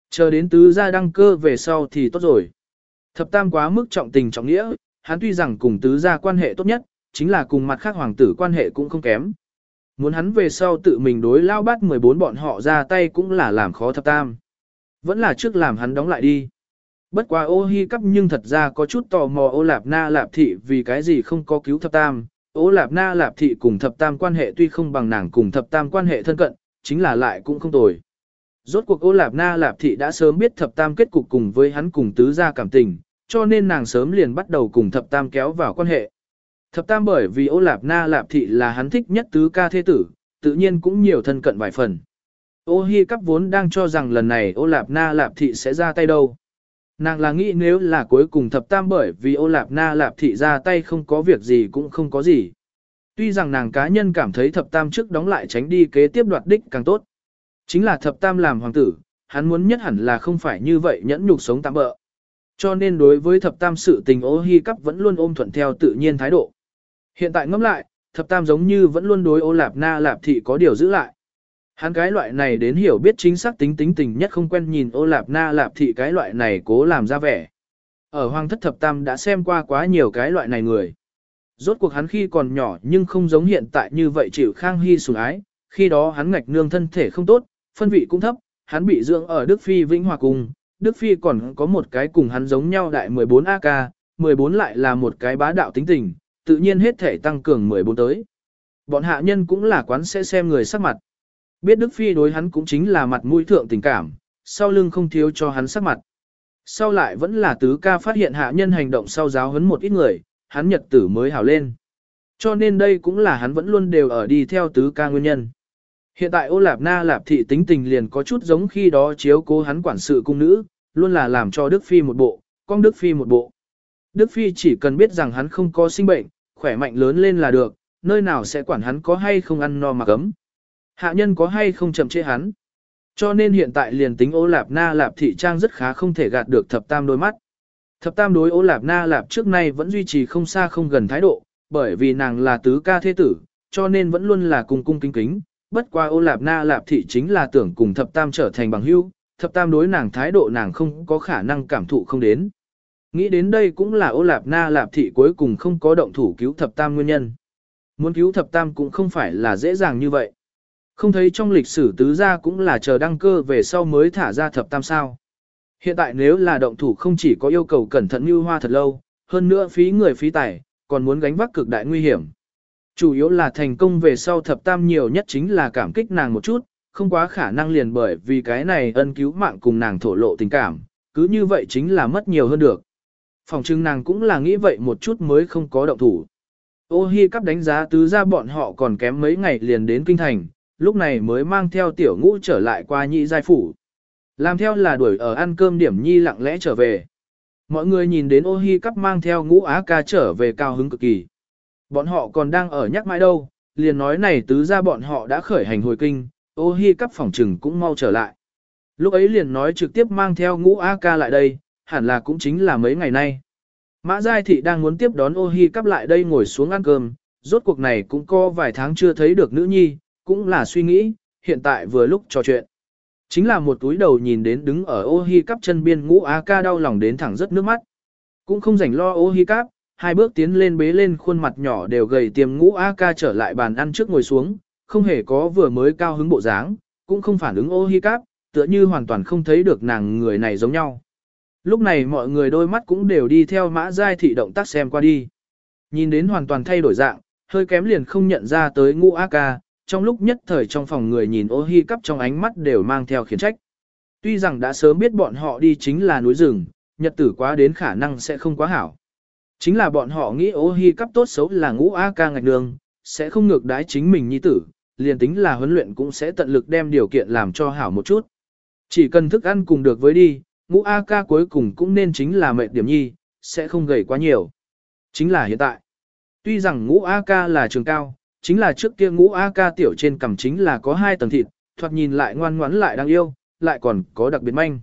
Chờ đến tứ gia đăng cơ về sau thì tốt rồi. Thập tam quá mức trọng tình trọng nghĩa, hắn tuy rằng cùng tứ gia quan hệ tốt nhất, chính là cùng mặt khác hoàng tử quan hệ cũng không kém. Muốn hắn về sau tự mình đối lao bắt 14 bọn họ ra tay cũng là làm khó thập tam. Vẫn là trước làm hắn đóng lại đi. Bất quá ô hi cắp nhưng thật ra có chút tò mò ô lạp na lạp thị vì cái gì không có cứu thập tam. Ô lạp na lạp thị cùng thập tam quan hệ tuy không bằng nàng cùng thập tam quan hệ thân cận, chính là lại cũng không tồi. Rốt cuộc ô lạp na lạp thị đã sớm biết thập tam kết cục cùng với hắn cùng tứ gia cảm tình, cho nên nàng sớm liền bắt đầu cùng thập tam kéo vào quan hệ. Thập tam bởi vì ô lạp na lạp thị là hắn thích nhất tứ ca thế tử, tự nhiên cũng nhiều thân cận vài phần. Ô hi cắp vốn đang cho rằng lần này ô lạp na lạp thị sẽ ra tay đâu. Nàng là nghĩ nếu là cuối cùng thập tam bởi vì ô lạp na lạp thị ra tay không có việc gì cũng không có gì. Tuy rằng nàng cá nhân cảm thấy thập tam trước đóng lại tránh đi kế tiếp đoạt đích càng tốt. Chính là thập tam làm hoàng tử, hắn muốn nhất hẳn là không phải như vậy nhẫn nhục sống tạm bỡ. Cho nên đối với thập tam sự tình ô hi cắp vẫn luôn ôm thuận theo tự nhiên thái độ. Hiện tại ngẫm lại, thập tam giống như vẫn luôn đối ô lạp na lạp thị có điều giữ lại. Hắn cái loại này đến hiểu biết chính xác tính tính tình nhất không quen nhìn ô lạp na lạp thị cái loại này cố làm ra vẻ. Ở hoàng thất thập tam đã xem qua quá nhiều cái loại này người. Rốt cuộc hắn khi còn nhỏ nhưng không giống hiện tại như vậy chịu khang hy sủng ái, khi đó hắn ngạch nương thân thể không tốt, phân vị cũng thấp, hắn bị dưỡng ở Đức Phi Vĩnh Hòa Cung, Đức Phi còn có một cái cùng hắn giống nhau đại 14 AK, 14 lại là một cái bá đạo tính tình, tự nhiên hết thể tăng cường 14 tới. Bọn hạ nhân cũng là quán sẽ xem người sắc mặt. Biết Đức Phi đối hắn cũng chính là mặt mũi thượng tình cảm, sau lưng không thiếu cho hắn sắc mặt. Sau lại vẫn là tứ ca phát hiện hạ nhân hành động sau giáo hấn một ít người, hắn nhật tử mới hảo lên. Cho nên đây cũng là hắn vẫn luôn đều ở đi theo tứ ca nguyên nhân. Hiện tại ô lạp na lạp thị tính tình liền có chút giống khi đó chiếu cố hắn quản sự cung nữ, luôn là làm cho Đức Phi một bộ, con Đức Phi một bộ. Đức Phi chỉ cần biết rằng hắn không có sinh bệnh, khỏe mạnh lớn lên là được, nơi nào sẽ quản hắn có hay không ăn no mà cấm. Hạ nhân có hay không chậm chế hắn. Cho nên hiện tại liền tính ô lạp na lạp thị trang rất khá không thể gạt được thập tam đôi mắt. Thập tam đối ô lạp na lạp trước nay vẫn duy trì không xa không gần thái độ, bởi vì nàng là tứ ca thế tử, cho nên vẫn luôn là cùng cung kính kính. Bất qua ô lạp na lạp thị chính là tưởng cùng thập tam trở thành bằng hữu, thập tam đối nàng thái độ nàng không có khả năng cảm thụ không đến. Nghĩ đến đây cũng là ô lạp na lạp thị cuối cùng không có động thủ cứu thập tam nguyên nhân. Muốn cứu thập tam cũng không phải là dễ dàng như vậy. Không thấy trong lịch sử tứ gia cũng là chờ đăng cơ về sau mới thả ra thập tam sao. Hiện tại nếu là động thủ không chỉ có yêu cầu cẩn thận như hoa thật lâu, hơn nữa phí người phí tài, còn muốn gánh vác cực đại nguy hiểm. Chủ yếu là thành công về sau thập tam nhiều nhất chính là cảm kích nàng một chút, không quá khả năng liền bởi vì cái này ân cứu mạng cùng nàng thổ lộ tình cảm, cứ như vậy chính là mất nhiều hơn được. Phòng trưng nàng cũng là nghĩ vậy một chút mới không có động thủ. Ô hi cắp đánh giá tứ ra bọn họ còn kém mấy ngày liền đến kinh thành, lúc này mới mang theo tiểu ngũ trở lại qua nhị giai phủ. Làm theo là đuổi ở ăn cơm điểm nhi lặng lẽ trở về. Mọi người nhìn đến ô hi cắp mang theo ngũ á ca trở về cao hứng cực kỳ. Bọn họ còn đang ở nhắc mãi đâu, liền nói này tứ ra bọn họ đã khởi hành hồi kinh, ô hi cắp phòng trừng cũng mau trở lại. Lúc ấy liền nói trực tiếp mang theo ngũ á ca lại đây, hẳn là cũng chính là mấy ngày nay. Mã Giai Thị đang muốn tiếp đón ô hi cắp lại đây ngồi xuống ăn cơm, rốt cuộc này cũng có vài tháng chưa thấy được nữ nhi, cũng là suy nghĩ, hiện tại vừa lúc trò chuyện. Chính là một túi đầu nhìn đến đứng ở ô hi cắp chân biên ngũ á ca đau lòng đến thẳng rất nước mắt. Cũng không rảnh lo ô hi cắp, hai bước tiến lên bế lên khuôn mặt nhỏ đều gầy tiềm ngũ a ca trở lại bàn ăn trước ngồi xuống, không hề có vừa mới cao hứng bộ dáng, cũng không phản ứng ô hi cắp, tựa như hoàn toàn không thấy được nàng người này giống nhau. Lúc này mọi người đôi mắt cũng đều đi theo mã giai thị động tác xem qua đi. Nhìn đến hoàn toàn thay đổi dạng, hơi kém liền không nhận ra tới ngũ a ca, trong lúc nhất thời trong phòng người nhìn ô hi cắp trong ánh mắt đều mang theo khiển trách. Tuy rằng đã sớm biết bọn họ đi chính là núi rừng, nhật tử quá đến khả năng sẽ không quá hảo. Chính là bọn họ nghĩ ô hi cắp tốt xấu là ngũ A ca ngạch đường, sẽ không ngược đái chính mình nhi tử, liền tính là huấn luyện cũng sẽ tận lực đem điều kiện làm cho hảo một chút. Chỉ cần thức ăn cùng được với đi, ngũ A ca cuối cùng cũng nên chính là mệt điểm nhi, sẽ không gầy quá nhiều. Chính là hiện tại. Tuy rằng ngũ A ca là trường cao, chính là trước kia ngũ A ca tiểu trên cằm chính là có hai tầng thịt, thoạt nhìn lại ngoan ngoãn lại đáng yêu, lại còn có đặc biệt manh.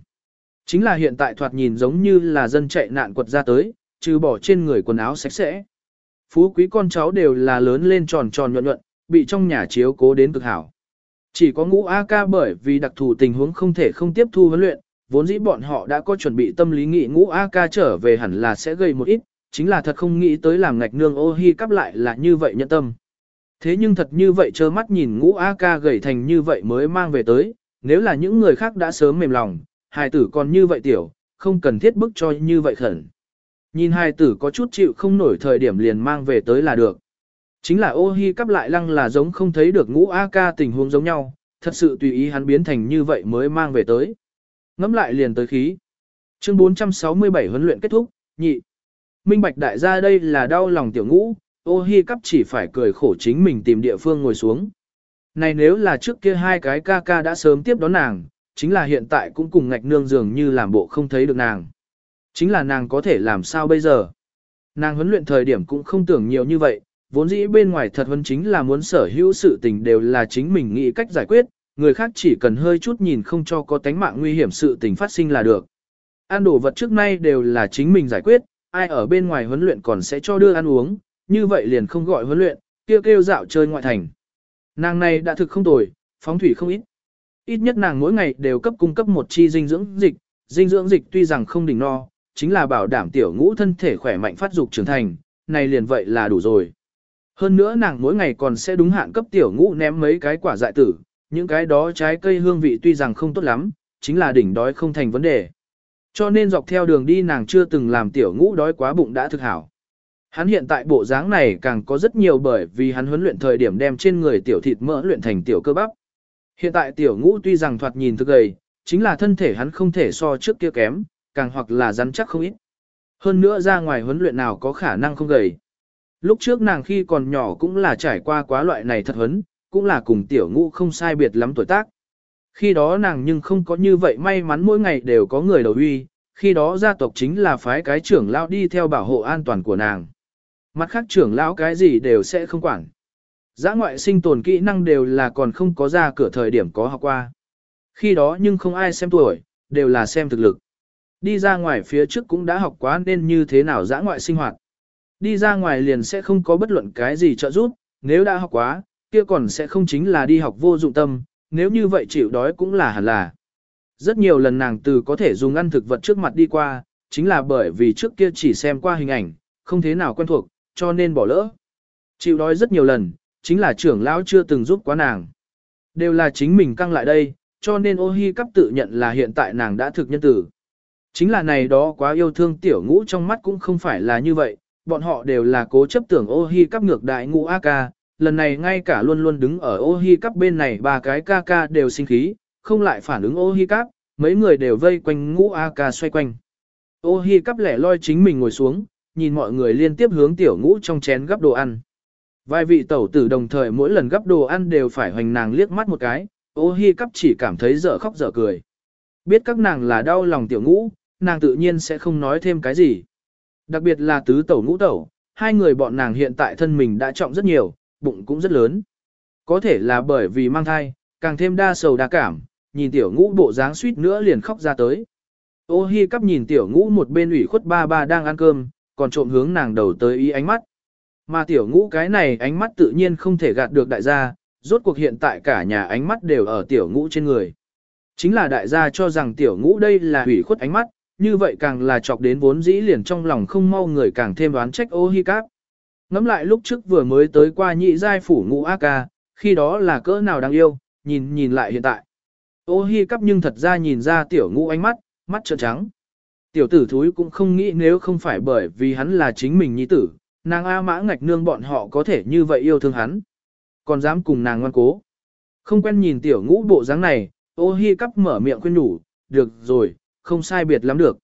Chính là hiện tại thoạt nhìn giống như là dân chạy nạn quật ra tới, trừ bỏ trên người quần áo sạch sẽ. Phú quý con cháu đều là lớn lên tròn tròn nhuận nhuận, bị trong nhà chiếu cố đến cực hảo. Chỉ có ngũ A ca bởi vì đặc thù tình huống không thể không tiếp thu huấn luyện, vốn dĩ bọn họ đã có chuẩn bị tâm lý nghị ngũ A ca trở về hẳn là sẽ gây một ít, chính là thật không nghĩ tới làm ngạch nương ô hi cắp lại là như vậy nhận tâm. Thế nhưng thật như vậy trơ mắt nhìn ngũ A ca gầy thành như vậy mới mang về tới, nếu là những người khác đã sớm mềm lòng, hài tử còn như vậy tiểu, không cần thiết bức cho như vậy khẩn. Nhìn hài tử có chút chịu không nổi thời điểm liền mang về tới là được. Chính là ô hi cắp lại lăng là giống không thấy được ngũ A ca tình huống giống nhau, thật sự tùy ý hắn biến thành như vậy mới mang về tới. Ngắm lại liền tới khí. Chương 467 huấn luyện kết thúc, nhị. Minh Bạch đại gia đây là đau lòng tiểu ngũ, ô hi cắp chỉ phải cười khổ chính mình tìm địa phương ngồi xuống. Này nếu là trước kia hai cái ca ca đã sớm tiếp đón nàng, chính là hiện tại cũng cùng ngạch nương dường như làm bộ không thấy được nàng. Chính là nàng có thể làm sao bây giờ? Nàng huấn luyện thời điểm cũng không tưởng nhiều như vậy, vốn dĩ bên ngoài thật huấn chính là muốn sở hữu sự tình đều là chính mình nghĩ cách giải quyết, người khác chỉ cần hơi chút nhìn không cho có tánh mạng nguy hiểm sự tình phát sinh là được. Ăn đồ vật trước nay đều là chính mình giải quyết, ai ở bên ngoài huấn luyện còn sẽ cho đưa ăn uống, như vậy liền không gọi huấn luyện, kêu kêu dạo chơi ngoại thành. Nàng này đã thực không tồi, phóng thủy không ít. Ít nhất nàng mỗi ngày đều cấp cung cấp một chi dinh dưỡng dịch, dinh dưỡng dịch tuy rằng không đỉnh no, chính là bảo đảm tiểu ngũ thân thể khỏe mạnh phát dục trưởng thành, này liền vậy là đủ rồi. Hơn nữa nàng mỗi ngày còn sẽ đúng hạn cấp tiểu ngũ ném mấy cái quả dại tử, những cái đó trái cây hương vị tuy rằng không tốt lắm, chính là đỉnh đói không thành vấn đề. Cho nên dọc theo đường đi nàng chưa từng làm tiểu ngũ đói quá bụng đã thực hảo. Hắn hiện tại bộ dáng này càng có rất nhiều bởi vì hắn huấn luyện thời điểm đem trên người tiểu thịt mỡ luyện thành tiểu cơ bắp. Hiện tại tiểu ngũ tuy rằng thoạt nhìn thực gầy, chính là thân thể hắn không thể so trước kia kém, càng hoặc là rắn chắc không ít. Hơn nữa ra ngoài huấn luyện nào có khả năng không gầy. Lúc trước nàng khi còn nhỏ cũng là trải qua quá loại này thật huấn, cũng là cùng tiểu ngũ không sai biệt lắm tuổi tác. Khi đó nàng nhưng không có như vậy may mắn mỗi ngày đều có người đầu uy, khi đó gia tộc chính là phái cái trưởng lão đi theo bảo hộ an toàn của nàng. Mặt khác trưởng lão cái gì đều sẽ không quản. Giã ngoại sinh tồn kỹ năng đều là còn không có ra cửa thời điểm có học qua. Khi đó nhưng không ai xem tuổi, đều là xem thực lực. Đi ra ngoài phía trước cũng đã học quá nên như thế nào giã ngoại sinh hoạt. Đi ra ngoài liền sẽ không có bất luận cái gì trợ giúp, nếu đã học quá, kia còn sẽ không chính là đi học vô dụng tâm, nếu như vậy chịu đói cũng là hẳn là. Rất nhiều lần nàng từ có thể dùng ăn thực vật trước mặt đi qua, chính là bởi vì trước kia chỉ xem qua hình ảnh, không thế nào quen thuộc, cho nên bỏ lỡ. Chịu đói rất nhiều lần, chính là trưởng lão chưa từng giúp quá nàng. Đều là chính mình căng lại đây, cho nên ô hi cắp tự nhận là hiện tại nàng đã thực nhân tử. Chính là này đó quá yêu thương tiểu ngũ trong mắt cũng không phải là như vậy, bọn họ đều là cố chấp tưởng ô hi cắp ngược đại ngũ A ca, lần này ngay cả luôn luôn đứng ở ô hi cắp bên này ba cái ca ca đều sinh khí, không lại phản ứng ô hi cắp, mấy người đều vây quanh ngũ A ca xoay quanh. Ô hi cắp lẻ loi chính mình ngồi xuống, nhìn mọi người liên tiếp hướng tiểu ngũ trong chén gắp đồ ăn. Vài vị tẩu tử đồng thời mỗi lần gắp đồ ăn đều phải hoành nàng liếc mắt một cái, ô hi cắp chỉ cảm thấy dở khóc dở cười. Biết các nàng là đau lòng tiểu ngũ, nàng tự nhiên sẽ không nói thêm cái gì. Đặc biệt là tứ tẩu ngũ tẩu, hai người bọn nàng hiện tại thân mình đã trọng rất nhiều, bụng cũng rất lớn. Có thể là bởi vì mang thai, càng thêm đa sầu đa cảm, nhìn tiểu ngũ bộ dáng suýt nữa liền khóc ra tới. Ô hi cắp nhìn tiểu ngũ một bên ủy khuất ba ba đang ăn cơm, còn trộm hướng nàng đầu tới ý ánh mắt. Mà tiểu ngũ cái này ánh mắt tự nhiên không thể gạt được đại gia, rốt cuộc hiện tại cả nhà ánh mắt đều ở tiểu ngũ trên người. Chính là đại gia cho rằng tiểu ngũ đây là hủy khuất ánh mắt, như vậy càng là chọc đến vốn dĩ liền trong lòng không mau người càng thêm đoán trách ô hi cáp. Ngắm lại lúc trước vừa mới tới qua nhị giai phủ ngũ A ca, khi đó là cỡ nào đáng yêu, nhìn nhìn lại hiện tại. Ô hi cắp nhưng thật ra nhìn ra tiểu ngũ ánh mắt, mắt trợn trắng. Tiểu tử thúi cũng không nghĩ nếu không phải bởi vì hắn là chính mình nhi tử, nàng A mã ngạch nương bọn họ có thể như vậy yêu thương hắn. Còn dám cùng nàng ngoan cố. Không quen nhìn tiểu ngũ bộ dáng này, ô hi cắp mở miệng khuyên nhủ, được rồi, không sai biệt lắm được.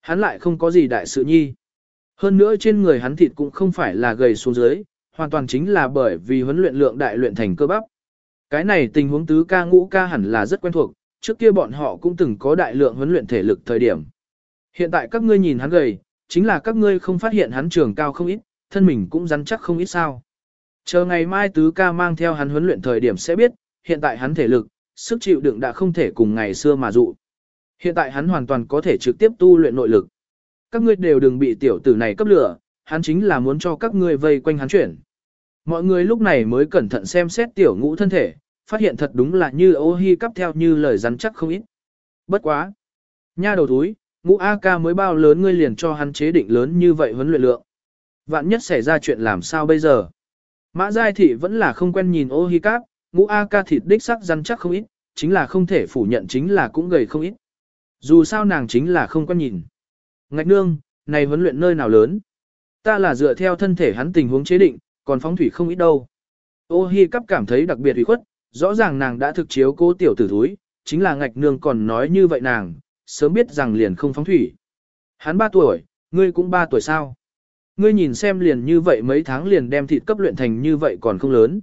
Hắn lại không có gì đại sự nhi. Hơn nữa trên người hắn thịt cũng không phải là gầy xuống dưới, hoàn toàn chính là bởi vì huấn luyện lượng đại luyện thành cơ bắp. Cái này tình huống tứ ca ngũ ca hẳn là rất quen thuộc, trước kia bọn họ cũng từng có đại lượng huấn luyện thể lực thời điểm. Hiện tại các ngươi nhìn hắn gầy, chính là các ngươi không phát hiện hắn trưởng cao không ít, thân mình cũng rắn chắc không ít sao. Chờ ngày mai tứ ca mang theo hắn huấn luyện thời điểm sẽ biết, hiện tại hắn thể lực, sức chịu đựng đã không thể cùng ngày xưa mà dụ. Hiện tại hắn hoàn toàn có thể trực tiếp tu luyện nội lực. Các ngươi đều đừng bị tiểu tử này cấp lửa, hắn chính là muốn cho các ngươi vây quanh hắn chuyển. Mọi người lúc này mới cẩn thận xem xét tiểu ngũ thân thể, phát hiện thật đúng là như ô hi cắp theo như lời rắn chắc không ít. Bất quá. Nha đầu túi, ngũ A ca mới bao lớn ngươi liền cho hắn chế định lớn như vậy huấn luyện lượng. Vạn nhất xảy ra chuyện làm sao bây giờ? Mã Giai Thị vẫn là không quen nhìn ô hi cáp, ngũ A ca thịt đích sắc rắn chắc không ít, chính là không thể phủ nhận chính là cũng gầy không ít. Dù sao nàng chính là không quen nhìn. Ngạch nương, này huấn luyện nơi nào lớn? Ta là dựa theo thân thể hắn tình huống chế định, còn phóng thủy không ít đâu. Ô hi cắp cảm thấy đặc biệt ủy khuất, rõ ràng nàng đã thực chiếu cố tiểu tử thúi, chính là ngạch nương còn nói như vậy nàng, sớm biết rằng liền không phóng thủy. Hắn 3 tuổi, ngươi cũng 3 tuổi sao? Ngươi nhìn xem liền như vậy mấy tháng liền đem thịt cấp luyện thành như vậy còn không lớn.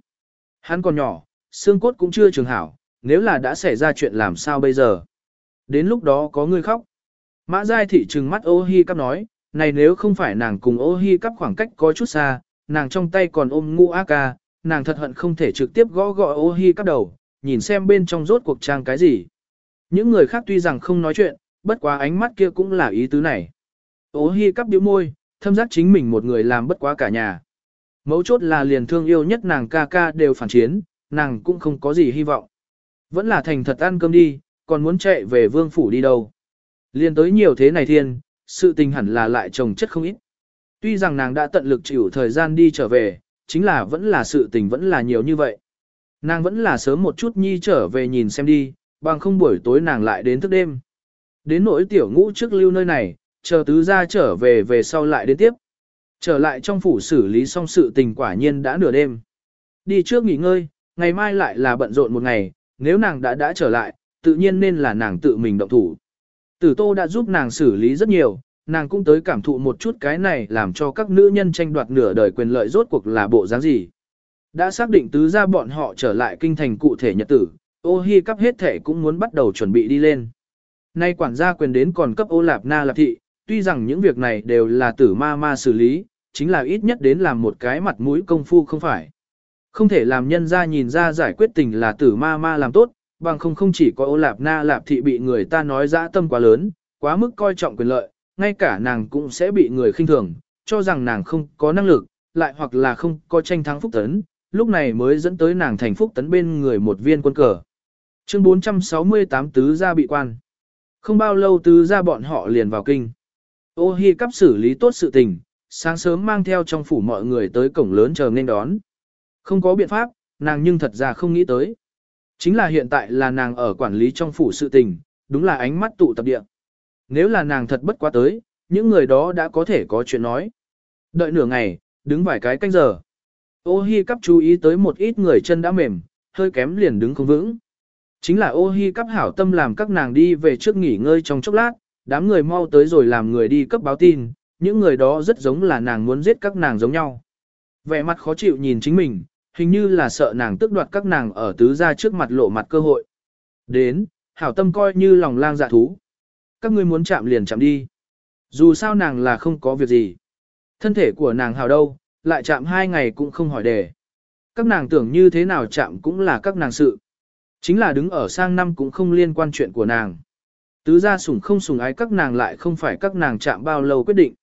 Hắn còn nhỏ, xương cốt cũng chưa trường hảo, nếu là đã xảy ra chuyện làm sao bây giờ? Đến lúc đó có ngươi khóc. Mã Giai Thị trừng mắt ô hi cắp nói, này nếu không phải nàng cùng ô hi cắp khoảng cách có chút xa, nàng trong tay còn ôm ngũ a ca, nàng thật hận không thể trực tiếp gõ gõ ô hi cắp đầu, nhìn xem bên trong rốt cuộc trang cái gì. Những người khác tuy rằng không nói chuyện, bất quá ánh mắt kia cũng là ý tứ này. Ô hi cắp điếu môi, thâm giác chính mình một người làm bất quá cả nhà. Mấu chốt là liền thương yêu nhất nàng ca ca đều phản chiến, nàng cũng không có gì hy vọng. Vẫn là thành thật ăn cơm đi, còn muốn chạy về vương phủ đi đâu. Liên tới nhiều thế này thiên, sự tình hẳn là lại chồng chất không ít. Tuy rằng nàng đã tận lực chịu thời gian đi trở về, chính là vẫn là sự tình vẫn là nhiều như vậy. Nàng vẫn là sớm một chút nhi trở về nhìn xem đi, bằng không buổi tối nàng lại đến thức đêm. Đến nỗi tiểu ngũ trước lưu nơi này, chờ tứ ra trở về về sau lại đến tiếp. Trở lại trong phủ xử lý xong sự tình quả nhiên đã nửa đêm. Đi trước nghỉ ngơi, ngày mai lại là bận rộn một ngày, nếu nàng đã đã trở lại, tự nhiên nên là nàng tự mình động thủ. Tử tô đã giúp nàng xử lý rất nhiều, nàng cũng tới cảm thụ một chút cái này làm cho các nữ nhân tranh đoạt nửa đời quyền lợi rốt cuộc là bộ dáng gì. Đã xác định tứ ra bọn họ trở lại kinh thành cụ thể nhật tử, ô hi cắp hết thể cũng muốn bắt đầu chuẩn bị đi lên. Nay quản gia quyền đến còn cấp ô lạp na lạp thị, tuy rằng những việc này đều là tử ma ma xử lý, chính là ít nhất đến làm một cái mặt mũi công phu không phải. Không thể làm nhân ra nhìn ra giải quyết tình là tử ma ma làm tốt, bằng không không chỉ có ô lạp na lạp thị bị người ta nói dã tâm quá lớn, quá mức coi trọng quyền lợi, ngay cả nàng cũng sẽ bị người khinh thường, cho rằng nàng không có năng lực, lại hoặc là không có tranh thắng phúc tấn, lúc này mới dẫn tới nàng thành phúc tấn bên người một viên quân cờ. Chương 468 tứ gia bị quan. Không bao lâu tứ gia bọn họ liền vào kinh. Ô hi cắp xử lý tốt sự tình, sáng sớm mang theo trong phủ mọi người tới cổng lớn chờ nên đón. Không có biện pháp, nàng nhưng thật ra không nghĩ tới. Chính là hiện tại là nàng ở quản lý trong phủ sự tình, đúng là ánh mắt tụ tập địa. Nếu là nàng thật bất quá tới, những người đó đã có thể có chuyện nói. Đợi nửa ngày, đứng vài cái canh giờ. Ô hi cắp chú ý tới một ít người chân đã mềm, hơi kém liền đứng không vững. Chính là ô hi cắp hảo tâm làm các nàng đi về trước nghỉ ngơi trong chốc lát, đám người mau tới rồi làm người đi cấp báo tin, những người đó rất giống là nàng muốn giết các nàng giống nhau. Vẻ mặt khó chịu nhìn chính mình, hình như là sợ nàng tức đoạt các nàng ở tứ gia trước mặt lộ mặt cơ hội. Đến, hảo tâm coi như lòng lang dạ thú. Các ngươi muốn chạm liền chạm đi. Dù sao nàng là không có việc gì. Thân thể của nàng hào đâu, lại chạm hai ngày cũng không hỏi đề. Các nàng tưởng như thế nào chạm cũng là các nàng sự. Chính là đứng ở sang năm cũng không liên quan chuyện của nàng. Tứ gia sủng không sủng ái các nàng lại không phải các nàng chạm bao lâu quyết định.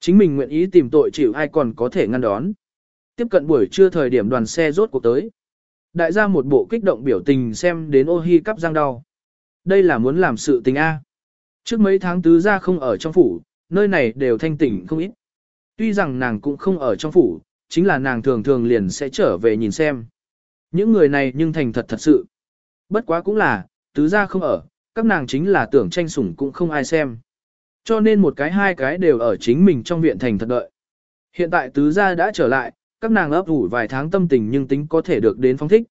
Chính mình nguyện ý tìm tội chịu ai còn có thể ngăn đón. Tiếp cận buổi trưa thời điểm đoàn xe rốt cuộc tới. Đại gia một bộ kích động biểu tình xem đến ô hi cắp răng đau. Đây là muốn làm sự tình A. Trước mấy tháng tứ gia không ở trong phủ, nơi này đều thanh tỉnh không ít. Tuy rằng nàng cũng không ở trong phủ, chính là nàng thường thường liền sẽ trở về nhìn xem. Những người này nhưng thành thật thật sự. Bất quá cũng là, tứ gia không ở, các nàng chính là tưởng tranh sủng cũng không ai xem. Cho nên một cái hai cái đều ở chính mình trong viện thành thật đợi. Hiện tại tứ gia đã trở lại, các nàng ấp ủ vài tháng tâm tình nhưng tính có thể được đến phong thích.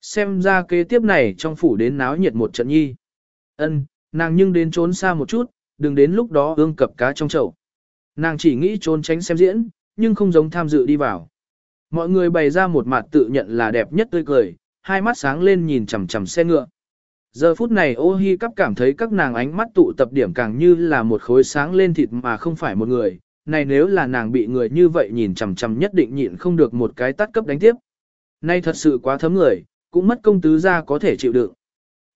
Xem ra kế tiếp này trong phủ đến náo nhiệt một trận nhi. Ân, nàng nhưng đến trốn xa một chút, đừng đến lúc đó ương cập cá trong chậu. Nàng chỉ nghĩ trốn tránh xem diễn, nhưng không giống tham dự đi vào. Mọi người bày ra một mặt tự nhận là đẹp nhất tươi cười, hai mắt sáng lên nhìn chằm chằm xe ngựa. Giờ phút này ô hi cắp cảm thấy các nàng ánh mắt tụ tập điểm càng như là một khối sáng lên thịt mà không phải một người, này nếu là nàng bị người như vậy nhìn chằm chằm nhất định nhịn không được một cái tắt cấp đánh tiếp. Nay thật sự quá thấm người, cũng mất công tứ ra có thể chịu đựng.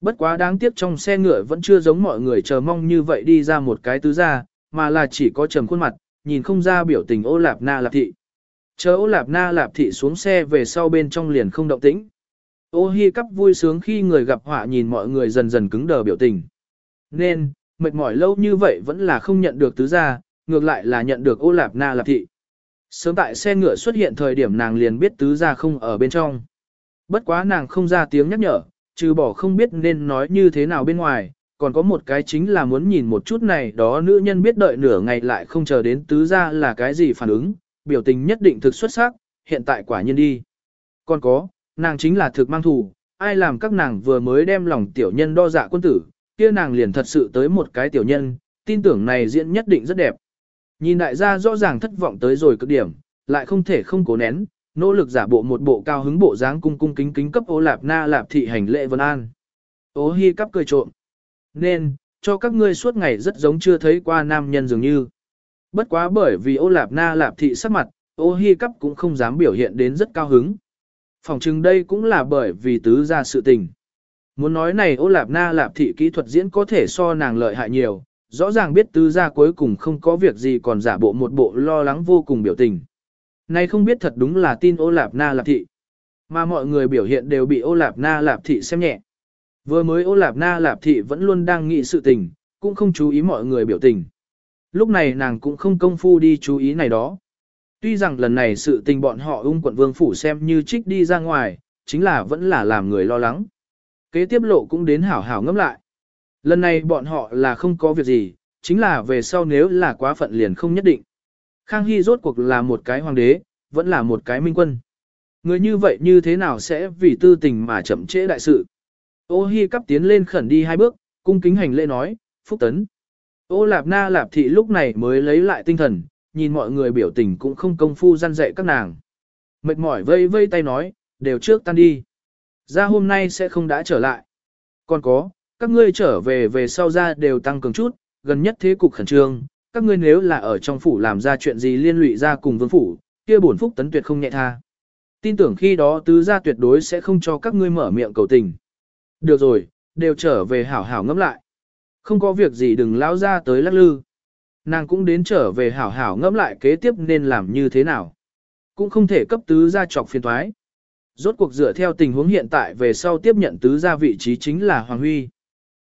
Bất quá đáng tiếc trong xe ngựa vẫn chưa giống mọi người chờ mong như vậy đi ra một cái tứ ra, mà là chỉ có trầm khuôn mặt, nhìn không ra biểu tình ô lạp na lạp thị. Chờ ô lạp na lạp thị xuống xe về sau bên trong liền không động tĩnh. Ô hi cắp vui sướng khi người gặp họa nhìn mọi người dần dần cứng đờ biểu tình. Nên, mệt mỏi lâu như vậy vẫn là không nhận được tứ gia, ngược lại là nhận được ô lạp na lạp thị. Sớm tại xe ngựa xuất hiện thời điểm nàng liền biết tứ gia không ở bên trong. Bất quá nàng không ra tiếng nhắc nhở, trừ bỏ không biết nên nói như thế nào bên ngoài, còn có một cái chính là muốn nhìn một chút này đó nữ nhân biết đợi nửa ngày lại không chờ đến tứ gia là cái gì phản ứng, biểu tình nhất định thực xuất sắc, hiện tại quả nhiên đi. Còn có, nàng chính là thực mang thù, ai làm các nàng vừa mới đem lòng tiểu nhân đo dạ quân tử, kia nàng liền thật sự tới một cái tiểu nhân, tin tưởng này diễn nhất định rất đẹp. Nhìn đại gia rõ ràng thất vọng tới rồi cực điểm, lại không thể không cố nén, nỗ lực giả bộ một bộ cao hứng bộ dáng cung cung kính kính cấp ô lạp na lạp thị hành lễ vân an. Ô hi cắp cười trộm. Nên, cho các ngươi suốt ngày rất giống chưa thấy qua nam nhân dường như. Bất quá bởi vì ô lạp na lạp thị sắc mặt, ô hi cắp cũng không dám biểu hiện đến rất cao hứng. Phòng chừng đây cũng là bởi vì tứ ra sự tình. Muốn nói này ô lạp na lạp thị kỹ thuật diễn có thể so nàng lợi hại nhiều, rõ ràng biết tứ ra cuối cùng không có việc gì còn giả bộ một bộ lo lắng vô cùng biểu tình. Này không biết thật đúng là tin ô lạp na lạp thị. Mà mọi người biểu hiện đều bị ô lạp na lạp thị xem nhẹ. Vừa mới ô lạp na lạp thị vẫn luôn đang nghĩ sự tình, cũng không chú ý mọi người biểu tình. Lúc này nàng cũng không công phu đi chú ý này đó. Tuy rằng lần này sự tình bọn họ ung quận vương phủ xem như trích đi ra ngoài, chính là vẫn là làm người lo lắng. Kế tiếp lộ cũng đến hảo hảo ngẫm lại. Lần này bọn họ là không có việc gì, chính là về sau nếu là quá phận liền không nhất định. Khang Hy rốt cuộc là một cái hoàng đế, vẫn là một cái minh quân. Người như vậy như thế nào sẽ vì tư tình mà chậm trễ đại sự. Ô Hi cắp tiến lên khẩn đi hai bước, cung kính hành lễ nói, Phúc Tấn. Ô Lạp Na Lạp Thị lúc này mới lấy lại tinh thần, nhìn mọi người biểu tình cũng không công phu gian dạy các nàng. Mệt mỏi vây vây tay nói, đều trước tan đi. Ra hôm nay sẽ không đã trở lại. Còn có, các ngươi trở về về sau ra đều tăng cường chút, gần nhất thế cục khẩn trương, các ngươi nếu là ở trong phủ làm ra chuyện gì liên lụy ra cùng vương phủ, kia bổn phúc tấn tuyệt không nhẹ tha. Tin tưởng khi đó tứ gia tuyệt đối sẽ không cho các ngươi mở miệng cầu tình. Được rồi, đều trở về hảo hảo ngẫm lại. Không có việc gì đừng lão ra tới lắc lư. Nàng cũng đến trở về hảo hảo ngẫm lại kế tiếp nên làm như thế nào. Cũng không thể cấp tứ gia chọc phiền thoái. Rốt cuộc dựa theo tình huống hiện tại về sau tiếp nhận tứ gia vị trí chính là Hoàng Huy.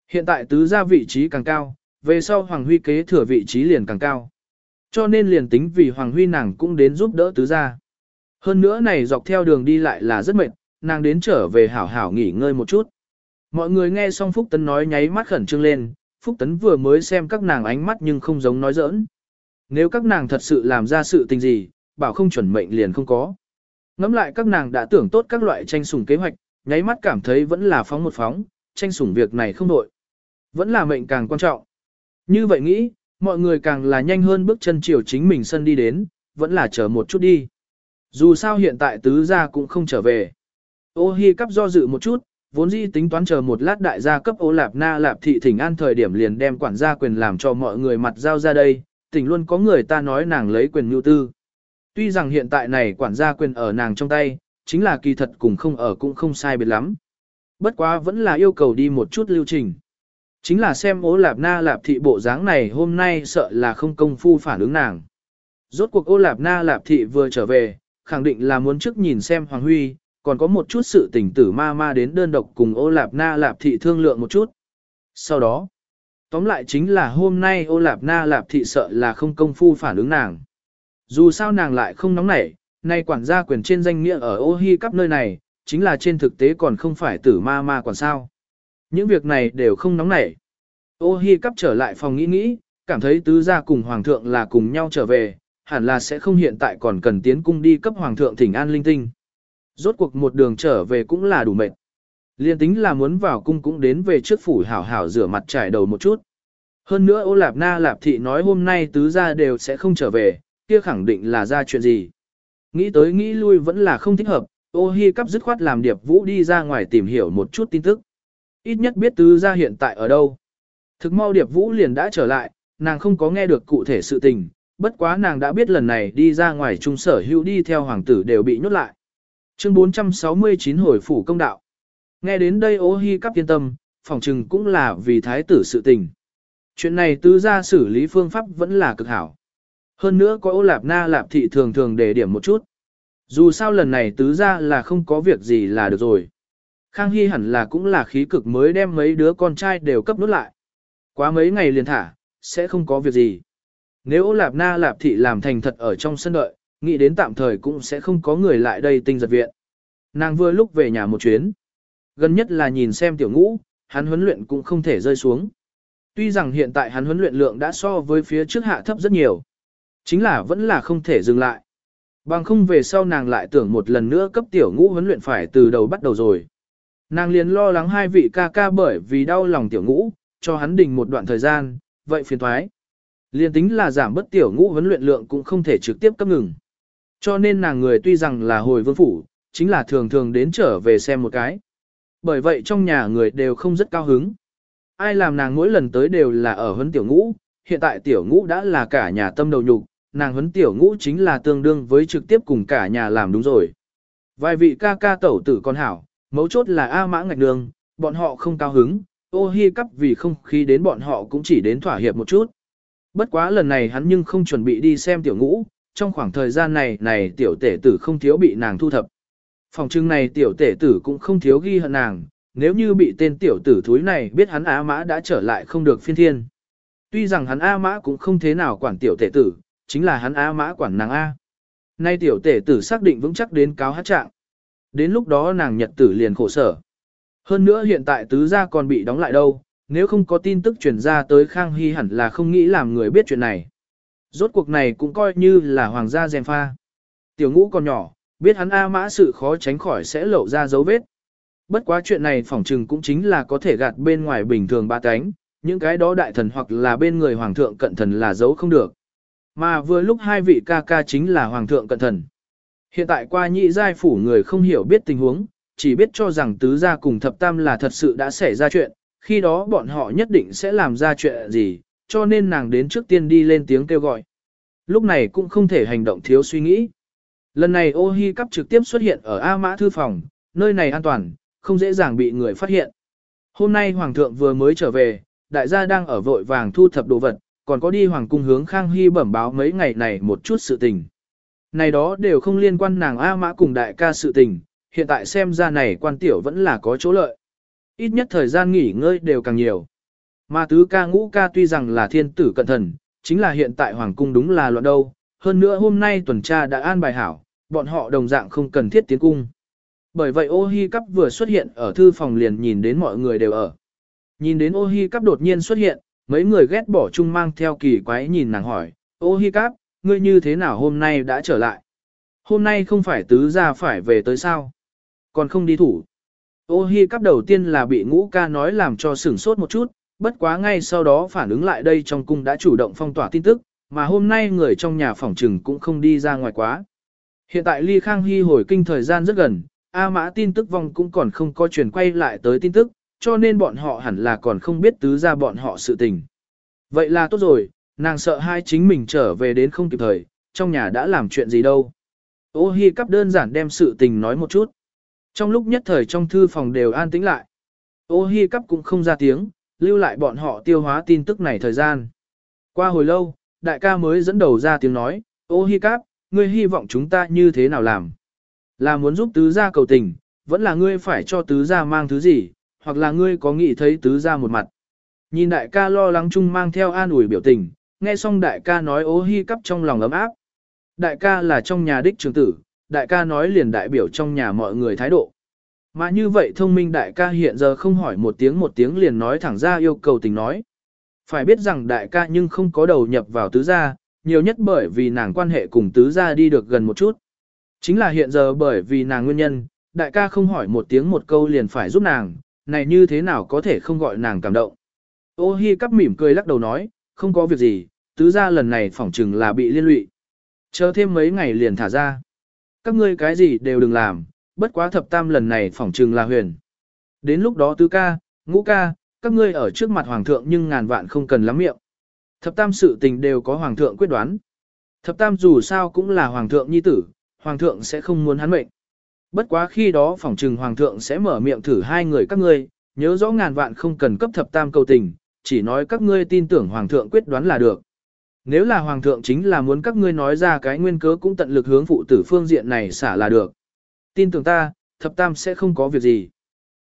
Hiện tại tứ gia vị trí càng cao, về sau Hoàng Huy kế thừa vị trí liền càng cao. Cho nên liền tính vì Hoàng Huy nàng cũng đến giúp đỡ tứ gia. Hơn nữa này dọc theo đường đi lại là rất mệt, nàng đến trở về hảo hảo nghỉ ngơi một chút. Mọi người nghe xong Phúc Tấn nói nháy mắt khẩn trương lên, Phúc Tấn vừa mới xem các nàng ánh mắt nhưng không giống nói giỡn. Nếu các nàng thật sự làm ra sự tình gì, bảo không chuẩn mệnh liền không có. Ngắm lại các nàng đã tưởng tốt các loại tranh sủng kế hoạch, nháy mắt cảm thấy vẫn là phóng một phóng, tranh sủng việc này không đội. Vẫn là mệnh càng quan trọng. Như vậy nghĩ, mọi người càng là nhanh hơn bước chân chiều chính mình sân đi đến, vẫn là chờ một chút đi. Dù sao hiện tại tứ gia cũng không trở về. Ô hi cắp do dự một chút, vốn dĩ tính toán chờ một lát đại gia cấp ô lạp na lạp thị thỉnh an thời điểm liền đem quản gia quyền làm cho mọi người mặt giao ra đây, tỉnh luôn có người ta nói nàng lấy quyền nhu tư. Tuy rằng hiện tại này quản gia quyền ở nàng trong tay, chính là kỳ thật cùng không ở cũng không sai biệt lắm. Bất quá vẫn là yêu cầu đi một chút lưu trình. Chính là xem ô lạp na lạp thị bộ dáng này hôm nay sợ là không công phu phản ứng nàng. Rốt cuộc ô lạp na lạp thị vừa trở về, khẳng định là muốn trước nhìn xem Hoàng Huy, còn có một chút sự tình tử ma ma đến đơn độc cùng ô lạp na lạp thị thương lượng một chút. Sau đó, tóm lại chính là hôm nay ô lạp na lạp thị sợ là không công phu phản ứng nàng. Dù sao nàng lại không nóng nảy, nay quản gia quyền trên danh nghĩa ở ô hi cắp nơi này, chính là trên thực tế còn không phải tử ma ma quản sao. Những việc này đều không nóng nảy. Ô hi cắp trở lại phòng nghĩ nghĩ, cảm thấy tứ gia cùng hoàng thượng là cùng nhau trở về, hẳn là sẽ không hiện tại còn cần tiến cung đi cấp hoàng thượng thỉnh an linh tinh. Rốt cuộc một đường trở về cũng là đủ mệt. Liên tính là muốn vào cung cũng đến về trước phủ hảo hảo rửa mặt trải đầu một chút. Hơn nữa ô lạp na lạp thị nói hôm nay tứ gia đều sẽ không trở về, kia khẳng định là ra chuyện gì. Nghĩ tới nghĩ lui vẫn là không thích hợp, ô hi cắp dứt khoát làm điệp vũ đi ra ngoài tìm hiểu một chút tin tức. Ít nhất biết tứ gia hiện tại ở đâu. Thực mau điệp vũ liền đã trở lại, nàng không có nghe được cụ thể sự tình, bất quá nàng đã biết lần này đi ra ngoài trung sở hữu đi theo hoàng tử đều bị nhốt lại. Chương 469 hồi phủ công đạo. Nghe đến đây ô hi cắp yên tâm, phòng trừng cũng là vì thái tử sự tình. Chuyện này tứ ra xử lý phương pháp vẫn là cực hảo. Hơn nữa có ô lạp na lạp thị thường thường để điểm một chút. Dù sao lần này tứ ra là không có việc gì là được rồi. Khang Hy hẳn là cũng là khí cực mới đem mấy đứa con trai đều cấp nút lại. Quá mấy ngày liền thả, sẽ không có việc gì. Nếu ô lạp na lạp thị làm thành thật ở trong sân đợi, nghĩ đến tạm thời cũng sẽ không có người lại đây tinh giật viện. Nàng vừa lúc về nhà một chuyến. Gần nhất là nhìn xem tiểu ngũ, hắn huấn luyện cũng không thể rơi xuống. Tuy rằng hiện tại hắn huấn luyện lượng đã so với phía trước hạ thấp rất nhiều. Chính là vẫn là không thể dừng lại. Bằng không về sau nàng lại tưởng một lần nữa cấp tiểu ngũ huấn luyện phải từ đầu bắt đầu rồi. Nàng liền lo lắng hai vị ca ca bởi vì đau lòng tiểu ngũ, cho hắn đình một đoạn thời gian, vậy phiền thoái. Liên tính là giảm bất tiểu ngũ huấn luyện lượng cũng không thể trực tiếp cấp ngừng. Cho nên nàng người tuy rằng là hồi vương phủ, chính là thường thường đến trở về xem một cái. Bởi vậy trong nhà người đều không rất cao hứng. Ai làm nàng mỗi lần tới đều là ở huấn tiểu ngũ, hiện tại tiểu ngũ đã là cả nhà tâm đầu nhục, nàng huấn tiểu ngũ chính là tương đương với trực tiếp cùng cả nhà làm đúng rồi. Vài vị ca ca tẩu tử con hảo, mấu chốt là A mã ngạch đường, bọn họ không cao hứng, ô hi cắp vì không khí đến bọn họ cũng chỉ đến thỏa hiệp một chút. Bất quá lần này hắn nhưng không chuẩn bị đi xem tiểu ngũ, trong khoảng thời gian này này tiểu tể tử không thiếu bị nàng thu thập. Phòng trưng này tiểu tể tử cũng không thiếu ghi hận nàng, nếu như bị tên tiểu tử thúi này biết hắn A mã đã trở lại không được phiên thiên. Tuy rằng hắn A mã cũng không thế nào quản tiểu tể tử, chính là hắn A mã quản nàng A. Nay tiểu tể tử xác định vững chắc đến cáo hát trạng. Đến lúc đó nàng nhật tử liền khổ sở. Hơn nữa hiện tại tứ gia còn bị đóng lại đâu, nếu không có tin tức truyền ra tới Khang Hy hẳn là không nghĩ làm người biết chuyện này. Rốt cuộc này cũng coi như là hoàng gia dèm pha. Tiểu ngũ còn nhỏ, biết hắn A mã sự khó tránh khỏi sẽ lộ ra dấu vết. Bất quá chuyện này phỏng trừng cũng chính là có thể gạt bên ngoài bình thường ba cánh, những cái đó đại thần hoặc là bên người hoàng thượng cận thần là giấu không được. Mà vừa lúc hai vị ca ca chính là hoàng thượng cận thần. Hiện tại qua nhị giai phủ người không hiểu biết tình huống, chỉ biết cho rằng tứ gia cùng thập tam là thật sự đã xảy ra chuyện, khi đó bọn họ nhất định sẽ làm ra chuyện gì, cho nên nàng đến trước tiên đi lên tiếng kêu gọi. Lúc này cũng không thể hành động thiếu suy nghĩ. Lần này ô hi cắp trực tiếp xuất hiện ở A Mã Thư Phòng, nơi này an toàn, không dễ dàng bị người phát hiện. Hôm nay Hoàng thượng vừa mới trở về, đại gia đang ở vội vàng thu thập đồ vật, còn có đi Hoàng cung hướng Khang Hy bẩm báo mấy ngày này một chút sự tình. Này đó đều không liên quan nàng A Mã cùng đại ca sự tình, hiện tại xem ra này quan tiểu vẫn là có chỗ lợi. Ít nhất thời gian nghỉ ngơi đều càng nhiều. Mà tứ ca ngũ ca tuy rằng là thiên tử cận thần, chính là hiện tại hoàng cung đúng là loạn đâu. Hơn nữa hôm nay tuần tra đã an bài hảo, bọn họ đồng dạng không cần thiết tiến cung. Bởi vậy ô hi cắp vừa xuất hiện ở thư phòng liền nhìn đến mọi người đều ở. Nhìn đến ô hi cắp đột nhiên xuất hiện, mấy người ghét bỏ chung mang theo kỳ quái nhìn nàng hỏi, ô hi cắp, ngươi như thế nào hôm nay đã trở lại? Hôm nay không phải tứ ra phải về tới sao? Còn không đi thủ. Ô hi cắp đầu tiên là bị ngũ ca nói làm cho sửng sốt một chút, bất quá ngay sau đó phản ứng lại đây trong cung đã chủ động phong tỏa tin tức, mà hôm nay người trong nhà phòng trừng cũng không đi ra ngoài quá. Hiện tại Ly Khang Hy hồi kinh thời gian rất gần, A mã tin tức vong cũng còn không có truyền quay lại tới tin tức, cho nên bọn họ hẳn là còn không biết tứ ra bọn họ sự tình. Vậy là tốt rồi, nàng sợ hai chính mình trở về đến không kịp thời, trong nhà đã làm chuyện gì đâu. Ô hi cắp đơn giản đem sự tình nói một chút. Trong lúc nhất thời trong thư phòng đều an tĩnh lại. Ô hi cắp cũng không ra tiếng, lưu lại bọn họ tiêu hóa tin tức này thời gian. Qua hồi lâu, đại ca mới dẫn đầu ra tiếng nói, ô hi cáp, ngươi hy vọng chúng ta như thế nào làm? Là muốn giúp tứ gia cầu tình, vẫn là ngươi phải cho tứ gia mang thứ gì, hoặc là ngươi có nghĩ thấy tứ gia một mặt. Nhìn đại ca lo lắng chung mang theo an ủi biểu tình, nghe xong đại ca nói ô hi cắp trong lòng ấm áp. Đại ca là trong nhà đích trường tử, đại ca nói liền đại biểu trong nhà mọi người thái độ. Mà như vậy thông minh đại ca hiện giờ không hỏi một tiếng một tiếng liền nói thẳng ra yêu cầu tình nói. Phải biết rằng đại ca nhưng không có đầu nhập vào tứ gia, nhiều nhất bởi vì nàng quan hệ cùng tứ gia đi được gần một chút. Chính là hiện giờ bởi vì nàng nguyên nhân, đại ca không hỏi một tiếng một câu liền phải giúp nàng, này như thế nào có thể không gọi nàng cảm động. Ô hi cắp mỉm cười lắc đầu nói, không có việc gì, tứ gia lần này phỏng chừng là bị liên lụy. Chờ thêm mấy ngày liền thả ra. Các ngươi cái gì đều đừng làm, bất quá thập tam lần này phỏng trừng là huyền. Đến lúc đó tứ ca, ngũ ca, các ngươi ở trước mặt hoàng thượng nhưng ngàn vạn không cần lắm miệng. Thập tam sự tình đều có hoàng thượng quyết đoán. Thập tam dù sao cũng là hoàng thượng nhi tử, hoàng thượng sẽ không muốn hắn mệnh. Bất quá khi đó phỏng trừng hoàng thượng sẽ mở miệng thử hai người các ngươi, nhớ rõ ngàn vạn không cần cấp thập tam cầu tình, chỉ nói các ngươi tin tưởng hoàng thượng quyết đoán là được. Nếu là hoàng thượng chính là muốn các ngươi nói ra cái nguyên cớ cũng tận lực hướng phụ tử phương diện này xả là được. Tin tưởng ta, thập tam sẽ không có việc gì.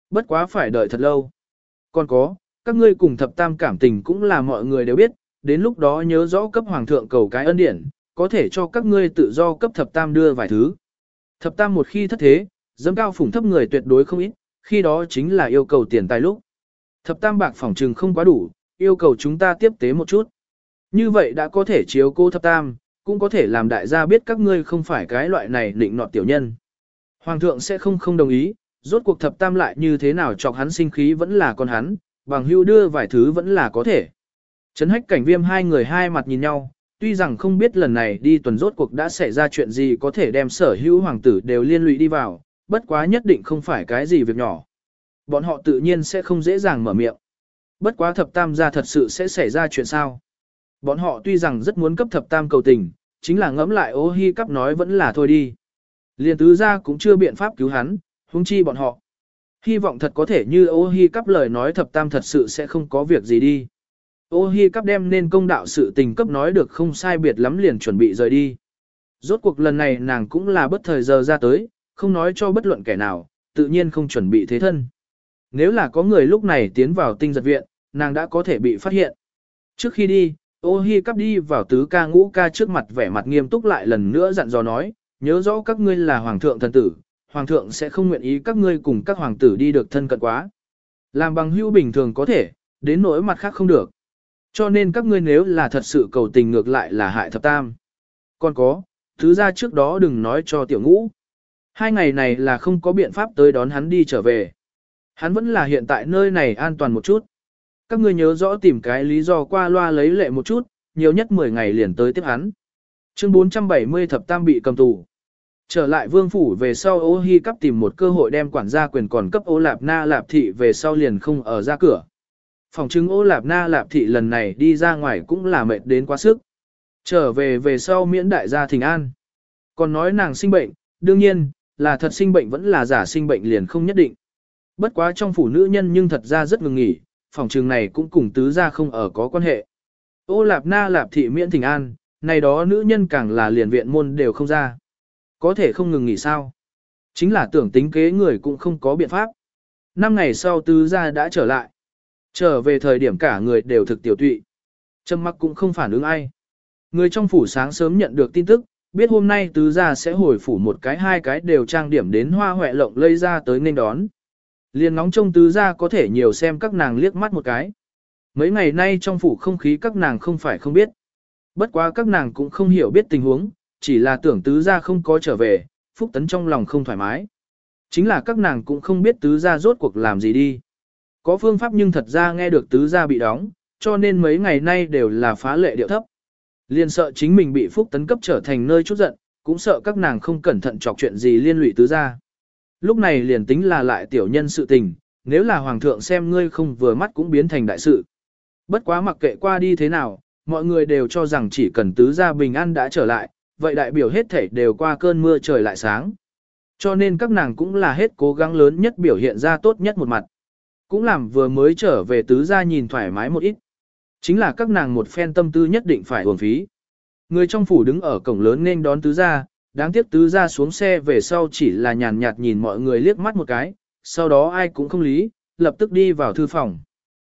Bất quá phải đợi thật lâu. Còn có, các ngươi cùng thập tam cảm tình cũng là mọi người đều biết, đến lúc đó nhớ rõ cấp hoàng thượng cầu cái ân điển, có thể cho các ngươi tự do cấp thập tam đưa vài thứ. Thập tam một khi thất thế, dâm cao phủng thấp người tuyệt đối không ít, khi đó chính là yêu cầu tiền tài lúc. Thập tam bạc phỏng trừng không quá đủ, yêu cầu chúng ta tiếp tế một chút. Như vậy đã có thể chiếu cô thập tam, cũng có thể làm đại gia biết các ngươi không phải cái loại này định nọt tiểu nhân. Hoàng thượng sẽ không không đồng ý, rốt cuộc thập tam lại như thế nào chọc hắn sinh khí vẫn là con hắn, bằng hưu đưa vài thứ vẫn là có thể. Trấn hách cảnh viêm hai người hai mặt nhìn nhau, tuy rằng không biết lần này đi tuần rốt cuộc đã xảy ra chuyện gì có thể đem sở hữu hoàng tử đều liên lụy đi vào, bất quá nhất định không phải cái gì việc nhỏ. Bọn họ tự nhiên sẽ không dễ dàng mở miệng. Bất quá thập tam gia thật sự sẽ xảy ra chuyện sao. Bọn họ tuy rằng rất muốn cấp thập tam cầu tình, chính là ngẫm lại ô hi cắp nói vẫn là thôi đi. Liên tứ gia cũng chưa biện pháp cứu hắn, huống chi bọn họ. Hy vọng thật có thể như ô hi cắp lời nói thập tam thật sự sẽ không có việc gì đi. Ô hi cắp đem nên công đạo sự tình cấp nói được không sai biệt lắm liền chuẩn bị rời đi. Rốt cuộc lần này nàng cũng là bất thời giờ ra tới, không nói cho bất luận kẻ nào, tự nhiên không chuẩn bị thế thân. Nếu là có người lúc này tiến vào tinh giật viện, nàng đã có thể bị phát hiện. Trước khi đi, ô hi cắp đi vào tứ ca ngũ ca trước mặt vẻ mặt nghiêm túc lại lần nữa dặn dò nói, nhớ rõ các ngươi là hoàng thượng thần tử, hoàng thượng sẽ không nguyện ý các ngươi cùng các hoàng tử đi được thân cận quá. Làm bằng hữu bình thường có thể, đến nỗi mặt khác không được. Cho nên các ngươi nếu là thật sự cầu tình ngược lại là hại thập tam. Còn có, thứ ra trước đó đừng nói cho tiểu ngũ. Hai ngày này là không có biện pháp tới đón hắn đi trở về. Hắn vẫn là hiện tại nơi này an toàn một chút. Các ngươi nhớ rõ tìm cái lý do qua loa lấy lệ một chút, nhiều nhất 10 ngày liền tới tiếp hắn. Chương 470 thập tam bị cầm tù. Trở lại vương phủ về sau ô hi cắp tìm một cơ hội đem quản gia quyền còn cấp ô lạp na lạp thị về sau liền không ở ra cửa. Phòng chứng ô lạp na lạp thị lần này đi ra ngoài cũng là mệt đến quá sức. Trở về về sau miễn đại gia thình an. Còn nói nàng sinh bệnh, đương nhiên, là thật sinh bệnh vẫn là giả sinh bệnh liền không nhất định. Bất quá trong phủ nữ nhân nhưng thật ra rất ngừng nghỉ, phòng trường này cũng cùng tứ gia không ở có quan hệ. Ô lạp na lạp thị miễn thình an, này đó nữ nhân càng là liền viện môn đều không ra. Có thể không ngừng nghỉ sao. Chính là tưởng tính kế người cũng không có biện pháp. Năm ngày sau tứ gia đã trở lại. Trở về thời điểm cả người đều thực tiểu tụy. trâm mặc cũng không phản ứng ai. Người trong phủ sáng sớm nhận được tin tức, biết hôm nay tứ gia sẽ hồi phủ một cái hai cái đều trang điểm đến hoa hoẹ lộng lây ra tới nên đón. Liền nóng trông tứ gia có thể nhiều xem các nàng liếc mắt một cái. Mấy ngày nay trong phủ không khí các nàng không phải không biết. Bất quá các nàng cũng không hiểu biết tình huống, chỉ là tưởng tứ gia không có trở về, phúc tấn trong lòng không thoải mái. Chính là các nàng cũng không biết tứ gia rốt cuộc làm gì đi. Có phương pháp nhưng thật ra nghe được tứ gia bị đóng, cho nên mấy ngày nay đều là phá lệ điệu thấp. Liên sợ chính mình bị phúc tấn cấp trở thành nơi chút giận, cũng sợ các nàng không cẩn thận chọc chuyện gì liên lụy tứ gia. Lúc này liền tính là lại tiểu nhân sự tình, nếu là hoàng thượng xem ngươi không vừa mắt cũng biến thành đại sự. Bất quá mặc kệ qua đi thế nào, mọi người đều cho rằng chỉ cần tứ gia bình an đã trở lại, vậy đại biểu hết thể đều qua cơn mưa trời lại sáng. Cho nên các nàng cũng là hết cố gắng lớn nhất biểu hiện ra tốt nhất một mặt. Cũng làm vừa mới trở về tứ gia nhìn thoải mái một ít. Chính là các nàng một phen tâm tư nhất định phải uổng phí. Người trong phủ đứng ở cổng lớn nên đón tứ gia, đáng tiếc tứ gia xuống xe về sau chỉ là nhàn nhạt nhìn mọi người liếc mắt một cái, sau đó ai cũng không lý, lập tức đi vào thư phòng.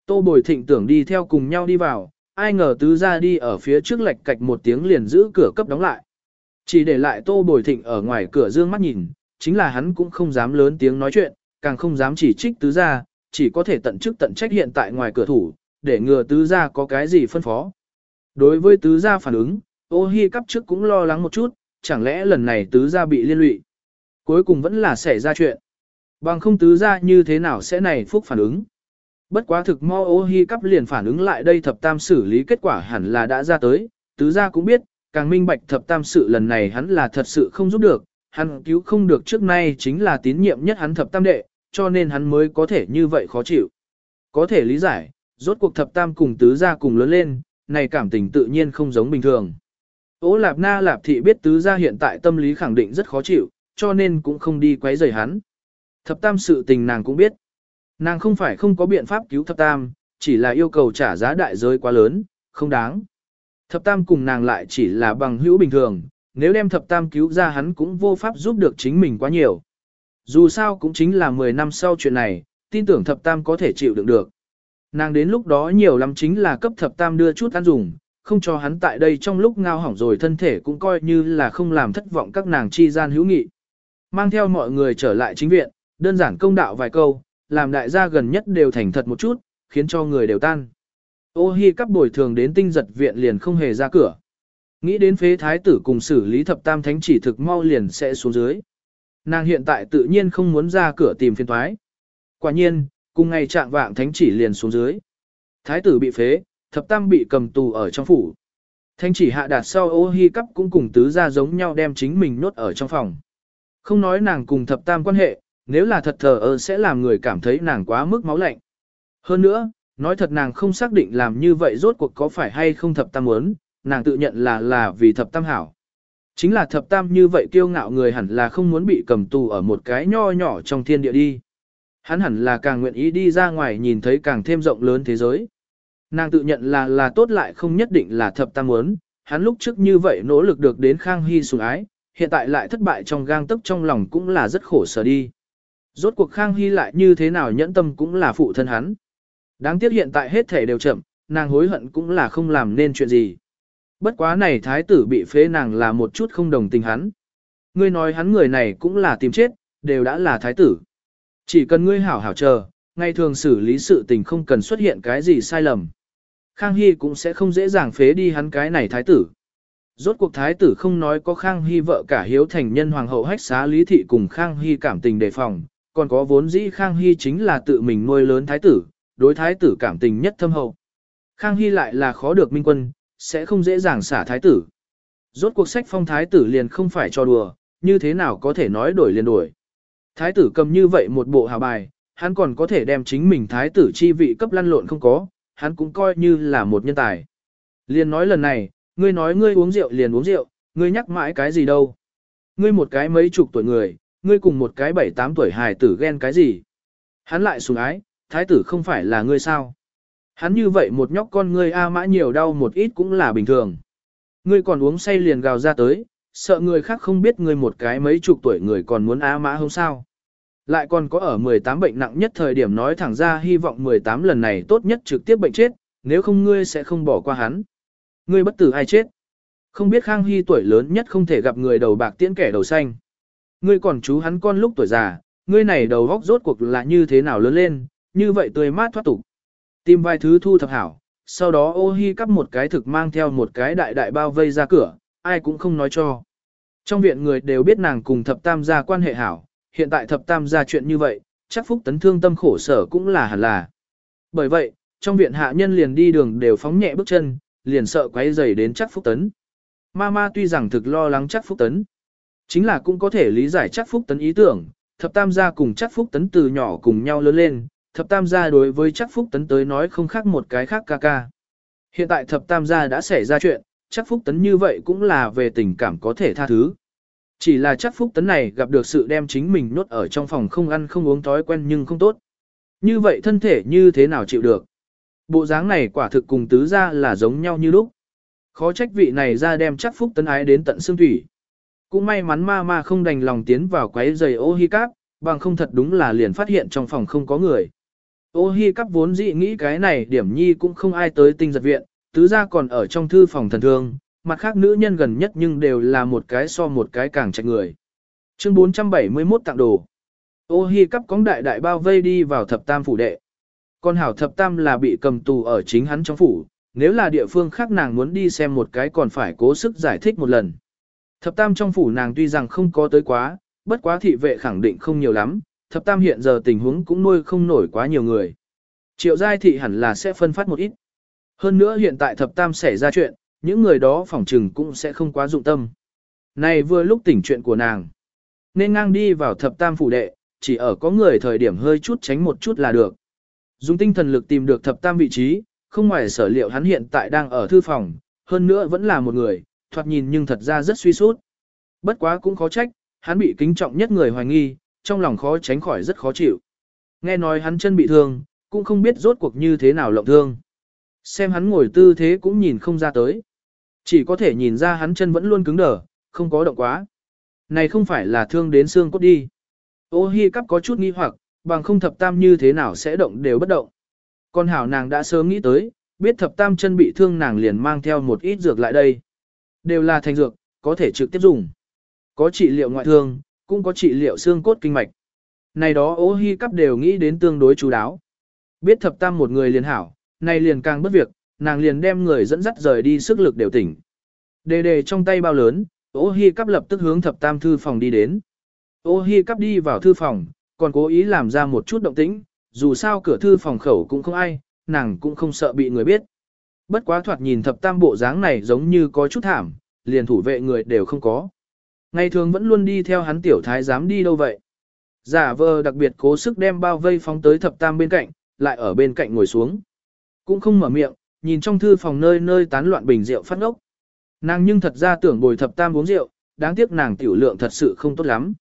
Tô Bồi Thịnh tưởng đi theo cùng nhau đi vào, ai ngờ tứ gia đi ở phía trước lệch cạch một tiếng liền giữ cửa cấp đóng lại. Chỉ để lại Tô Bồi Thịnh ở ngoài cửa dương mắt nhìn, chính là hắn cũng không dám lớn tiếng nói chuyện, càng không dám chỉ trích tứ gia, chỉ có thể tận chức tận trách hiện tại ngoài cửa thủ, để ngừa tứ gia có cái gì phân phó. Đối với tứ gia phản ứng, ô hi cắp trước cũng lo lắng một chút, chẳng lẽ lần này tứ gia bị liên lụy. Cuối cùng vẫn là xảy ra chuyện. Bằng không tứ gia như thế nào sẽ này phúc phản ứng. Bất quá thực mo ô hi cắp liền phản ứng lại đây thập tam xử lý kết quả hẳn là đã ra tới, tứ gia cũng biết, càng minh bạch thập tam sự lần này hắn là thật sự không giúp được, hắn cứu không được trước nay chính là tín nhiệm nhất hắn thập tam đệ, cho nên hắn mới có thể như vậy khó chịu. Có thể lý giải, rốt cuộc thập tam cùng tứ gia cùng lớn lên, này cảm tình tự nhiên không giống bình thường. Ô Lạp Na Lạp Thị biết tứ gia hiện tại tâm lý khẳng định rất khó chịu, cho nên cũng không đi quấy rầy hắn. Thập tam sự tình nàng cũng biết. Nàng không phải không có biện pháp cứu thập tam, chỉ là yêu cầu trả giá đại giới quá lớn, không đáng. Thập tam cùng nàng lại chỉ là bằng hữu bình thường, nếu đem thập tam cứu ra hắn cũng vô pháp giúp được chính mình quá nhiều. Dù sao cũng chính là 10 năm sau chuyện này, tin tưởng thập tam có thể chịu đựng được. Nàng đến lúc đó nhiều lắm chính là cấp thập tam đưa chút ăn dùng, không cho hắn tại đây trong lúc ngao hỏng rồi thân thể cũng coi như là không làm thất vọng các nàng chi gian hữu nghị. Mang theo mọi người trở lại chính viện, đơn giản công đạo vài câu, làm đại gia gần nhất đều thành thật một chút, khiến cho người đều tan. Ô hi cắp bồi thường đến tinh giật viện liền không hề ra cửa. Nghĩ đến phế thái tử cùng xử lý thập tam thánh chỉ thực mau liền sẽ xuống dưới. Nàng hiện tại tự nhiên không muốn ra cửa tìm phiên thoái. Quả nhiên, cùng ngày trạng vạng thánh chỉ liền xuống dưới. Thái tử bị phế, thập tam bị cầm tù ở trong phủ. Thánh chỉ hạ đạt sau ô hi cắp cũng cùng tứ gia giống nhau đem chính mình nốt ở trong phòng. Không nói nàng cùng thập tam quan hệ, nếu là thật thờ ơ sẽ làm người cảm thấy nàng quá mức máu lạnh. Hơn nữa, nói thật nàng không xác định làm như vậy rốt cuộc có phải hay không thập tam muốn, nàng tự nhận là là vì thập tam hảo. Chính là thập tam như vậy kiêu ngạo người hẳn là không muốn bị cầm tù ở một cái nho nhỏ trong thiên địa đi. Hắn hẳn là càng nguyện ý đi ra ngoài nhìn thấy càng thêm rộng lớn thế giới. Nàng tự nhận là là tốt lại không nhất định là thập tam muốn, hắn lúc trước như vậy nỗ lực được đến Khang Hy sủng ái, hiện tại lại thất bại trong gang tức trong lòng cũng là rất khổ sở đi. Rốt cuộc Khang Hy lại như thế nào nhẫn tâm cũng là phụ thân hắn. Đáng tiếc hiện tại hết thể đều chậm, nàng hối hận cũng là không làm nên chuyện gì. Bất quá này thái tử bị phế nàng là một chút không đồng tình hắn. Ngươi nói hắn người này cũng là tìm chết, đều đã là thái tử. Chỉ cần ngươi hảo hảo chờ, ngày thường xử lý sự tình không cần xuất hiện cái gì sai lầm. Khang Hy cũng sẽ không dễ dàng phế đi hắn cái này thái tử. Rốt cuộc thái tử không nói có Khang Hy vợ cả hiếu thành nhân hoàng hậu hách xá lý thị cùng Khang Hy cảm tình đề phòng, còn có vốn dĩ Khang Hy chính là tự mình nuôi lớn thái tử, đối thái tử cảm tình nhất thâm hậu. Khang Hy lại là khó được minh quân, sẽ không dễ dàng xả thái tử. Rốt cuộc sách phong thái tử liền không phải cho đùa, như thế nào có thể nói đổi liền đổi. Thái tử cầm như vậy một bộ hào bài, hắn còn có thể đem chính mình thái tử chi vị cấp lăn lộn không có, hắn cũng coi như là một nhân tài. Liền nói lần này, ngươi nói ngươi uống rượu liền uống rượu, ngươi nhắc mãi cái gì đâu. Ngươi một cái mấy chục tuổi người, ngươi cùng một cái bảy tám tuổi hài tử ghen cái gì. Hắn lại sùng ái, thái tử không phải là ngươi sao. Hắn như vậy một nhóc con ngươi A mã nhiều đau một ít cũng là bình thường. Ngươi còn uống say liền gào ra tới, sợ người khác không biết ngươi một cái mấy chục tuổi người còn muốn A mã không sao. Lại còn có ở 18 bệnh nặng nhất thời điểm nói thẳng ra hy vọng 18 lần này tốt nhất trực tiếp bệnh chết, nếu không ngươi sẽ không bỏ qua hắn. Ngươi bất tử ai chết. Không biết Khang Hy tuổi lớn nhất không thể gặp người đầu bạc tiễn kẻ đầu xanh. Ngươi còn chú hắn con lúc tuổi già, ngươi này đầu góc rốt cuộc là như thế nào lớn lên, như vậy tươi mát thoát tục. Tìm vài thứ thu thập hảo, sau đó ô hi cắp một cái thực mang theo một cái đại đại bao vây ra cửa, ai cũng không nói cho. Trong viện người đều biết nàng cùng thập tam gia quan hệ hảo, hiện tại thập tam gia chuyện như vậy, chắc phúc tấn thương tâm khổ sở cũng là hẳn là. Bởi vậy, trong viện hạ nhân liền đi đường đều phóng nhẹ bước chân, liền sợ quấy rầy đến chắc phúc tấn. Mama tuy rằng thực lo lắng chắc phúc tấn, chính là cũng có thể lý giải chắc phúc tấn ý tưởng, thập tam gia cùng chắc phúc tấn từ nhỏ cùng nhau lớn lên, thập tam gia đối với chắc phúc tấn tới nói không khác một cái khác ca ca. Hiện tại thập tam gia đã xảy ra chuyện, chắc phúc tấn như vậy cũng là về tình cảm có thể tha thứ. Chỉ là chắc phúc tấn này gặp được sự đem chính mình nốt ở trong phòng không ăn không uống thói quen nhưng không tốt. Như vậy thân thể như thế nào chịu được? Bộ dáng này quả thực cùng tứ gia là giống nhau như lúc. Khó trách vị này ra đem chắc phúc tấn ái đến tận xương thủy. Cũng may mắn ma ma không đành lòng tiến vào quấy giày ô hi cáp, bằng không thật đúng là liền phát hiện trong phòng không có người. Ô hi cắp vốn dị nghĩ cái này điểm nhi cũng không ai tới tinh giật viện, tứ gia còn ở trong thư phòng thần thương, mặt khác nữ nhân gần nhất nhưng đều là một cái so một cái càng trạch người. Chương 471 tặng đồ. Ô hi cắp cóng đại đại bao vây đi vào thập tam phủ đệ. Con hảo thập tam là bị cầm tù ở chính hắn trong phủ, nếu là địa phương khác nàng muốn đi xem một cái còn phải cố sức giải thích một lần. Thập tam trong phủ nàng tuy rằng không có tới quá, bất quá thị vệ khẳng định không nhiều lắm, thập tam hiện giờ tình huống cũng nuôi không nổi quá nhiều người. Triệu giai thị hẳn là sẽ phân phát một ít. Hơn nữa hiện tại thập tam xảy ra chuyện, những người đó phỏng trừng cũng sẽ không quá dụng tâm. Này vừa lúc tỉnh chuyện của nàng. Nên ngang đi vào thập tam phủ đệ, chỉ ở có người thời điểm hơi chút tránh một chút là được. Dùng tinh thần lực tìm được thập tam vị trí, không ngoài sở liệu hắn hiện tại đang ở thư phòng, hơn nữa vẫn là một người, thoạt nhìn nhưng thật ra rất suy sút. Bất quá cũng khó trách, hắn bị kính trọng nhất người hoài nghi, trong lòng khó tránh khỏi rất khó chịu. Nghe nói hắn chân bị thương, cũng không biết rốt cuộc như thế nào lộng thương. Xem hắn ngồi tư thế cũng nhìn không ra tới. Chỉ có thể nhìn ra hắn chân vẫn luôn cứng đờ, không có động quá. Này không phải là thương đến xương cốt đi. Ô hi cắp có chút nghi hoặc, bằng không thập tam như thế nào sẽ động đều bất động. Con hảo nàng đã sớm nghĩ tới, biết thập tam chân bị thương nàng liền mang theo một ít dược lại đây. Đều là thành dược, có thể trực tiếp dùng. Có trị liệu ngoại thương, cũng có trị liệu xương cốt kinh mạch. Này đó ô hi cắp đều nghĩ đến tương đối chú đáo. Biết thập tam một người liền hảo, này liền càng bất việc, nàng liền đem người dẫn dắt rời đi sức lực đều tỉnh. Đề đề trong tay bao lớn, ô hi cắp lập tức hướng thập tam thư phòng đi đến. Ô hi cắp đi vào thư phòng, còn cố ý làm ra một chút động tĩnh, dù sao cửa thư phòng khẩu cũng không ai, nàng cũng không sợ bị người biết. Bất quá thoạt nhìn thập tam bộ dáng này giống như có chút thảm, liền thủ vệ người đều không có. Ngày thường vẫn luôn đi theo hắn tiểu thái dám đi đâu vậy. Giả vờ đặc biệt cố sức đem bao vây phóng tới thập tam bên cạnh, lại ở bên cạnh ngồi xuống. Cũng không mở miệng, nhìn trong thư phòng nơi nơi tán loạn bình rượu phát ngốc. Nàng nhưng thật ra tưởng bồi thập tam uống rượu, đáng tiếc nàng tiểu lượng thật sự không tốt lắm.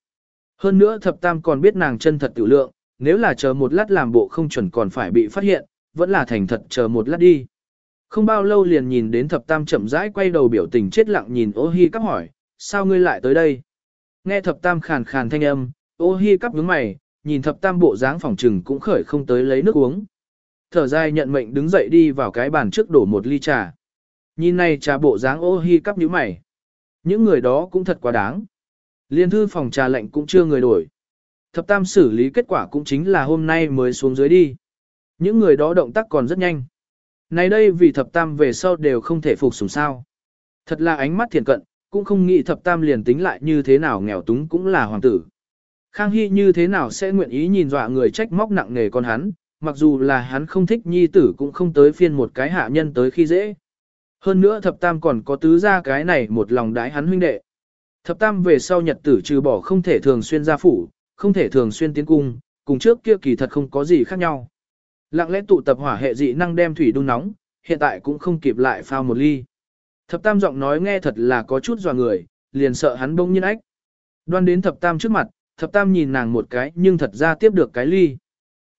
Hơn nữa thập tam còn biết nàng chân thật tiểu lượng, nếu là chờ một lát làm bộ không chuẩn còn phải bị phát hiện, vẫn là thành thật chờ một lát đi. Không bao lâu liền nhìn đến thập tam chậm rãi quay đầu biểu tình chết lặng nhìn ô hi cắp hỏi, sao ngươi lại tới đây? Nghe thập tam khàn khàn thanh âm, ô hi cắp nhướng mày, nhìn thập tam bộ dáng phòng trừng cũng khởi không tới lấy nước uống. Thở dài nhận mệnh đứng dậy đi vào cái bàn trước đổ một ly trà. Nhìn này trà bộ dáng ô hi cắp nhíu mày. Những người đó cũng thật quá đáng. Liên thư phòng trà lệnh cũng chưa người đổi. Thập tam xử lý kết quả cũng chính là hôm nay mới xuống dưới đi. Những người đó động tác còn rất nhanh. Này đây vì thập tam về sau đều không thể phục sủng sao. Thật là ánh mắt thiện cận, cũng không nghĩ thập tam liền tính lại như thế nào nghèo túng cũng là hoàng tử. Khang Hy như thế nào sẽ nguyện ý nhìn dọa người trách móc nặng nề con hắn, mặc dù là hắn không thích nhi tử cũng không tới phiên một cái hạ nhân tới khi dễ. Hơn nữa thập tam còn có tứ ra cái này một lòng đái hắn huynh đệ. Thập tam về sau nhật tử trừ bỏ không thể thường xuyên ra phủ, không thể thường xuyên tiến cung, cùng trước kia kỳ thật không có gì khác nhau. Lặng lẽ tụ tập hỏa hệ dị năng đem thủy đun nóng, hiện tại cũng không kịp lại phao một ly. Thập tam giọng nói nghe thật là có chút dò người, liền sợ hắn bỗng nhiên ách. Đoan đến thập tam trước mặt, thập tam nhìn nàng một cái nhưng thật ra tiếp được cái ly.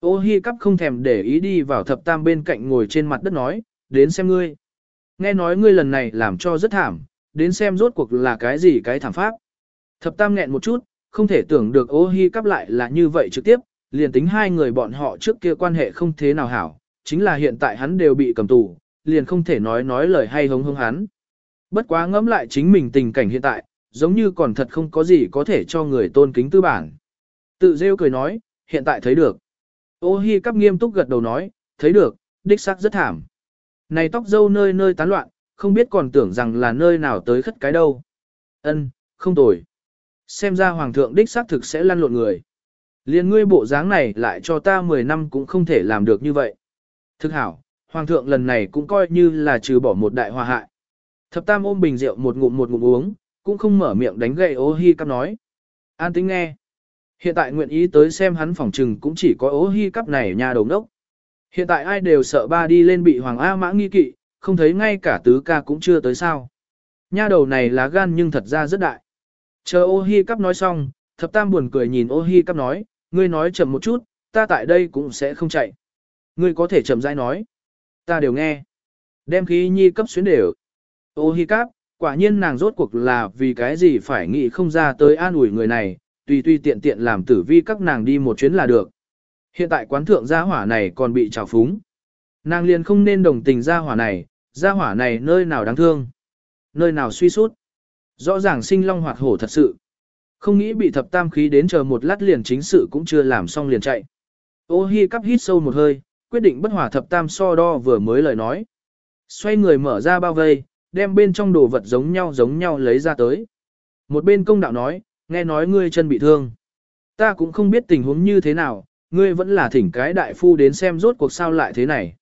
Ô hi cắp không thèm để ý đi vào thập tam bên cạnh ngồi trên mặt đất nói, đến xem ngươi. Nghe nói ngươi lần này làm cho rất thảm, đến xem rốt cuộc là cái gì cái thảm pháp. Thập tam nghẹn một chút, không thể tưởng được ô hi cắp lại là như vậy trực tiếp, liền tính hai người bọn họ trước kia quan hệ không thế nào hảo, chính là hiện tại hắn đều bị cầm tù, liền không thể nói nói lời hay hống hống hắn. Bất quá ngẫm lại chính mình tình cảnh hiện tại, giống như còn thật không có gì có thể cho người tôn kính tư bản. Tự rêu cười nói, hiện tại thấy được. Ô hi cắp nghiêm túc gật đầu nói, thấy được, đích xác rất thảm. Này tóc dâu nơi nơi tán loạn, không biết còn tưởng rằng là nơi nào tới khất cái đâu. Ân, không tồi. Xem ra hoàng thượng đích xác thực sẽ lăn lộn người. Liên ngươi bộ dáng này lại cho ta 10 năm cũng không thể làm được như vậy. Thực hảo, hoàng thượng lần này cũng coi như là trừ bỏ một đại hòa hại. Thập tam ôm bình rượu một ngụm một ngụm uống, cũng không mở miệng đánh gậy ô hi cắp nói. An tính nghe. Hiện tại nguyện ý tới xem hắn phòng trừng cũng chỉ có ô hi cắp này nhà đầu đốc. Hiện tại ai đều sợ ba đi lên bị Hoàng A mã nghi kỵ, không thấy ngay cả tứ ca cũng chưa tới sao. Nha đầu này lá gan nhưng thật ra rất đại. Chờ ô hi cắp nói xong, thập tam buồn cười nhìn ô hi cắp nói, ngươi nói chậm một chút, ta tại đây cũng sẽ không chạy. Ngươi có thể chậm rãi nói. Ta đều nghe. Đem khí nhi cấp xuyến đều. Ô hi Cáp, quả nhiên nàng rốt cuộc là vì cái gì phải nghĩ không ra tới an ủi người này, tùy tùy tiện tiện làm tử vi các nàng đi một chuyến là được. Hiện tại quán thượng gia hỏa này còn bị trào phúng. Nàng liền không nên đồng tình gia hỏa này, gia hỏa này nơi nào đáng thương, nơi nào suy sút. Rõ ràng sinh long hoạt hổ thật sự. Không nghĩ bị thập tam khí đến chờ một lát liền chính sự cũng chưa làm xong liền chạy. Ô hi cắp hít sâu một hơi, quyết định bất hòa thập tam so đo vừa mới lời nói. Xoay người mở ra bao vây, đem bên trong đồ vật giống nhau giống nhau lấy ra tới. Một bên công đạo nói, nghe nói ngươi chân bị thương. Ta cũng không biết tình huống như thế nào, ngươi vẫn là thỉnh cái đại phu đến xem rốt cuộc sao lại thế này.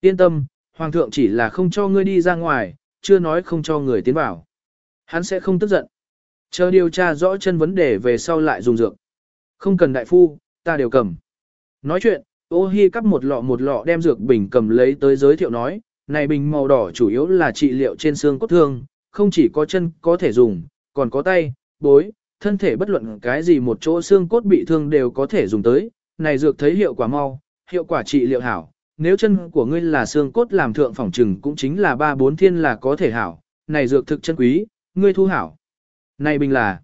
Yên tâm, hoàng thượng chỉ là không cho ngươi đi ra ngoài, chưa nói không cho người tiến vào. Hắn sẽ không tức giận. Chờ điều tra rõ chân vấn đề về sau lại dùng dược. Không cần đại phu, ta đều cầm. Nói chuyện, ô hi cắp một lọ một lọ đem dược bình cầm lấy tới giới thiệu nói, này bình màu đỏ chủ yếu là trị liệu trên xương cốt thương, không chỉ có chân có thể dùng, còn có tay, bối, thân thể bất luận cái gì một chỗ xương cốt bị thương đều có thể dùng tới, này dược thấy hiệu quả mau, hiệu quả trị liệu hảo, nếu chân của ngươi là xương cốt làm thượng phòng trừng cũng chính là ba bốn thiên là có thể hảo, này dược thực chân quý, ngươi thu hảo. Này bình là,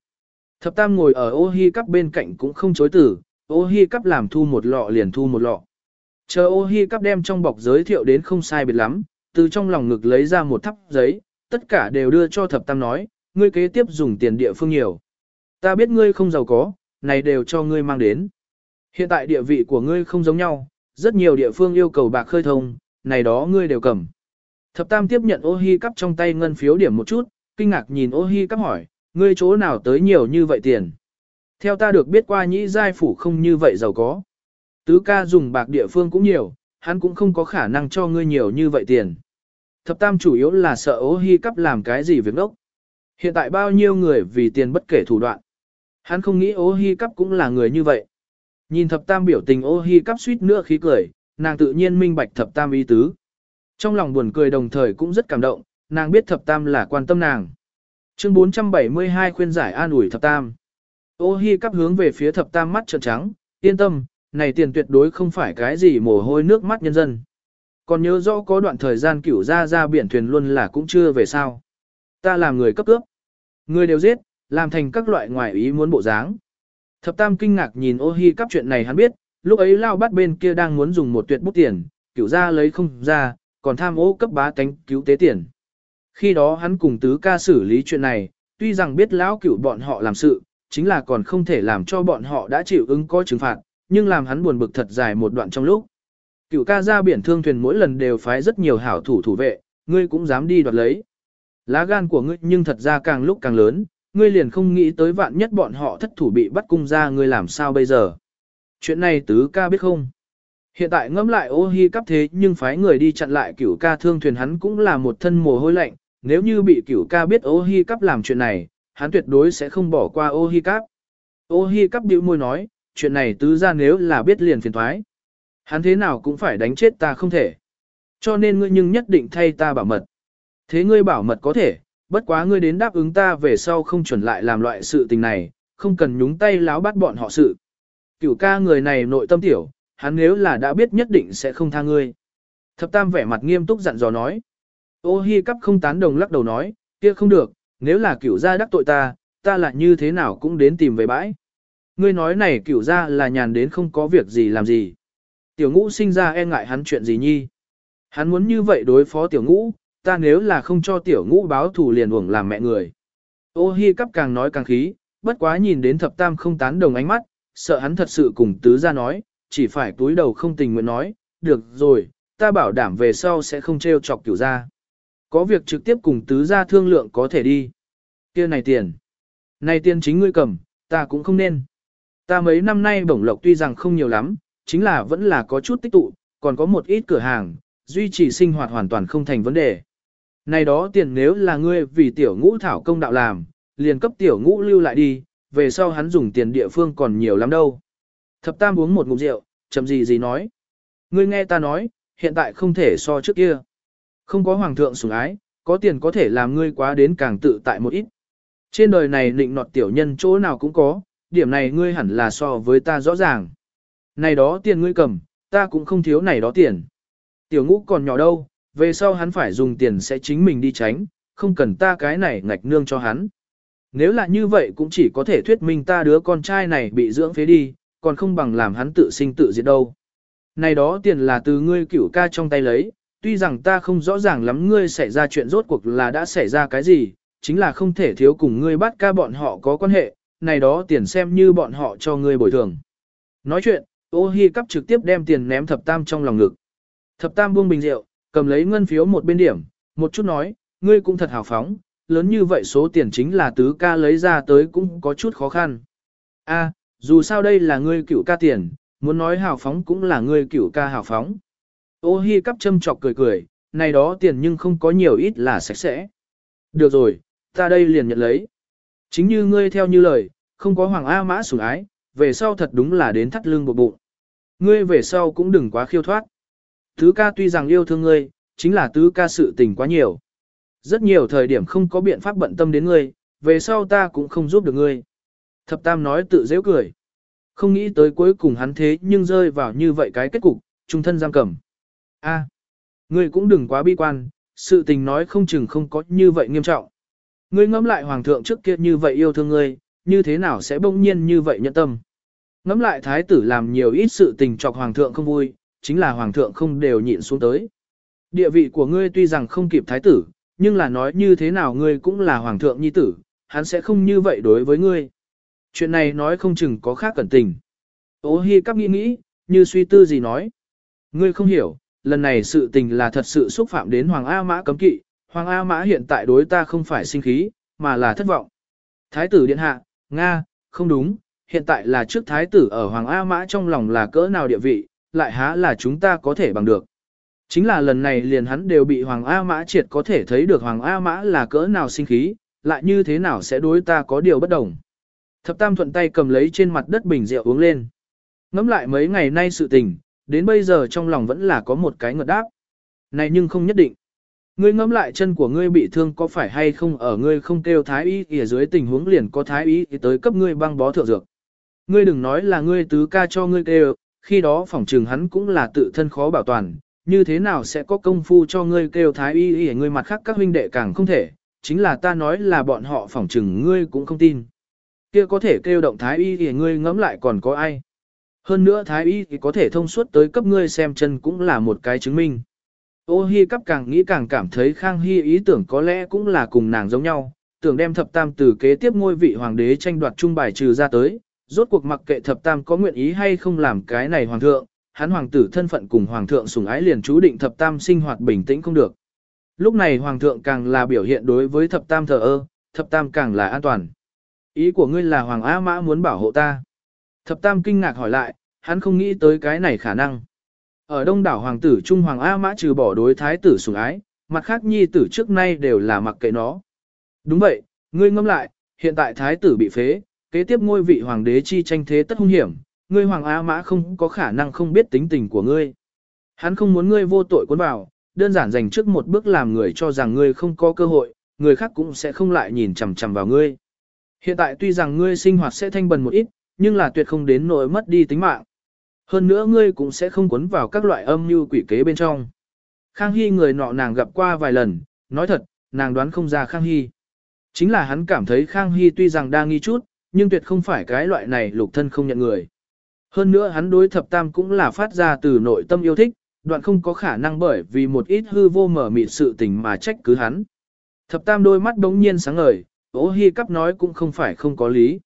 thập tam ngồi ở ô hi cắp bên cạnh cũng không chối từ, ô hi cắp làm thu một lọ liền thu một lọ. Chờ ô hi cắp đem trong bọc giới thiệu đến không sai biệt lắm, từ trong lòng ngực lấy ra một thắp giấy, tất cả đều đưa cho thập tam nói, ngươi kế tiếp dùng tiền địa phương nhiều. Ta biết ngươi không giàu có, này đều cho ngươi mang đến. Hiện tại địa vị của ngươi không giống nhau, rất nhiều địa phương yêu cầu bạc khơi thông, này đó ngươi đều cầm. Thập tam tiếp nhận ô hi cắp trong tay ngân phiếu điểm một chút, kinh ngạc nhìn ô hi cắp hỏi, ngươi chỗ nào tới nhiều như vậy tiền. Theo ta được biết qua nhĩ giai phủ không như vậy giàu có. Tứ ca dùng bạc địa phương cũng nhiều, hắn cũng không có khả năng cho ngươi nhiều như vậy tiền. Thập tam chủ yếu là sợ ố hy cắp làm cái gì việc đốc. Hiện tại bao nhiêu người vì tiền bất kể thủ đoạn. Hắn không nghĩ ố hy cắp cũng là người như vậy. Nhìn thập tam biểu tình ô hi cắp suýt nữa khí cười, nàng tự nhiên minh bạch thập tam ý tứ. Trong lòng buồn cười đồng thời cũng rất cảm động, nàng biết thập tam là quan tâm nàng. Chương 472 khuyên giải an ủi thập tam. Ô hi cắp hướng về phía thập tam mắt trợn trắng, yên tâm, này tiền tuyệt đối không phải cái gì mồ hôi nước mắt nhân dân. Còn nhớ rõ có đoạn thời gian cửu ra ra biển thuyền luôn là cũng chưa về sao. Ta làm người cấp cướp. Người đều giết, làm thành các loại ngoại ý muốn bộ dáng. Thập tam kinh ngạc nhìn ô hi cắp chuyện này hắn biết, lúc ấy lao bắt bên kia đang muốn dùng một tuyệt bút tiền, cửu ra lấy không ra, còn tham ô cấp bá tánh cứu tế tiền. Khi đó hắn cùng tứ ca xử lý chuyện này, tuy rằng biết lão cửu bọn họ làm sự, chính là còn không thể làm cho bọn họ đã chịu ứng có trừng phạt, nhưng làm hắn buồn bực thật dài một đoạn trong lúc. Cựu ca ra biển thương thuyền mỗi lần đều phái rất nhiều hảo thủ thủ vệ, ngươi cũng dám đi đoạt lấy. Lá gan của ngươi nhưng thật ra càng lúc càng lớn, ngươi liền không nghĩ tới vạn nhất bọn họ thất thủ bị bắt cung ra ngươi làm sao bây giờ. Chuyện này tứ ca biết không? Hiện tại ngẫm lại ô hi cắp thế nhưng phái người đi chặn lại cửu ca thương thuyền hắn cũng là một thân mồ hôi lạnh, nếu như bị cửu ca biết ô hi cắp làm chuyện này, hắn tuyệt đối sẽ không bỏ qua ô hi cắp. Ô hi cắp điệu môi nói, chuyện này tứ ra nếu là biết liền phiền thoái. Hắn thế nào cũng phải đánh chết ta không thể. Cho nên ngươi nhưng nhất định thay ta bảo mật. Thế ngươi bảo mật có thể, bất quá ngươi đến đáp ứng ta về sau không chuẩn lại làm loại sự tình này, không cần nhúng tay láo bắt bọn họ sự. Cửu ca người này nội tâm tiểu, hắn nếu là đã biết nhất định sẽ không tha ngươi. Thập tam vẻ mặt nghiêm túc dặn dò nói. Ô hi cắp không tán đồng lắc đầu nói, kia không được, nếu là cửu gia đắc tội ta, ta lại như thế nào cũng đến tìm về bãi. Ngươi nói này cửu gia là nhàn đến không có việc gì làm gì. Tiểu ngũ sinh ra e ngại hắn chuyện gì nhi. Hắn muốn như vậy đối phó tiểu ngũ, ta nếu là không cho tiểu ngũ báo thù liền uổng làm mẹ người. Ô hi cắp càng nói càng khí, bất quá nhìn đến thập tam không tán đồng ánh mắt, sợ hắn thật sự cùng tứ gia nói, chỉ phải túi đầu không tình nguyện nói, được rồi, ta bảo đảm về sau sẽ không trêu chọc cửu gia. Có việc trực tiếp cùng tứ gia thương lượng có thể đi. kia này tiền. Này tiền chính ngươi cầm, ta cũng không nên. Ta mấy năm nay bổng lộc tuy rằng không nhiều lắm, chính là vẫn là có chút tích tụ, còn có một ít cửa hàng, duy trì sinh hoạt hoàn toàn không thành vấn đề. Này đó tiền nếu là ngươi vì tiểu ngũ thảo công đạo làm, liền cấp tiểu ngũ lưu lại đi, về sau hắn dùng tiền địa phương còn nhiều lắm đâu. Thập tam uống một ngụm rượu, chậm gì gì nói. Ngươi nghe ta nói, hiện tại không thể so trước kia. Không có hoàng thượng sủng ái, có tiền có thể làm ngươi quá đến càng tự tại một ít. Trên đời này định nọt tiểu nhân chỗ nào cũng có, điểm này ngươi hẳn là so với ta rõ ràng. Này đó tiền ngươi cầm, ta cũng không thiếu này đó tiền. Tiểu ngũ còn nhỏ đâu, về sau hắn phải dùng tiền sẽ chính mình đi tránh, không cần ta cái này ngạch nương cho hắn. Nếu là như vậy cũng chỉ có thể thuyết minh ta đứa con trai này bị dưỡng phế đi, còn không bằng làm hắn tự sinh tự diệt đâu. Này đó tiền là từ ngươi cửu ca trong tay lấy, tuy rằng ta không rõ ràng lắm ngươi xảy ra chuyện rốt cuộc là đã xảy ra cái gì, chính là không thể thiếu cùng ngươi bắt ca bọn họ có quan hệ, này đó tiền xem như bọn họ cho ngươi bồi thường. Nói chuyện, ô hi cắp trực tiếp đem tiền ném thập tam trong lòng ngực. Thập tam buông bình rượu, cầm lấy ngân phiếu một bên điểm, một chút nói, ngươi cũng thật hào phóng, lớn như vậy số tiền chính là tứ ca lấy ra tới cũng có chút khó khăn. A, dù sao đây là ngươi cựu ca tiền, muốn nói hào phóng cũng là ngươi cựu ca hào phóng. Ô hi cắp châm chọc cười cười, này đó tiền nhưng không có nhiều ít là sạch sẽ. Được rồi, ta đây liền nhận lấy. Chính như ngươi theo như lời, không có hoàng A mã sủng ái, về sau thật đúng là đến thắt lưng bộ bụng. Ngươi về sau cũng đừng quá khiêu thoát. Tứ ca tuy rằng yêu thương ngươi, chính là tứ ca sự tình quá nhiều. rất nhiều thời điểm không có biện pháp bận tâm đến ngươi, về sau ta cũng không giúp được ngươi. Thập tam nói tự dễ cười. Không nghĩ tới cuối cùng hắn thế nhưng rơi vào như vậy cái kết cục, trung thân giam cầm. A, ngươi cũng đừng quá bi quan, sự tình nói không chừng không có như vậy nghiêm trọng. Ngươi ngẫm lại hoàng thượng trước kia như vậy yêu thương ngươi, như thế nào sẽ bỗng nhiên như vậy nhẫn tâm. Ngẫm lại thái tử làm nhiều ít sự tình chọc hoàng thượng không vui, chính là hoàng thượng không đều nhịn xuống tới. Địa vị của ngươi tuy rằng không kịp thái tử, nhưng là nói như thế nào ngươi cũng là hoàng thượng nhi tử, hắn sẽ không như vậy đối với ngươi. Chuyện này nói không chừng có khác cẩn tình. Ô hi cắp nghĩ nghĩ, như suy tư gì nói. Ngươi không hiểu, lần này sự tình là thật sự xúc phạm đến Hoàng A Mã cấm kỵ, Hoàng A Mã hiện tại đối ta không phải sinh khí, mà là thất vọng. Thái tử điện hạ, Nga, không đúng, hiện tại là trước thái tử ở Hoàng A Mã trong lòng là cỡ nào địa vị, lại há là chúng ta có thể bằng được. Chính là lần này liền hắn đều bị Hoàng A Mã triệt có thể thấy được Hoàng A Mã là cỡ nào sinh khí, lại như thế nào sẽ đối ta có điều bất đồng. Thập Tam thuận tay cầm lấy trên mặt đất bình rượu uống lên. Ngắm lại mấy ngày nay sự tình, đến bây giờ trong lòng vẫn là có một cái ngợt đáp. Này nhưng không nhất định. Ngươi ngẫm lại chân của ngươi bị thương có phải hay không ở ngươi không kêu thái y ở dưới tình huống liền có thái y tới cấp ngươi băng bó thượng dược. Ngươi đừng nói là ngươi tứ ca cho ngươi kêu, khi đó phỏng trường hắn cũng là tự thân khó bảo toàn, như thế nào sẽ có công phu cho ngươi kêu thái y y ngươi mặt khác các huynh đệ càng không thể, chính là ta nói là bọn họ phỏng trường ngươi cũng không tin. Kia có thể kêu động thái y y ngươi ngẫm lại còn có ai. Hơn nữa thái y thì có thể thông suốt tới cấp ngươi xem chân cũng là một cái chứng minh. Ô hi cắp càng nghĩ càng cảm thấy khang hy ý tưởng có lẽ cũng là cùng nàng giống nhau, tưởng đem thập tam từ kế tiếp ngôi vị hoàng đế tranh đoạt trung bài trừ ra tới, rốt cuộc mặc kệ thập tam có nguyện ý hay không làm cái này hoàng thượng, hắn hoàng tử thân phận cùng hoàng thượng sủng ái liền chú định thập tam sinh hoạt bình tĩnh không được. Lúc này hoàng thượng càng là biểu hiện đối với thập tam thờ ơ, thập tam càng là an toàn. Ý của ngươi là hoàng A Mã muốn bảo hộ ta. Thập tam kinh ngạc hỏi lại, hắn không nghĩ tới cái này khả năng. Ở đông đảo hoàng tử Trung Hoàng A Mã trừ bỏ đối thái tử sủng ái, mặt khác nhi tử trước nay đều là mặc kệ nó. Đúng vậy, ngươi ngâm lại, hiện tại thái tử bị phế, kế tiếp ngôi vị hoàng đế chi tranh thế tất hung hiểm, ngươi hoàng A Mã không có khả năng không biết tính tình của ngươi. Hắn không muốn ngươi vô tội cuốn vào, đơn giản dành trước một bước làm người cho rằng ngươi không có cơ hội, người khác cũng sẽ không lại nhìn chằm chằm vào ngươi. Hiện tại tuy rằng ngươi sinh hoạt sẽ thanh bần một ít, nhưng là tuyệt không đến nỗi mất đi tính mạng. Hơn nữa ngươi cũng sẽ không cuốn vào các loại âm mưu quỷ kế bên trong. Khang Hy người nọ nàng gặp qua vài lần, nói thật, nàng đoán không ra Khang Hy. Chính là hắn cảm thấy Khang Hy tuy rằng đang nghi chút, nhưng tuyệt không phải cái loại này lục thân không nhận người. Hơn nữa hắn đối thập tam cũng là phát ra từ nội tâm yêu thích, đoạn không có khả năng bởi vì một ít hư vô mở mịt sự tình mà trách cứ hắn. Thập tam đôi mắt đống nhiên sáng ngời, ố hi cắp nói cũng không phải không có lý.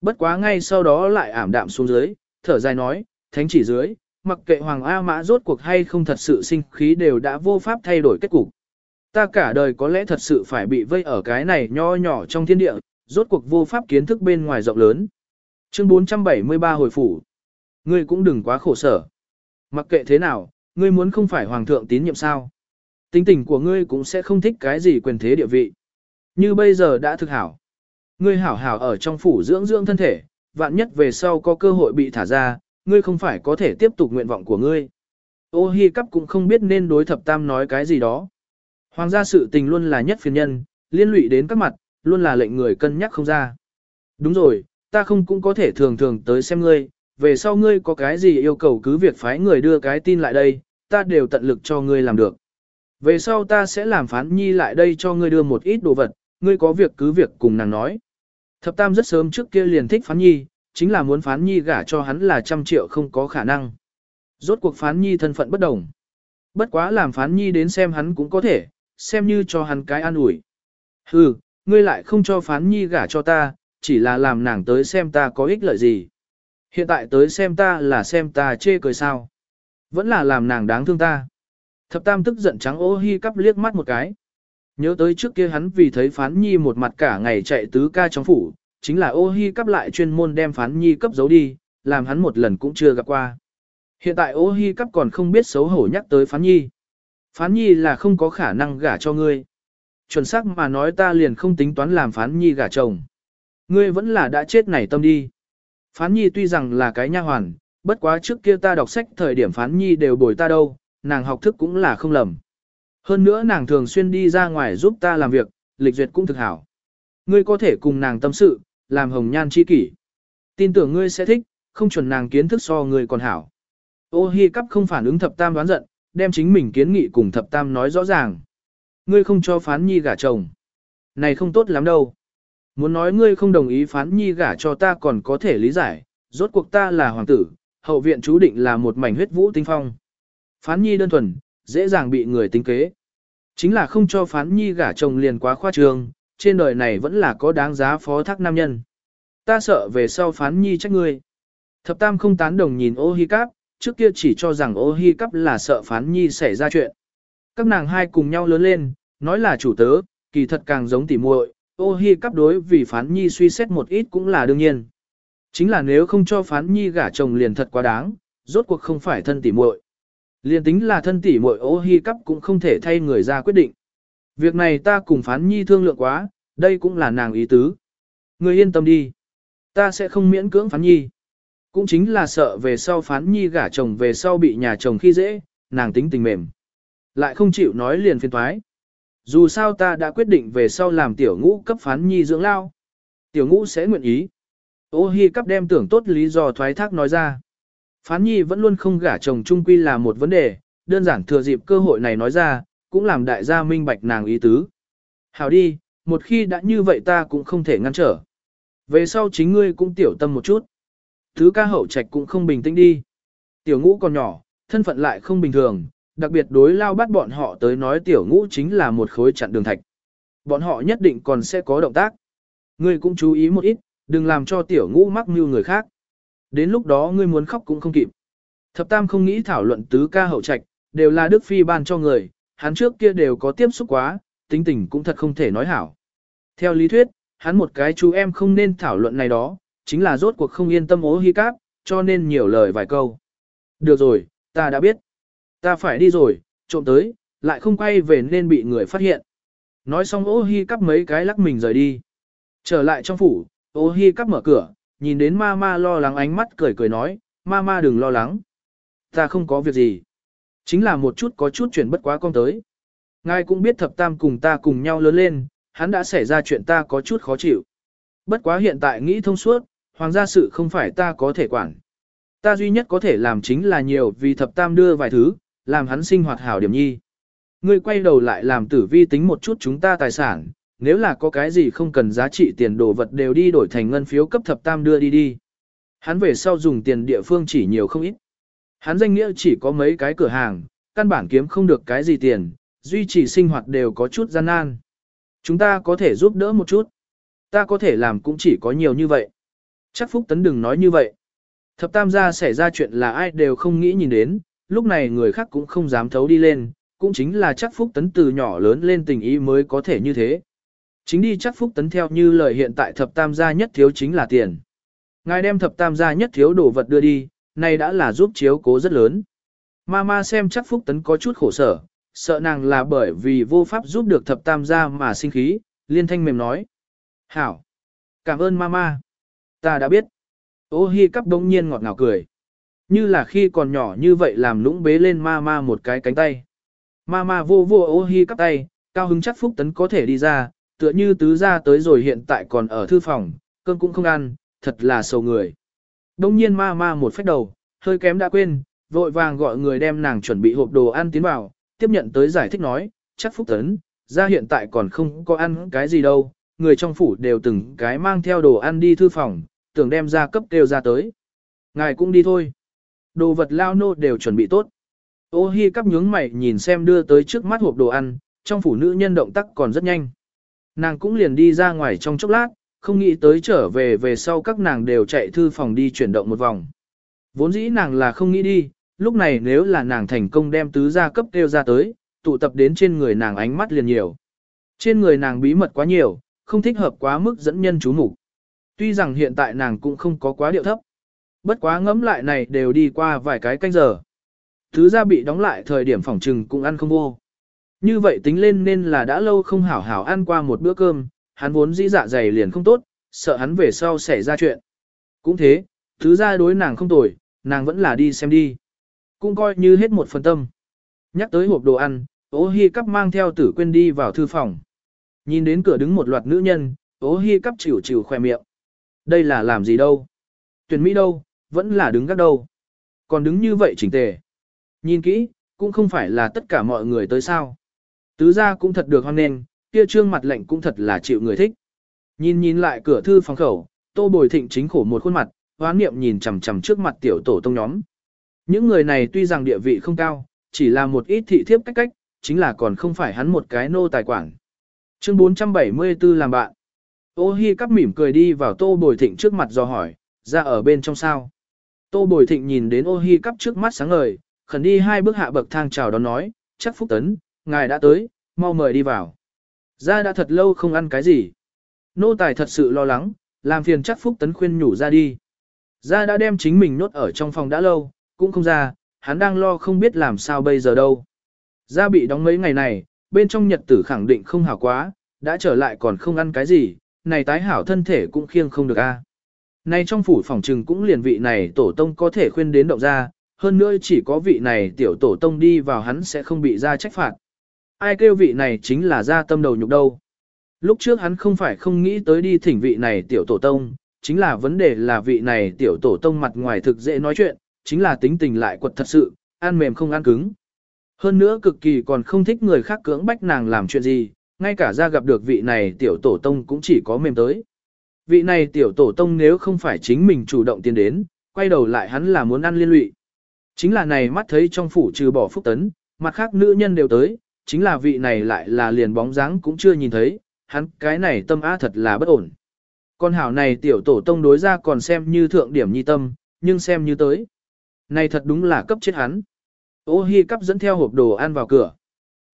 Bất quá ngay sau đó lại ảm đạm xuống dưới, thở dài nói, thánh chỉ dưới, mặc kệ Hoàng A Mã rốt cuộc hay không thật sự sinh khí đều đã vô pháp thay đổi kết cục. Ta cả đời có lẽ thật sự phải bị vây ở cái này nho nhỏ trong thiên địa, rốt cuộc vô pháp kiến thức bên ngoài rộng lớn. Chương 473 hồi phủ. Ngươi cũng đừng quá khổ sở. Mặc kệ thế nào, ngươi muốn không phải hoàng thượng tín nhiệm sao. Tính tình của ngươi cũng sẽ không thích cái gì quyền thế địa vị. Như bây giờ đã thực hảo. Ngươi hảo hảo ở trong phủ dưỡng dưỡng thân thể, vạn nhất về sau có cơ hội bị thả ra, ngươi không phải có thể tiếp tục nguyện vọng của ngươi. Ô hi cắp cũng không biết nên đối thập tam nói cái gì đó. Hoàng gia sự tình luôn là nhất phiền nhân, liên lụy đến các mặt, luôn là lệnh người cân nhắc không ra. Đúng rồi, ta không cũng có thể thường thường tới xem ngươi, về sau ngươi có cái gì yêu cầu cứ việc phái người đưa cái tin lại đây, ta đều tận lực cho ngươi làm được. Về sau ta sẽ làm phán nhi lại đây cho ngươi đưa một ít đồ vật, ngươi có việc cứ việc cùng nàng nói. Thập tam rất sớm trước kia liền thích phán nhi, chính là muốn phán nhi gả cho hắn là trăm triệu không có khả năng. Rốt cuộc phán nhi thân phận bất đồng. Bất quá làm phán nhi đến xem hắn cũng có thể, xem như cho hắn cái an ủi. Hừ, ngươi lại không cho phán nhi gả cho ta, chỉ là làm nàng tới xem ta có ích lợi gì. Hiện tại tới xem ta là xem ta chê cười sao. Vẫn là làm nàng đáng thương ta. Thập tam tức giận trắng ô hi cắp liếc mắt một cái. Nhớ tới trước kia hắn vì thấy phán nhi một mặt cả ngày chạy tứ ca trong phủ, chính là ô hi cắp lại chuyên môn đem phán nhi cấp giấu đi, làm hắn một lần cũng chưa gặp qua. Hiện tại ô hi cắp còn không biết xấu hổ nhắc tới phán nhi. Phán nhi là không có khả năng gả cho ngươi. Chuẩn xác mà nói ta liền không tính toán làm phán nhi gả chồng. Ngươi vẫn là đã chết này tâm đi. Phán nhi tuy rằng là cái nha hoàn, bất quá trước kia ta đọc sách thời điểm phán nhi đều bồi ta đâu, nàng học thức cũng là không lầm. Hơn nữa nàng thường xuyên đi ra ngoài giúp ta làm việc, lịch duyệt cũng thực hảo. Ngươi có thể cùng nàng tâm sự, làm hồng nhan chi kỷ. Tin tưởng ngươi sẽ thích, không chuẩn nàng kiến thức so ngươi còn hảo. Ô hi cắp không phản ứng thập tam đoán giận, đem chính mình kiến nghị cùng thập tam nói rõ ràng. Ngươi không cho phán nhi gả chồng. Này không tốt lắm đâu. Muốn nói ngươi không đồng ý phán nhi gả cho ta còn có thể lý giải, rốt cuộc ta là hoàng tử, hậu viện chú định là một mảnh huyết vũ tinh phong. Phán nhi đơn thuần, dễ dàng bị người tính kế. Chính là không cho phán nhi gả chồng liền quá khoa trương, trên đời này vẫn là có đáng giá phó thác nam nhân. Ta sợ về sau phán nhi trách ngươi. Thập tam không tán đồng nhìn ô hi cáp, trước kia chỉ cho rằng ô hi cáp là sợ phán nhi xảy ra chuyện. Các nàng hai cùng nhau lớn lên, nói là chủ tớ, kỳ thật càng giống tỉ muội. ô hi cáp đối vì phán nhi suy xét một ít cũng là đương nhiên. Chính là nếu không cho phán nhi gả chồng liền thật quá đáng, rốt cuộc không phải thân tỉ muội. Liền tính là thân tỉ muội ô hi cắp cũng không thể thay người ra quyết định. Việc này ta cùng phán nhi thương lượng quá, đây cũng là nàng ý tứ. Người yên tâm đi. Ta sẽ không miễn cưỡng phán nhi. Cũng chính là sợ về sau phán nhi gả chồng về sau bị nhà chồng khi dễ, nàng tính tình mềm. Lại không chịu nói liền phiền thoái. Dù sao ta đã quyết định về sau làm tiểu ngũ cấp phán nhi dưỡng lao. Tiểu ngũ sẽ nguyện ý. Ô hi cắp đem tưởng tốt lý do thoái thác nói ra. Phán nhi vẫn luôn không gả chồng trung quy là một vấn đề, đơn giản thừa dịp cơ hội này nói ra, cũng làm đại gia minh bạch nàng ý tứ. Hảo đi, một khi đã như vậy ta cũng không thể ngăn trở. Về sau chính ngươi cũng tiểu tâm một chút. Thứ ca hậu trạch cũng không bình tĩnh đi. Tiểu ngũ còn nhỏ, thân phận lại không bình thường, đặc biệt đối lao bắt bọn họ tới nói tiểu ngũ chính là một khối chặn đường thạch. Bọn họ nhất định còn sẽ có động tác. Ngươi cũng chú ý một ít, đừng làm cho tiểu ngũ mắc mưu người khác. Đến lúc đó ngươi muốn khóc cũng không kịp. Thập Tam không nghĩ thảo luận tứ ca hậu trạch, đều là Đức Phi ban cho người, hắn trước kia đều có tiếp xúc quá, tính tình cũng thật không thể nói hảo. Theo lý thuyết, hắn một cái chú em không nên thảo luận này đó, chính là rốt cuộc không yên tâm ố hi cáp, cho nên nhiều lời vài câu. Được rồi, ta đã biết. Ta phải đi rồi, trộm tới, lại không quay về nên bị người phát hiện. Nói xong ô hi cắp mấy cái lắc mình rời đi. Trở lại trong phủ, ô hi cắp mở cửa, nhìn đến ma ma lo lắng ánh mắt cười cười nói, ma ma đừng lo lắng. Ta không có việc gì. Chính là một chút có chút chuyển bất quá con tới. Ngài cũng biết thập tam cùng ta cùng nhau lớn lên, hắn đã xảy ra chuyện ta có chút khó chịu. Bất quá hiện tại nghĩ thông suốt, hoàng gia sự không phải ta có thể quản. Ta duy nhất có thể làm chính là nhiều vì thập tam đưa vài thứ, làm hắn sinh hoạt hảo điểm nhi. Ngươi quay đầu lại làm tử vi tính một chút chúng ta tài sản, nếu là có cái gì không cần giá trị tiền đồ vật đều đi đổi thành ngân phiếu cấp thập tam đưa đi đi. Hắn về sau dùng tiền địa phương chỉ nhiều không ít. Hắn danh nghĩa chỉ có mấy cái cửa hàng, căn bản kiếm không được cái gì tiền, duy trì sinh hoạt đều có chút gian nan. Chúng ta có thể giúp đỡ một chút. Ta có thể làm cũng chỉ có nhiều như vậy. Chắc Phúc Tấn đừng nói như vậy. Thập tam gia xảy ra chuyện là ai đều không nghĩ nhìn đến, lúc này người khác cũng không dám thấu đi lên, cũng chính là chắc Phúc Tấn từ nhỏ lớn lên tình ý mới có thể như thế. Chính đi chắc Phúc Tấn theo như lời hiện tại thập tam gia nhất thiếu chính là tiền. Ngài đem thập tam gia nhất thiếu đồ vật đưa đi, này đã là giúp chiếu cố rất lớn. Mama xem chắc Phúc Tấn có chút khổ sở, sợ nàng là bởi vì vô pháp giúp được thập tam gia mà sinh khí, liên thanh mềm nói. Hảo! Cảm ơn mama. Ta đã biết. Ô hi cắp đông nhiên ngọt ngào cười. Như là khi còn nhỏ như vậy làm lũng bế lên mama một cái cánh tay. Mama vô vô ô hi cắp tay, cao hứng chắc Phúc Tấn có thể đi ra, tựa như tứ ra tới rồi hiện tại còn ở thư phòng, cơm cũng không ăn, thật là sầu người. Đông nhiên ma ma một phách đầu, hơi kém đã quên, vội vàng gọi người đem nàng chuẩn bị hộp đồ ăn tiến vào, tiếp nhận tới giải thích nói, chắc Phúc Tấn, ra hiện tại còn không có ăn cái gì đâu, người trong phủ đều từng cái mang theo đồ ăn đi thư phòng, tưởng đem ra cấp kêu ra tới. Ngài cũng đi thôi. Đồ vật lao nô đều chuẩn bị tốt. Ô hi cắp nhướng mày nhìn xem đưa tới trước mắt hộp đồ ăn, trong phủ nữ nhân động tác còn rất nhanh. Nàng cũng liền đi ra ngoài trong chốc lát, không nghĩ tới trở về về sau các nàng đều chạy thư phòng đi chuyển động một vòng. Vốn dĩ nàng là không nghĩ đi, lúc này nếu là nàng thành công đem tứ gia cấp kêu ra tới, tụ tập đến trên người nàng ánh mắt liền nhiều. Trên người nàng bí mật quá nhiều, không thích hợp quá mức dẫn nhân chú mục. Tuy rằng hiện tại nàng cũng không có quá điệu thấp. Bất quá ngẫm lại này đều đi qua vài cái canh giờ. Tứ gia bị đóng lại thời điểm phòng trừng cũng ăn không vô. Như vậy tính lên nên là đã lâu không hảo hảo ăn qua một bữa cơm, hắn vốn dĩ dạ dày liền không tốt, sợ hắn về sau xảy ra chuyện. Cũng thế, thứ ra đối nàng không tồi, nàng vẫn là đi xem đi. Cũng coi như hết một phần tâm. Nhắc tới hộp đồ ăn, ố hi cắp mang theo tử quên đi vào thư phòng. Nhìn đến cửa đứng một loạt nữ nhân, ố hi cắp chịu chịu khoe miệng. Đây là làm gì đâu? Tuyển Mỹ đâu, vẫn là đứng gác đâu. Còn đứng như vậy chỉnh tề. Nhìn kỹ, cũng không phải là tất cả mọi người tới sao. Tứ gia cũng thật được hoan nghênh, kia trương mặt lệnh cũng thật là chịu người thích. Nhìn nhìn lại cửa thư phòng khẩu, tô bồi thịnh chính khổ một khuôn mặt, hoán niệm nhìn chằm chằm trước mặt tiểu tổ tông nhóm. Những người này tuy rằng địa vị không cao, chỉ là một ít thị thiếp cách cách, chính là còn không phải hắn một cái nô tài quản. Chương 474 làm bạn. Ô hi cắp mỉm cười đi vào tô bồi thịnh trước mặt do hỏi, ra ở bên trong sao. Tô bồi thịnh nhìn đến ô hi cắp trước mắt sáng ngời, khẩn đi hai bước hạ bậc thang chào đón nói, chắc phúc tấn, ngài đã tới, mau mời đi vào. Ra đã thật lâu không ăn cái gì. Nô tài thật sự lo lắng, làm phiền chắc phúc tấn khuyên nhủ ra đi. Ra đã đem chính mình nốt ở trong phòng đã lâu, cũng không ra, hắn đang lo không biết làm sao bây giờ đâu. Ra bị đóng mấy ngày này, bên trong nhật tử khẳng định không hảo quá, đã trở lại còn không ăn cái gì, này tái hảo thân thể cũng khiêng không được a. Này trong phủ phòng trừng cũng liền vị này tổ tông có thể khuyên đến động ra, hơn nữa chỉ có vị này tiểu tổ tông đi vào hắn sẽ không bị ra trách phạt. Ai kêu vị này chính là ra tâm đầu nhục đâu. Lúc trước hắn không phải không nghĩ tới đi thỉnh vị này tiểu tổ tông, chính là vấn đề là vị này tiểu tổ tông mặt ngoài thực dễ nói chuyện, chính là tính tình lại quật thật sự, ăn mềm không ăn cứng. Hơn nữa cực kỳ còn không thích người khác cưỡng bách nàng làm chuyện gì, ngay cả ra gặp được vị này tiểu tổ tông cũng chỉ có mềm tới. Vị này tiểu tổ tông nếu không phải chính mình chủ động tiến đến, quay đầu lại hắn là muốn ăn liên lụy. Chính là này mắt thấy trong phủ trừ bỏ phúc tấn, mặt khác nữ nhân đều tới, chính là vị này lại là liền bóng dáng cũng chưa nhìn thấy, hắn cái này tâm á thật là bất ổn. Con hảo này tiểu tổ tông đối ra còn xem như thượng điểm nhi tâm, nhưng xem như tới. Này thật đúng là cấp chết hắn. Ô hi cắp dẫn theo hộp đồ ăn vào cửa.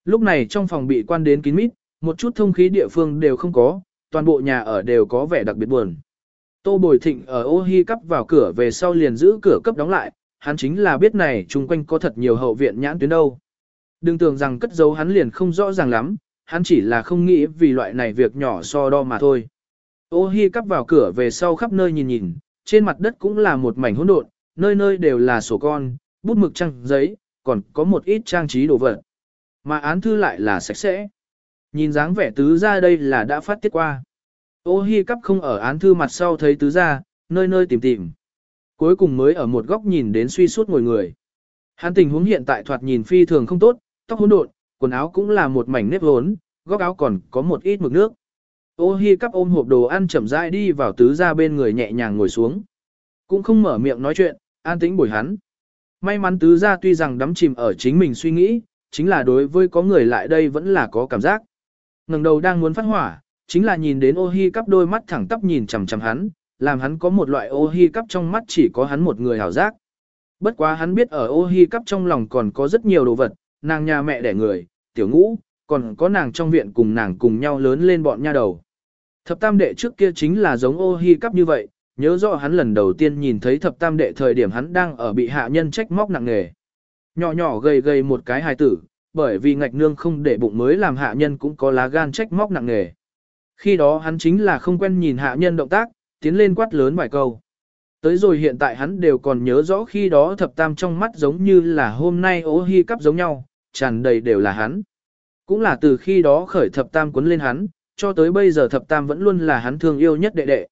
Lúc này trong phòng bị quan đến kín mít, một chút thông khí địa phương đều không có, toàn bộ nhà ở đều có vẻ đặc biệt buồn. Tô Bồi Thịnh ở ô hi cắp vào cửa về sau liền giữ cửa cấp đóng lại, hắn chính là biết này chung quanh có thật nhiều hậu viện nhãn tuyến đâu. Đừng tưởng rằng cất giấu hắn liền không rõ ràng lắm, hắn chỉ là không nghĩ vì loại này việc nhỏ so đo mà thôi. Ô hi cắp vào cửa về sau khắp nơi nhìn nhìn, trên mặt đất cũng là một mảnh hỗn độn, nơi nơi đều là sổ con, bút mực trăng giấy, còn có một ít trang trí đồ vật. Mà án thư lại là sạch sẽ. Nhìn dáng vẻ tứ ra đây là đã phát tiết qua. Ô hi cắp không ở án thư mặt sau thấy tứ ra, nơi nơi tìm tìm. Cuối cùng mới ở một góc nhìn đến suy suốt ngồi người. Hắn tình huống hiện tại thoạt nhìn phi thường không tốt, tóc hỗn độn, quần áo cũng là một mảnh nếp hốn, góc áo còn có một ít mực nước. Ô hi cắp ôm hộp đồ ăn chậm rãi đi vào tứ ra bên người nhẹ nhàng ngồi xuống. Cũng không mở miệng nói chuyện, an tĩnh bồi hắn. May mắn tứ ra tuy rằng đắm chìm ở chính mình suy nghĩ, chính là đối với có người lại đây vẫn là có cảm giác. ngẩng đầu đang muốn phát hỏa, chính là nhìn đến ô hi cắp đôi mắt thẳng tắp nhìn chằm chằm hắn, làm hắn có một loại ô hi cắp trong mắt chỉ có hắn một người hảo giác. Bất quá hắn biết ở ô hi cắp trong lòng còn có rất nhiều đồ vật, nàng nhà mẹ đẻ người, tiểu ngũ, còn có nàng trong viện cùng nàng cùng nhau lớn lên bọn nha đầu. Thập tam đệ trước kia chính là giống ô hi cắp như vậy, nhớ rõ hắn lần đầu tiên nhìn thấy thập tam đệ thời điểm hắn đang ở bị hạ nhân trách móc nặng nề. Nhỏ nhỏ gầy gầy một cái hài tử, bởi vì ngạch nương không để bụng mới làm hạ nhân cũng có lá gan trách móc nặng nề. Khi đó hắn chính là không quen nhìn hạ nhân động tác, tiến lên quát lớn vài câu. Tới rồi hiện tại hắn đều còn nhớ rõ khi đó thập tam trong mắt giống như là hôm nay ô hi cắp giống nhau, tràn đầy đều là hắn. Cũng là từ khi đó khởi thập tam cuốn lên hắn, cho tới bây giờ thập tam vẫn luôn là hắn thương yêu nhất đệ đệ.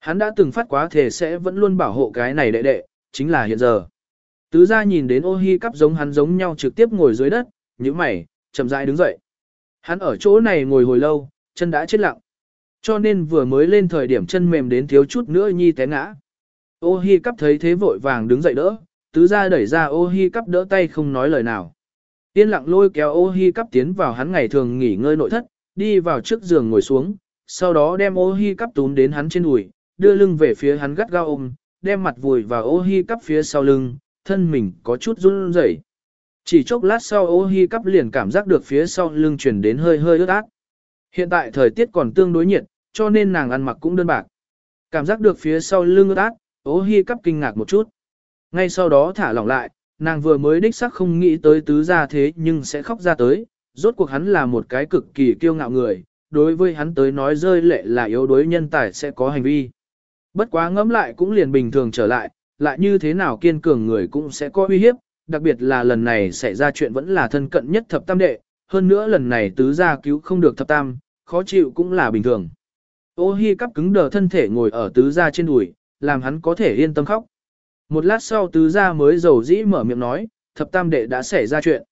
Hắn đã từng phát quá thể sẽ vẫn luôn bảo hộ cái này đệ đệ, chính là hiện giờ. Tứ gia nhìn đến ô hi cắp giống hắn giống nhau trực tiếp ngồi dưới đất, như mày, chậm rãi đứng dậy. Hắn ở chỗ này ngồi hồi lâu, chân đã chết lặng. Cho nên vừa mới lên thời điểm chân mềm đến thiếu chút nữa nhi té ngã. Ô hi cắp thấy thế vội vàng đứng dậy đỡ, tứ gia đẩy ra ô hi cắp đỡ tay không nói lời nào. Yên lặng lôi kéo ô hi cắp tiến vào hắn ngày thường nghỉ ngơi nội thất, đi vào trước giường ngồi xuống, sau đó đem ô hi cắp túm đến hắn trên đùi, đưa lưng về phía hắn gắt gao ôm, đem mặt vùi vào ô hi cắp phía sau lưng, thân mình có chút run rẩy. Chỉ chốc lát sau ô hi cắp liền cảm giác được phía sau lưng chuyển đến hơi hơi ướt át. Hiện tại thời tiết còn tương đối nhiệt, cho nên nàng ăn mặc cũng đơn bạc. Cảm giác được phía sau lưng ướt át, ô hi cắp kinh ngạc một chút. Ngay sau đó thả lỏng lại, nàng vừa mới đích xác không nghĩ tới tứ gia thế nhưng sẽ khóc ra tới. Rốt cuộc hắn là một cái cực kỳ kiêu ngạo người, đối với hắn tới nói rơi lệ là yếu đuối nhân tài sẽ có hành vi. Bất quá ngẫm lại cũng liền bình thường trở lại, lại như thế nào kiên cường người cũng sẽ có uy hiếp, đặc biệt là lần này xảy ra chuyện vẫn là thân cận nhất thập tam đệ, hơn nữa lần này tứ gia cứu không được thập tam, khó chịu cũng là bình thường. Ô hi cắp cứng đờ thân thể ngồi ở tứ gia trên đùi, làm hắn có thể yên tâm khóc. Một lát sau tứ gia mới dầu dĩ mở miệng nói, thập tam đệ đã xảy ra chuyện.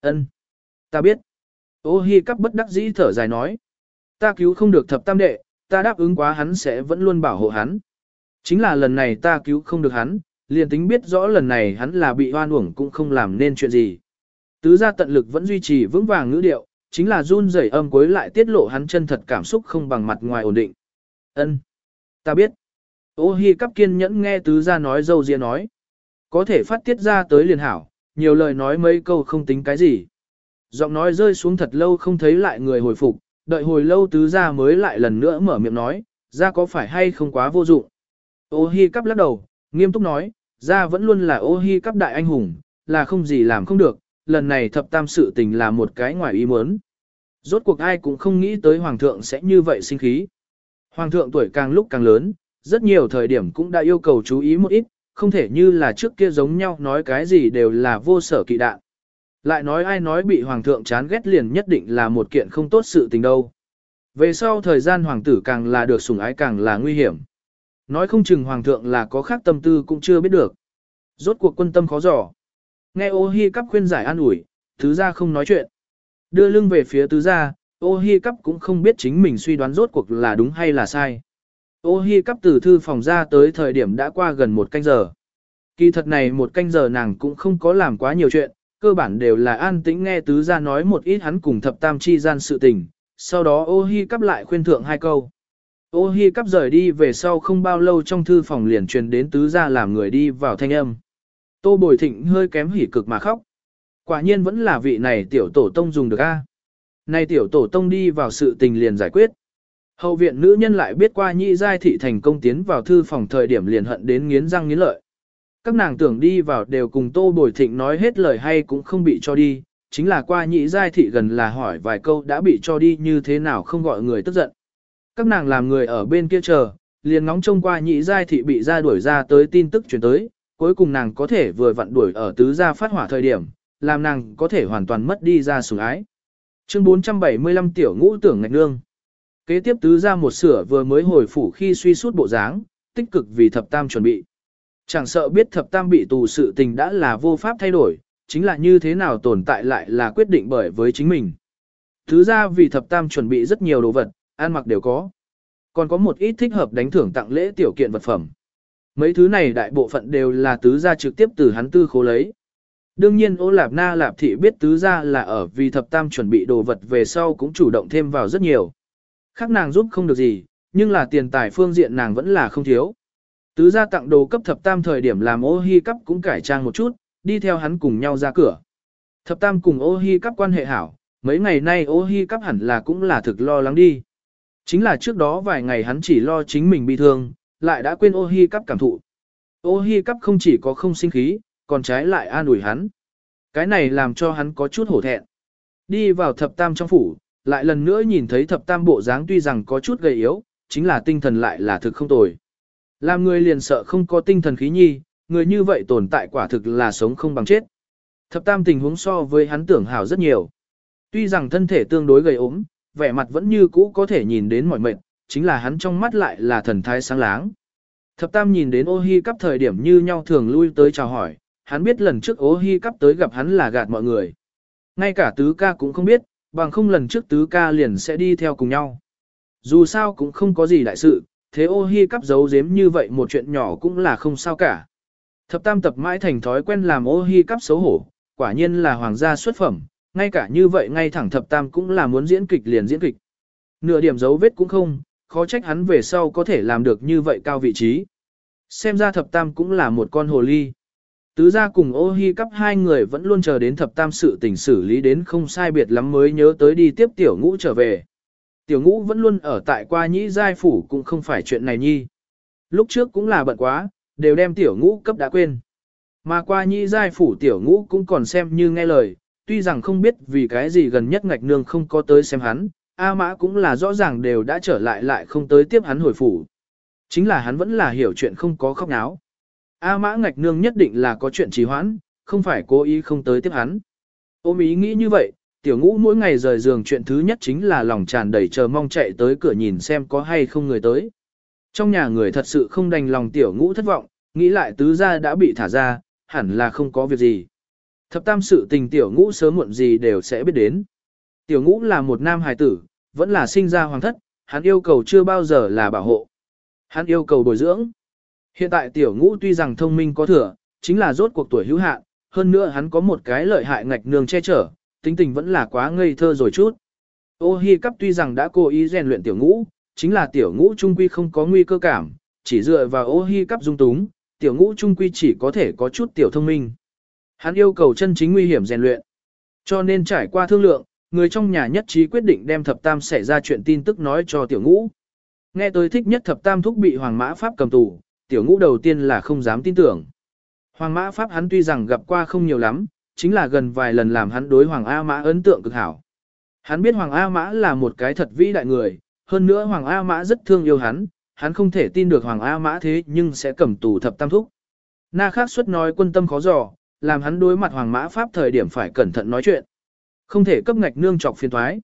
Ân, Ta biết. Ô hi cắp bất đắc dĩ thở dài nói. Ta cứu không được thập tam đệ, ta đáp ứng quá hắn sẽ vẫn luôn bảo hộ hắn. Chính là lần này ta cứu không được hắn, liền tính biết rõ lần này hắn là bị hoan uổng cũng không làm nên chuyện gì. Tứ gia tận lực vẫn duy trì vững vàng ngữ điệu, chính là run rẩy âm cuối lại tiết lộ hắn chân thật cảm xúc không bằng mặt ngoài ổn định. Ân, Ta biết. Ô hi cắp kiên nhẫn nghe tứ gia nói dâu ria nói. Có thể phát tiết ra tới liền hảo, nhiều lời nói mấy câu không tính cái gì. Giọng nói rơi xuống thật lâu không thấy lại người hồi phục, đợi hồi lâu tứ gia mới lại lần nữa mở miệng nói, ra có phải hay không quá vô dụng. Ô hi cắp lắc đầu, nghiêm túc nói, ra vẫn luôn là ô hi cắp đại anh hùng, là không gì làm không được, lần này thập tam sự tình là một cái ngoài ý muốn. Rốt cuộc ai cũng không nghĩ tới hoàng thượng sẽ như vậy sinh khí. Hoàng thượng tuổi càng lúc càng lớn, rất nhiều thời điểm cũng đã yêu cầu chú ý một ít, không thể như là trước kia giống nhau nói cái gì đều là vô sở kỵ đạn. Lại nói ai nói bị hoàng thượng chán ghét liền nhất định là một kiện không tốt sự tình đâu. Về sau thời gian hoàng tử càng là được sủng ái càng là nguy hiểm. Nói không chừng hoàng thượng là có khác tâm tư cũng chưa biết được. Rốt cuộc quân tâm khó dò. Nghe ô hi cắp khuyên giải an ủi, tứ gia không nói chuyện. Đưa lưng về phía tứ gia, ô hi cắp cũng không biết chính mình suy đoán rốt cuộc là đúng hay là sai. Ô hi cắp từ thư phòng ra tới thời điểm đã qua gần một canh giờ. Kỳ thật này một canh giờ nàng cũng không có làm quá nhiều chuyện, cơ bản đều là an tĩnh nghe tứ gia nói một ít hắn cùng thập tam chi gian sự tình, sau đó ô hi cắp lại khuyên thượng hai câu. Ô hi cắp rời đi về sau không bao lâu trong thư phòng liền truyền đến tứ gia làm người đi vào thanh âm. Tô bồi thịnh hơi kém hỉ cực mà khóc. Quả nhiên vẫn là vị này tiểu tổ tông dùng được a. nay tiểu tổ tông đi vào sự tình liền giải quyết. Hậu viện nữ nhân lại biết qua nhị giai thị thành công tiến vào thư phòng thời điểm liền hận đến nghiến răng nghiến lợi. Các nàng tưởng đi vào đều cùng tô bồi thịnh nói hết lời hay cũng không bị cho đi, chính là qua nhị giai thị gần là hỏi vài câu đã bị cho đi như thế nào không gọi người tức giận. Các nàng làm người ở bên kia chờ, liền ngóng trông qua nhị giai thị bị ra đuổi ra tới tin tức chuyển tới, cuối cùng nàng có thể vừa vặn đuổi ở tứ gia phát hỏa thời điểm, làm nàng có thể hoàn toàn mất đi ra sủng ái. Chương 475 tiểu ngũ tưởng ngạch nương. Kế tiếp tứ gia một sửa vừa mới hồi phủ khi suy sút bộ dáng, tích cực vì thập tam chuẩn bị. Chẳng sợ biết thập tam bị tù sự tình đã là vô pháp thay đổi, chính là như thế nào tồn tại lại là quyết định bởi với chính mình. Thứ ra vì thập tam chuẩn bị rất nhiều đồ vật, ăn mặc đều có. Còn có một ít thích hợp đánh thưởng tặng lễ tiểu kiện vật phẩm. Mấy thứ này đại bộ phận đều là tứ gia trực tiếp từ hắn tư khố lấy. Đương nhiên ô lạp na lạp thị biết tứ gia là ở vì thập tam chuẩn bị đồ vật về sau cũng chủ động thêm vào rất nhiều. Khác nàng giúp không được gì, nhưng là tiền tài phương diện nàng vẫn là không thiếu. Tứ gia tặng đồ cấp thập tam thời điểm làm ô hi cắp cũng cải trang một chút, đi theo hắn cùng nhau ra cửa. Thập tam cùng ô hi cắp quan hệ hảo, mấy ngày nay ô hi cắp hẳn là cũng là thực lo lắng đi. Chính là trước đó vài ngày hắn chỉ lo chính mình bị thương, lại đã quên ô hi cắp cảm thụ. Ô hi cắp không chỉ có không sinh khí, còn trái lại an ủi hắn. Cái này làm cho hắn có chút hổ thẹn. Đi vào thập tam trong phủ, lại lần nữa nhìn thấy thập tam bộ dáng tuy rằng có chút gầy yếu, chính là tinh thần lại là thực không tồi. Làm người liền sợ không có tinh thần khí nhi, người như vậy tồn tại quả thực là sống không bằng chết. Thập tam tình huống so với hắn tưởng hảo rất nhiều. Tuy rằng thân thể tương đối gầy ốm, vẻ mặt vẫn như cũ có thể nhìn đến mọi mệnh, chính là hắn trong mắt lại là thần thái sáng láng. Thập tam nhìn đến ô hi cắp thời điểm như nhau thường lui tới chào hỏi, hắn biết lần trước ô hi cắp tới gặp hắn là gạt mọi người. Ngay cả tứ ca cũng không biết, bằng không lần trước tứ ca liền sẽ đi theo cùng nhau. Dù sao cũng không có gì đại sự, thế ô hi cắp giấu giếm như vậy một chuyện nhỏ cũng là không sao cả. Thập tam tập mãi thành thói quen làm ô hi cắp xấu hổ, quả nhiên là hoàng gia xuất phẩm, ngay cả như vậy ngay thẳng thập tam cũng là muốn diễn kịch liền diễn kịch. Nửa điểm dấu vết cũng không, khó trách hắn về sau có thể làm được như vậy cao vị trí. Xem ra thập tam cũng là một con hồ ly. Tứ gia cùng ô hi cắp hai người vẫn luôn chờ đến thập tam sự tình xử lý đến không sai biệt lắm mới nhớ tới đi tiếp tiểu ngũ trở về. Tiểu ngũ vẫn luôn ở tại qua nhĩ giai phủ cũng không phải chuyện này nhi. Lúc trước cũng là bận quá, đều đem tiểu ngũ cấp đã quên. Mà qua nhĩ giai phủ tiểu ngũ cũng còn xem như nghe lời, tuy rằng không biết vì cái gì gần nhất ngạch nương không có tới xem hắn, A mã cũng là rõ ràng đều đã trở lại lại không tới tiếp hắn hồi phủ. Chính là hắn vẫn là hiểu chuyện không có khóc náo. A mã ngạch nương nhất định là có chuyện trì hoãn, không phải cố ý không tới tiếp hắn. Ôm ý nghĩ như vậy, tiểu ngũ mỗi ngày rời giường chuyện thứ nhất chính là lòng tràn đầy chờ mong chạy tới cửa nhìn xem có hay không người tới. Trong nhà người thật sự không đành lòng tiểu ngũ thất vọng, nghĩ lại tứ gia đã bị thả ra, hẳn là không có việc gì. Thập tam sự tình tiểu ngũ sớm muộn gì đều sẽ biết đến. Tiểu ngũ là một nam hài tử, vẫn là sinh ra hoàng thất, hắn yêu cầu chưa bao giờ là bảo hộ. Hắn yêu cầu bồi dưỡng. Hiện tại tiểu ngũ tuy rằng thông minh có thừa, chính là rốt cuộc tuổi hữu hạn, hơn nữa hắn có một cái lợi hại ngạch nương che chở, tính tình vẫn là quá ngây thơ rồi chút. Ô hi cắp tuy rằng đã cố ý rèn luyện tiểu ngũ, chính là tiểu ngũ trung quy không có nguy cơ cảm, chỉ dựa vào ô hi cắp dung túng, tiểu ngũ trung quy chỉ có thể có chút tiểu thông minh. Hắn yêu cầu chân chính nguy hiểm rèn luyện. Cho nên trải qua thương lượng, người trong nhà nhất trí quyết định đem thập tam xảy ra chuyện tin tức nói cho tiểu ngũ. Nghe tới thích nhất thập tam thúc bị hoàng mã pháp cầm tù, tiểu ngũ đầu tiên là không dám tin tưởng. Hoàng mã pháp hắn tuy rằng gặp qua không nhiều lắm, chính là gần vài lần làm hắn đối hoàng A mã ấn tượng cực hảo. Hắn biết hoàng A mã là một cái thật vĩ đại người, hơn nữa hoàng A mã rất thương yêu hắn, hắn không thể tin được hoàng A mã thế nhưng sẽ cầm tù thập tam thúc. Na khác xuất nói quân tâm khó dò, làm hắn đối mặt hoàng mã pháp thời điểm phải cẩn thận nói chuyện. Không thể cấp ngạch nương trọc phiền thoái.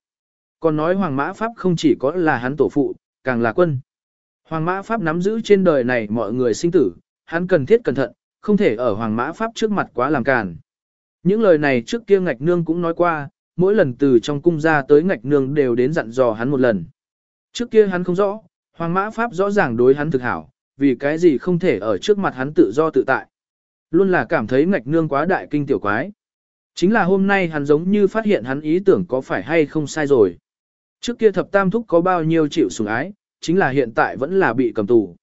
Còn nói hoàng mã pháp không chỉ có là hắn tổ phụ, càng là quân. Hoàng mã pháp nắm giữ trên đời này mọi người sinh tử, hắn cần thiết cẩn thận, không thể ở hoàng mã pháp trước mặt quá làm càn. Những lời này trước kia ngạch nương cũng nói qua, mỗi lần từ trong cung ra tới ngạch nương đều đến dặn dò hắn một lần. Trước kia hắn không rõ, hoàng mã pháp rõ ràng đối hắn thực hảo, vì cái gì không thể ở trước mặt hắn tự do tự tại. Luôn là cảm thấy ngạch nương quá đại kinh tiểu quái. Chính là hôm nay hắn giống như phát hiện hắn ý tưởng có phải hay không sai rồi. Trước kia thập tam thúc có bao nhiêu chịu sủng ái, chính là hiện tại vẫn là bị cầm tù.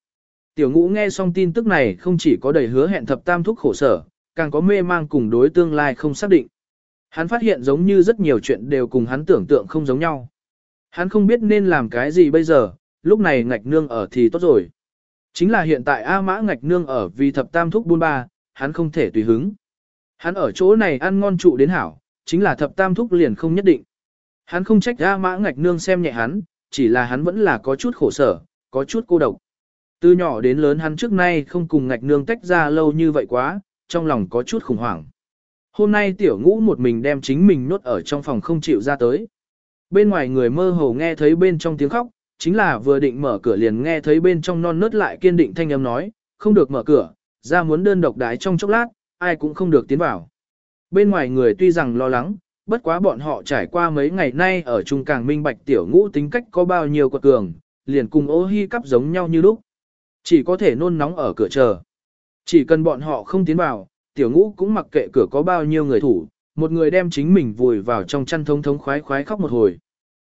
Tiểu ngũ nghe xong tin tức này không chỉ có đầy hứa hẹn thập tam thúc khổ sở, càng có mê mang cùng đối tương lai không xác định. Hắn phát hiện giống như rất nhiều chuyện đều cùng hắn tưởng tượng không giống nhau. Hắn không biết nên làm cái gì bây giờ, lúc này ngạch nương ở thì tốt rồi. Chính là hiện tại A mã ngạch nương ở vì thập tam thúc buôn ba, hắn không thể tùy hứng. Hắn ở chỗ này ăn ngon trụ đến hảo, chính là thập tam thúc liền không nhất định. Hắn không trách A mã ngạch nương xem nhẹ hắn, chỉ là hắn vẫn là có chút khổ sở, có chút cô độc. Từ nhỏ đến lớn hắn trước nay không cùng ngạch nương tách ra lâu như vậy quá, trong lòng có chút khủng hoảng. Hôm nay tiểu ngũ một mình đem chính mình nốt ở trong phòng không chịu ra tới. Bên ngoài người mơ hồ nghe thấy bên trong tiếng khóc, chính là vừa định mở cửa liền nghe thấy bên trong non nớt lại kiên định thanh âm nói, không được mở cửa, ra muốn đơn độc đái trong chốc lát, ai cũng không được tiến vào. Bên ngoài người tuy rằng lo lắng, bất quá bọn họ trải qua mấy ngày nay ở chung càng minh bạch tiểu ngũ tính cách có bao nhiêu quật cường, liền cùng ô hi cắp giống nhau như lúc. Chỉ có thể nôn nóng ở cửa chờ. Chỉ cần bọn họ không tiến vào, tiểu ngũ cũng mặc kệ cửa có bao nhiêu người thủ, một người đem chính mình vùi vào trong chăn thống thống khoái khoái khóc một hồi.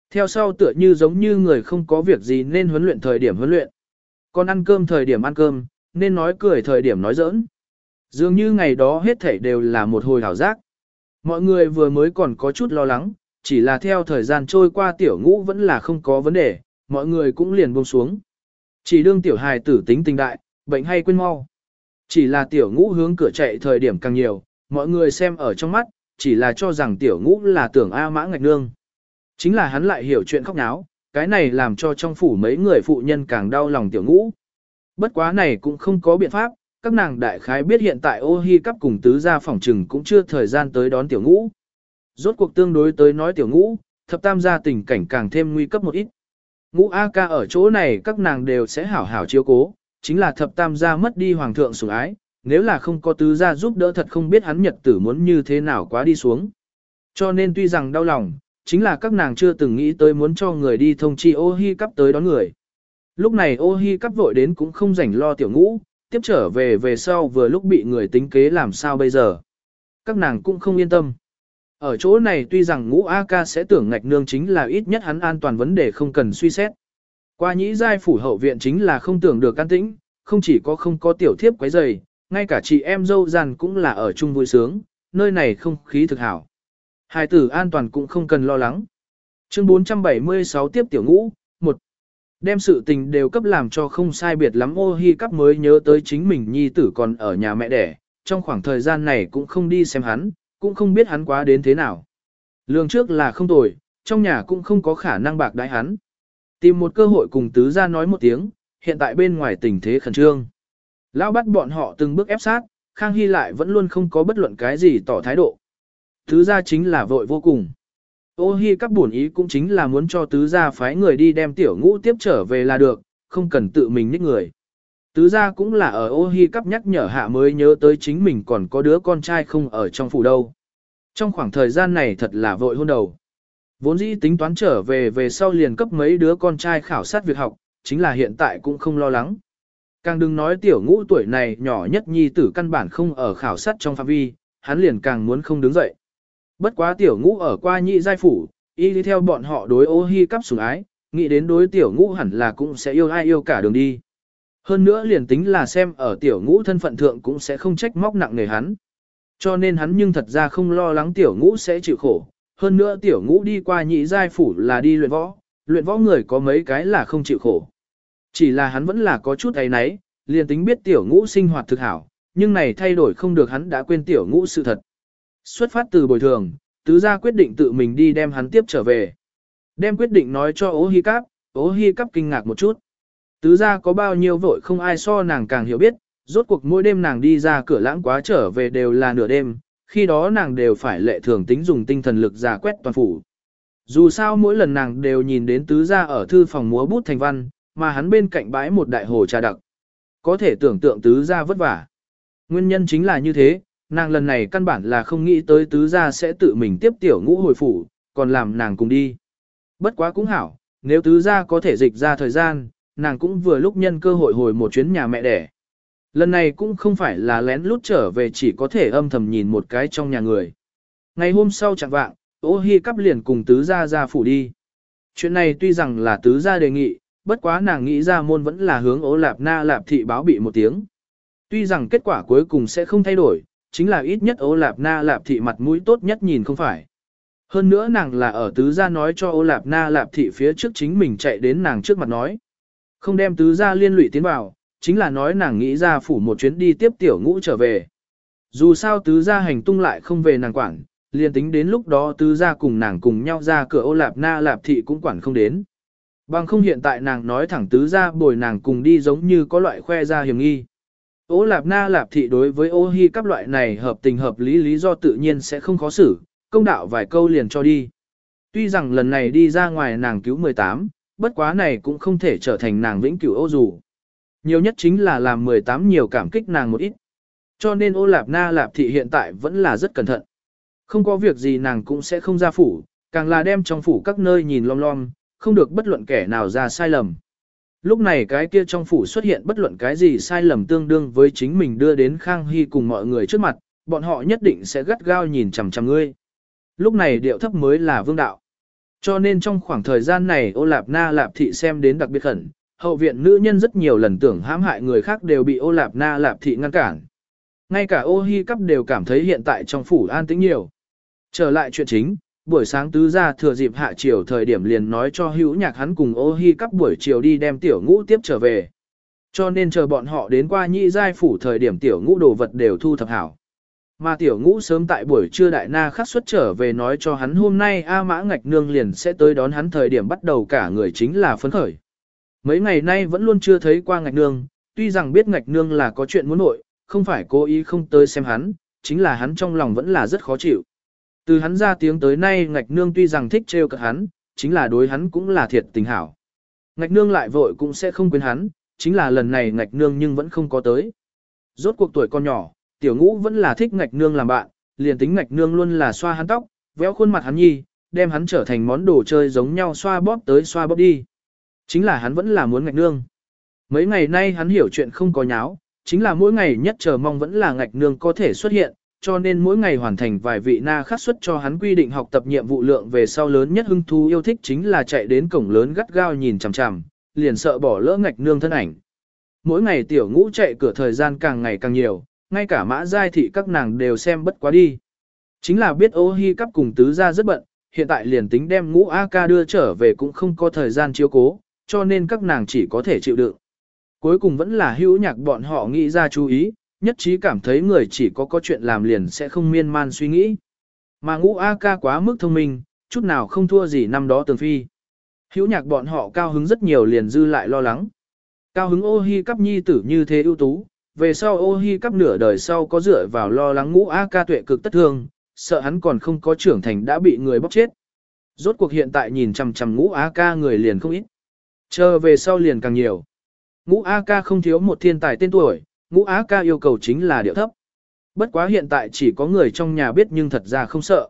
Theo sau tựa như giống như người không có việc gì nên huấn luyện thời điểm huấn luyện. Còn ăn cơm thời điểm ăn cơm, nên nói cười thời điểm nói giỡn. Dường như ngày đó hết thảy đều là một hồi hảo giác. Mọi người vừa mới còn có chút lo lắng, chỉ là theo thời gian trôi qua tiểu ngũ vẫn là không có vấn đề, mọi người cũng liền buông xuống. Chỉ đương tiểu hài tử tính tình đại, bệnh hay quên mau. Chỉ là tiểu ngũ hướng cửa chạy thời điểm càng nhiều, mọi người xem ở trong mắt, chỉ là cho rằng tiểu ngũ là tưởng A mã ngạch nương. Chính là hắn lại hiểu chuyện khóc náo, cái này làm cho trong phủ mấy người phụ nhân càng đau lòng tiểu ngũ. Bất quá này cũng không có biện pháp, các nàng đại khái biết hiện tại ô hi cắp cùng tứ gia phòng trừng cũng chưa thời gian tới đón tiểu ngũ. Rốt cuộc tương đối tới nói tiểu ngũ, thập tam gia tình cảnh càng thêm nguy cấp một ít. Ngũ A ca ở chỗ này các nàng đều sẽ hảo hảo chiếu cố, chính là thập tam gia mất đi hoàng thượng sủng ái, nếu là không có tứ gia giúp đỡ thật không biết hắn nhật tử muốn như thế nào quá đi xuống. Cho nên tuy rằng đau lòng, chính là các nàng chưa từng nghĩ tới muốn cho người đi thông chi ô hi cắp tới đón người. Lúc này ô hi cắp vội đến cũng không rảnh lo tiểu ngũ, tiếp trở về về sau vừa lúc bị người tính kế làm sao bây giờ. Các nàng cũng không yên tâm. Ở chỗ này tuy rằng ngũ A ca sẽ tưởng ngạch nương chính là ít nhất hắn an toàn vấn đề không cần suy xét. Qua nhĩ giai phủ hậu viện chính là không tưởng được can tĩnh, không chỉ có không có tiểu thiếp quấy rầy, ngay cả chị em dâu dàn cũng là ở chung vui sướng, nơi này không khí thực hảo. Hai tử an toàn cũng không cần lo lắng. Chương 476 tiếp tiểu ngũ, Đem sự tình đều cấp làm cho không sai biệt lắm ô hi cắp mới nhớ tới chính mình nhi tử còn ở nhà mẹ đẻ, trong khoảng thời gian này cũng không đi xem hắn, cũng không biết hắn quá đến thế nào. Lương trước là không tồi, trong nhà cũng không có khả năng bạc đái hắn. Tìm một cơ hội cùng tứ ra nói một tiếng, hiện tại bên ngoài tình thế khẩn trương. Lão bắt bọn họ từng bước ép sát, Khang Hy lại vẫn luôn không có bất luận cái gì tỏ thái độ. Tứ ra chính là vội vô cùng. Ô hi các bổn ý cũng chính là muốn cho tứ gia phái người đi đem tiểu ngũ tiếp trở về là được, không cần tự mình nhích người. Tứ gia cũng là ở ô hi cắp nhắc nhở hạ mới nhớ tới chính mình còn có đứa con trai không ở trong phủ đâu. Trong khoảng thời gian này thật là vội hôn đầu. Vốn dĩ tính toán trở về về sau liền cấp mấy đứa con trai khảo sát việc học, chính là hiện tại cũng không lo lắng. Càng đừng nói tiểu ngũ tuổi này nhỏ nhất nhi tử căn bản không ở khảo sát trong phạm vi, hắn liền càng muốn không đứng dậy. Bất quá tiểu ngũ ở qua nhị giai phủ, y đi theo bọn họ đối ô hi cắp sủng ái, nghĩ đến đối tiểu ngũ hẳn là cũng sẽ yêu ai yêu cả đường đi. Hơn nữa liền tính là xem ở tiểu ngũ thân phận thượng cũng sẽ không trách móc nặng nề hắn. Cho nên hắn nhưng thật ra không lo lắng tiểu ngũ sẽ chịu khổ. Hơn nữa tiểu ngũ đi qua nhị giai phủ là đi luyện võ, luyện võ người có mấy cái là không chịu khổ. Chỉ là hắn vẫn là có chút ấy nấy, liền tính biết tiểu ngũ sinh hoạt thực hảo, nhưng này thay đổi không được hắn đã quên tiểu ngũ sự thật. Xuất phát từ bồi thường, tứ gia quyết định tự mình đi đem hắn tiếp trở về. Đem quyết định nói cho ố hi cáp, ố hi cáp kinh ngạc một chút. Tứ gia có bao nhiêu vội không ai so nàng càng hiểu biết, rốt cuộc mỗi đêm nàng đi ra cửa lãng quá trở về đều là nửa đêm, khi đó nàng đều phải lệ thường tính dùng tinh thần lực giả quét toàn phủ. Dù sao mỗi lần nàng đều nhìn đến tứ gia ở thư phòng múa bút thành văn, mà hắn bên cạnh bãi một đại hồ trà đặc. Có thể tưởng tượng tứ gia vất vả. Nguyên nhân chính là như thế, nàng lần này căn bản là không nghĩ tới tứ gia sẽ tự mình tiếp tiểu ngũ hồi phủ, còn làm nàng cùng đi. Bất quá cũng hảo, nếu tứ gia có thể dịch ra thời gian, nàng cũng vừa lúc nhân cơ hội hồi một chuyến nhà mẹ đẻ. Lần này cũng không phải là lén lút trở về chỉ có thể âm thầm nhìn một cái trong nhà người. Ngày hôm sau chẳng vạng, ô hi cắp liền cùng tứ gia ra phủ đi. Chuyện này tuy rằng là tứ gia đề nghị, bất quá nàng nghĩ ra môn vẫn là hướng ố lạp na lạp thị báo bị một tiếng. Tuy rằng kết quả cuối cùng sẽ không thay đổi, chính là ít nhất ô lạp na lạp thị mặt mũi tốt nhất nhìn không phải. Hơn nữa nàng là ở tứ gia nói cho ô lạp na lạp thị phía trước chính mình chạy đến nàng trước mặt nói. Không đem tứ gia liên lụy tiến vào, chính là nói nàng nghĩ ra phủ một chuyến đi tiếp tiểu ngũ trở về. Dù sao tứ gia hành tung lại không về nàng quản, liền tính đến lúc đó tứ gia cùng nàng cùng nhau ra cửa ô lạp na lạp thị cũng quản không đến. Bằng không hiện tại nàng nói thẳng tứ gia bồi nàng cùng đi giống như có loại khoe ra hiểm nghi. Ô lạp na lạp thị đối với ô hi các loại này hợp tình hợp lý lý do tự nhiên sẽ không khó xử, công đạo vài câu liền cho đi. Tuy rằng lần này đi ra ngoài nàng cứu 18, bất quá này cũng không thể trở thành nàng vĩnh cửu ô dù. Nhiều nhất chính là làm 18 nhiều cảm kích nàng một ít. Cho nên ô lạp na lạp thị hiện tại vẫn là rất cẩn thận. Không có việc gì nàng cũng sẽ không ra phủ, càng là đem trong phủ các nơi nhìn lom lom, không được bất luận kẻ nào ra sai lầm. Lúc này cái kia trong phủ xuất hiện bất luận cái gì sai lầm tương đương với chính mình đưa đến Khang Hy cùng mọi người trước mặt, bọn họ nhất định sẽ gắt gao nhìn chằm chằm ngươi. Lúc này điệu thấp mới là vương đạo. Cho nên trong khoảng thời gian này ô lạp na lạp thị xem đến đặc biệt khẩn, hậu viện nữ nhân rất nhiều lần tưởng hãm hại người khác đều bị ô lạp na lạp thị ngăn cản. Ngay cả ô hi cắp đều cảm thấy hiện tại trong phủ an tĩnh nhiều. Trở lại chuyện chính, buổi sáng tứ gia thừa dịp hạ chiều thời điểm liền nói cho hữu nhạc hắn cùng ô hi cắp buổi chiều đi đem tiểu ngũ tiếp trở về. Cho nên chờ bọn họ đến qua nhị giai phủ thời điểm tiểu ngũ đồ vật đều thu thập hảo. Mà tiểu ngũ sớm tại buổi trưa đại na khắc xuất trở về nói cho hắn hôm nay A mã ngạch nương liền sẽ tới đón hắn thời điểm bắt đầu cả người chính là phấn khởi. Mấy ngày nay vẫn luôn chưa thấy qua ngạch nương, tuy rằng biết ngạch nương là có chuyện muốn nội, không phải cố ý không tới xem hắn, chính là hắn trong lòng vẫn là rất khó chịu. Từ hắn ra tiếng tới nay ngạch nương tuy rằng thích trêu cợt hắn, chính là đối hắn cũng là thiệt tình hảo. Ngạch nương lại vội cũng sẽ không quên hắn, chính là lần này ngạch nương nhưng vẫn không có tới. Rốt cuộc tuổi con nhỏ, tiểu ngũ vẫn là thích ngạch nương làm bạn, liền tính ngạch nương luôn là xoa hắn tóc, véo khuôn mặt hắn nhi, đem hắn trở thành món đồ chơi giống nhau xoa bóp tới xoa bóp đi. Chính là hắn vẫn là muốn ngạch nương. Mấy ngày nay hắn hiểu chuyện không có nháo, chính là mỗi ngày nhất chờ mong vẫn là ngạch nương có thể xuất hiện, cho nên mỗi ngày hoàn thành vài vị na khắc xuất cho hắn quy định học tập nhiệm vụ lượng về sau lớn nhất hưng thú yêu thích chính là chạy đến cổng lớn gắt gao nhìn chằm chằm, liền sợ bỏ lỡ ngạch nương thân ảnh. Mỗi ngày tiểu ngũ chạy cửa thời gian càng ngày càng nhiều, ngay cả mã giai thị các nàng đều xem bất quá đi. Chính là biết ô hi cắp cùng tứ gia rất bận, hiện tại liền tính đem ngũ A ca đưa trở về cũng không có thời gian chiếu cố, cho nên các nàng chỉ có thể chịu đựng. Cuối cùng vẫn là hữu nhạc bọn họ nghĩ ra chú ý, nhất trí cảm thấy người chỉ có có chuyện làm liền sẽ không miên man suy nghĩ. Mà ngũ A ca quá mức thông minh, chút nào không thua gì năm đó tường phi. Hữu nhạc bọn họ cao hứng rất nhiều liền dư lại lo lắng. Cao hứng ô hi cắp nhi tử như thế ưu tú, về sau ô hi cắp nửa đời sau có dựa vào lo lắng ngũ A ca tuệ cực tất thương, sợ hắn còn không có trưởng thành đã bị người bóc chết. Rốt cuộc hiện tại nhìn chằm chằm ngũ A ca người liền không ít. Chờ về sau liền càng nhiều. Ngũ A ca không thiếu một thiên tài tên tuổi, ngũ Á ca yêu cầu chính là điệu thấp. Bất quá hiện tại chỉ có người trong nhà biết nhưng thật ra không sợ.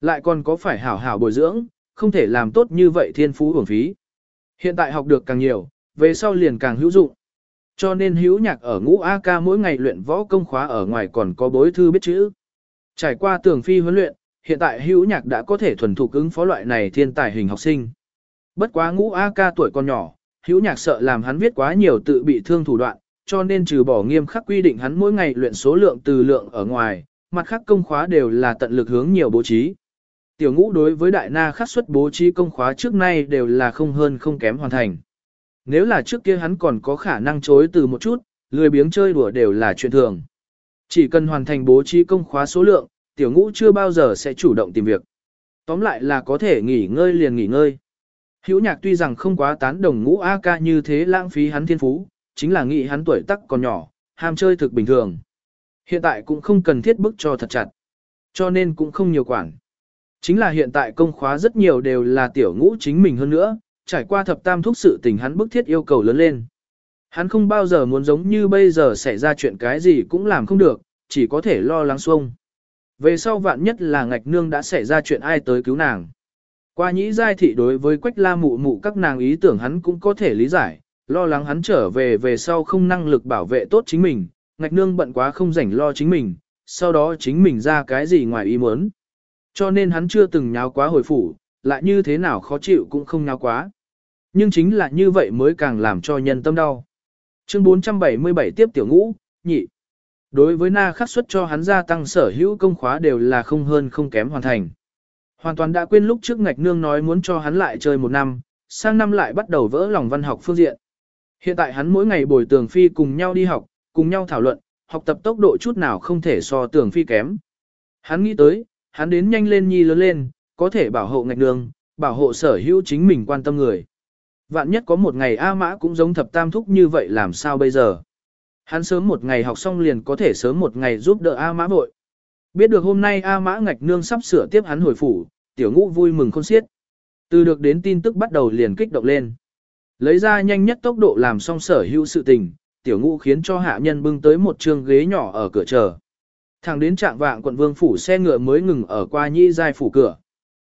Lại còn có phải hảo hảo bồi dưỡng, không thể làm tốt như vậy thiên phú hưởng phí. Hiện tại học được càng nhiều, về sau liền càng hữu dụng. Cho nên hữu nhạc ở ngũ A ca mỗi ngày luyện võ công khóa ở ngoài còn có bối thư biết chữ. Trải qua tường phi huấn luyện, hiện tại hữu nhạc đã có thể thuần thục ứng phó loại này thiên tài hình học sinh. Bất quá ngũ A ca tuổi còn nhỏ, hữu nhạc sợ làm hắn viết quá nhiều tự bị thương thủ đoạn, cho nên trừ bỏ nghiêm khắc quy định hắn mỗi ngày luyện số lượng từ lượng ở ngoài, mặt khác công khóa đều là tận lực hướng nhiều bố trí. Tiểu ngũ đối với đại na khắc suất bố trí công khóa trước nay đều là không hơn không kém hoàn thành. Nếu là trước kia hắn còn có khả năng chối từ một chút, lười biếng chơi đùa đều là chuyện thường. Chỉ cần hoàn thành bố trí công khóa số lượng, tiểu ngũ chưa bao giờ sẽ chủ động tìm việc. Tóm lại là có thể nghỉ ngơi liền nghỉ ngơi. Hữu nhạc tuy rằng không quá tán đồng ngũ A ca như thế lãng phí hắn thiên phú, chính là nghĩ hắn tuổi tắc còn nhỏ, ham chơi thực bình thường. Hiện tại cũng không cần thiết bức cho thật chặt, cho nên cũng không nhiều quản. Chính là hiện tại công khóa rất nhiều đều là tiểu ngũ chính mình hơn nữa, trải qua thập tam thúc sự tình hắn bức thiết yêu cầu lớn lên. Hắn không bao giờ muốn giống như bây giờ xảy ra chuyện cái gì cũng làm không được, chỉ có thể lo lắng xuông. Về sau vạn nhất là ngạch nương đã xảy ra chuyện ai tới cứu nàng. Qua nhĩ giai thị đối với quách la mụ mụ các nàng ý tưởng hắn cũng có thể lý giải, lo lắng hắn trở về về sau không năng lực bảo vệ tốt chính mình, ngạch nương bận quá không rảnh lo chính mình, sau đó chính mình ra cái gì ngoài ý muốn. Cho nên hắn chưa từng nháo quá hồi phủ, lại như thế nào khó chịu cũng không nháo quá. Nhưng chính là như vậy mới càng làm cho nhân tâm đau. Chương 477 tiếp tiểu ngũ, nhị. Đối với na khắc suất cho hắn gia tăng sở hữu công khóa đều là không hơn không kém hoàn thành. Hoàn toàn đã quên lúc trước ngạch nương nói muốn cho hắn lại chơi một năm, sang năm lại bắt đầu vỡ lòng văn học phương diện. Hiện tại hắn mỗi ngày bồi tường phi cùng nhau đi học, cùng nhau thảo luận, học tập tốc độ chút nào không thể so tường phi kém. Hắn nghĩ tới, hắn đến nhanh lên nhi lớn lên, có thể bảo hộ ngạch đường, bảo hộ sở hữu chính mình quan tâm người. Vạn nhất có một ngày A Mã cũng giống thập tam thúc như vậy làm sao bây giờ? Hắn sớm một ngày học xong liền có thể sớm một ngày giúp đỡ A Mã vội. Biết được hôm nay A Mã ngạch nương sắp sửa tiếp hắn hồi phủ, tiểu ngũ vui mừng khôn xiết. Từ được đến tin tức bắt đầu liền kích động lên. Lấy ra nhanh nhất tốc độ làm xong sở hữu sự tình, tiểu ngũ khiến cho hạ nhân bưng tới một trường ghế nhỏ ở cửa chờ. Thẳng đến trạng vạng quận vương phủ xe ngựa mới ngừng ở qua nhĩ giai phủ cửa.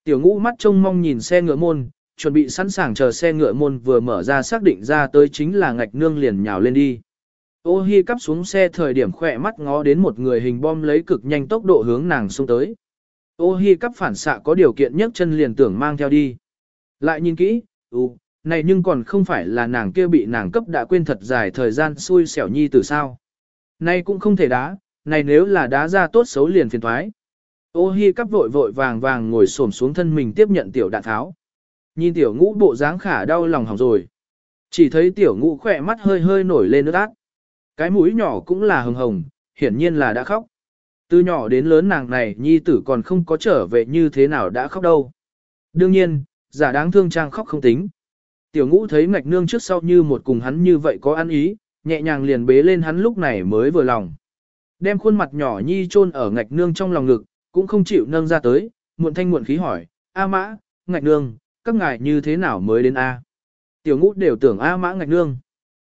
Tiểu ngũ mắt trông mong nhìn xe ngựa môn, chuẩn bị sẵn sàng chờ xe ngựa môn vừa mở ra xác định ra tới chính là ngạch nương liền nhào lên đi. Ô hi cắp xuống xe thời điểm khỏe mắt ngó đến một người hình bom lấy cực nhanh tốc độ hướng nàng xuống tới. Ô hi cắp phản xạ có điều kiện nhấc chân liền tưởng mang theo đi. Lại nhìn kỹ, ừ, này nhưng còn không phải là nàng kia bị nàng cấp đã quên thật dài thời gian xui xẻo nhi từ sao. Này cũng không thể đá, này nếu là đá ra tốt xấu liền phiền thoái. Ô hi cắp vội vội vàng vàng ngồi xổm xuống thân mình tiếp nhận tiểu đạn tháo. Nhìn tiểu ngũ bộ dáng khả đau lòng hỏng rồi. Chỉ thấy tiểu ngũ khỏe mắt hơi hơi nổi lên nước ác. Cái mũi nhỏ cũng là hồng hồng, hiển nhiên là đã khóc. Từ nhỏ đến lớn nàng này nhi tử còn không có trở về như thế nào đã khóc đâu. Đương nhiên, giả đáng thương trang khóc không tính. Tiểu ngũ thấy ngạch nương trước sau như một cùng hắn như vậy có ăn ý, nhẹ nhàng liền bế lên hắn lúc này mới vừa lòng. Đem khuôn mặt nhỏ nhi chôn ở ngạch nương trong lòng ngực, cũng không chịu nâng ra tới, muộn thanh muộn khí hỏi, A mã, ngạch nương, các ngài như thế nào mới đến A? Tiểu ngũ đều tưởng A mã ngạch nương.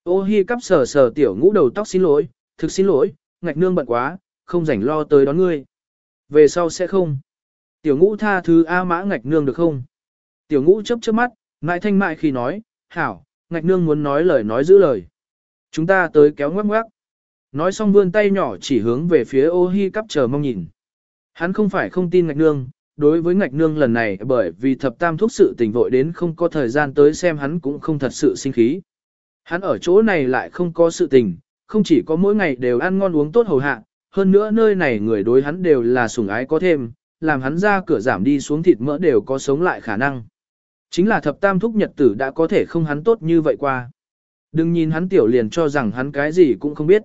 Ô hi cắp sờ sờ tiểu ngũ đầu tóc xin lỗi, thực xin lỗi, ngạch nương bận quá, không rảnh lo tới đón ngươi. Về sau sẽ không. Tiểu ngũ tha thứ A mã ngạch nương được không? Tiểu ngũ chấp chớp mắt, ngại thanh mại khi nói, hảo, ngạch nương muốn nói lời nói giữ lời. Chúng ta tới kéo ngoắc ngoắc. Nói xong vươn tay nhỏ chỉ hướng về phía ô hi cắp chờ mong nhìn. Hắn không phải không tin ngạch nương, đối với ngạch nương lần này bởi vì thập tam thúc sự tình vội đến không có thời gian tới xem hắn cũng không thật sự sinh khí. Hắn ở chỗ này lại không có sự tình, không chỉ có mỗi ngày đều ăn ngon uống tốt hầu hạ, hơn nữa nơi này người đối hắn đều là sủng ái có thêm, làm hắn ra cửa giảm đi xuống thịt mỡ đều có sống lại khả năng. Chính là thập tam thúc nhật tử đã có thể không hắn tốt như vậy qua. Đừng nhìn hắn tiểu liền cho rằng hắn cái gì cũng không biết.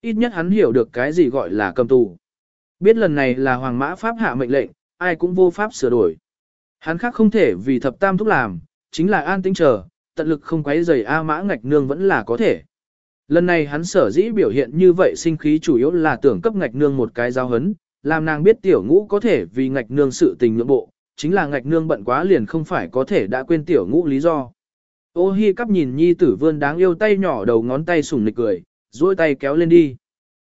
Ít nhất hắn hiểu được cái gì gọi là cầm tù. Biết lần này là hoàng mã pháp hạ mệnh lệnh, ai cũng vô pháp sửa đổi. Hắn khác không thể vì thập tam thúc làm, chính là an tĩnh chờ, tận lực không quấy rầy A mã ngạch nương vẫn là có thể. Lần này hắn sở dĩ biểu hiện như vậy sinh khí chủ yếu là tưởng cấp ngạch nương một cái giao hấn, làm nàng biết tiểu ngũ có thể vì ngạch nương sự tình nhượng bộ, chính là ngạch nương bận quá liền không phải có thể đã quên tiểu ngũ lý do. Ô hi cắp nhìn nhi tử vươn đáng yêu tay nhỏ đầu ngón tay sủng nịch cười, duỗi tay kéo lên đi.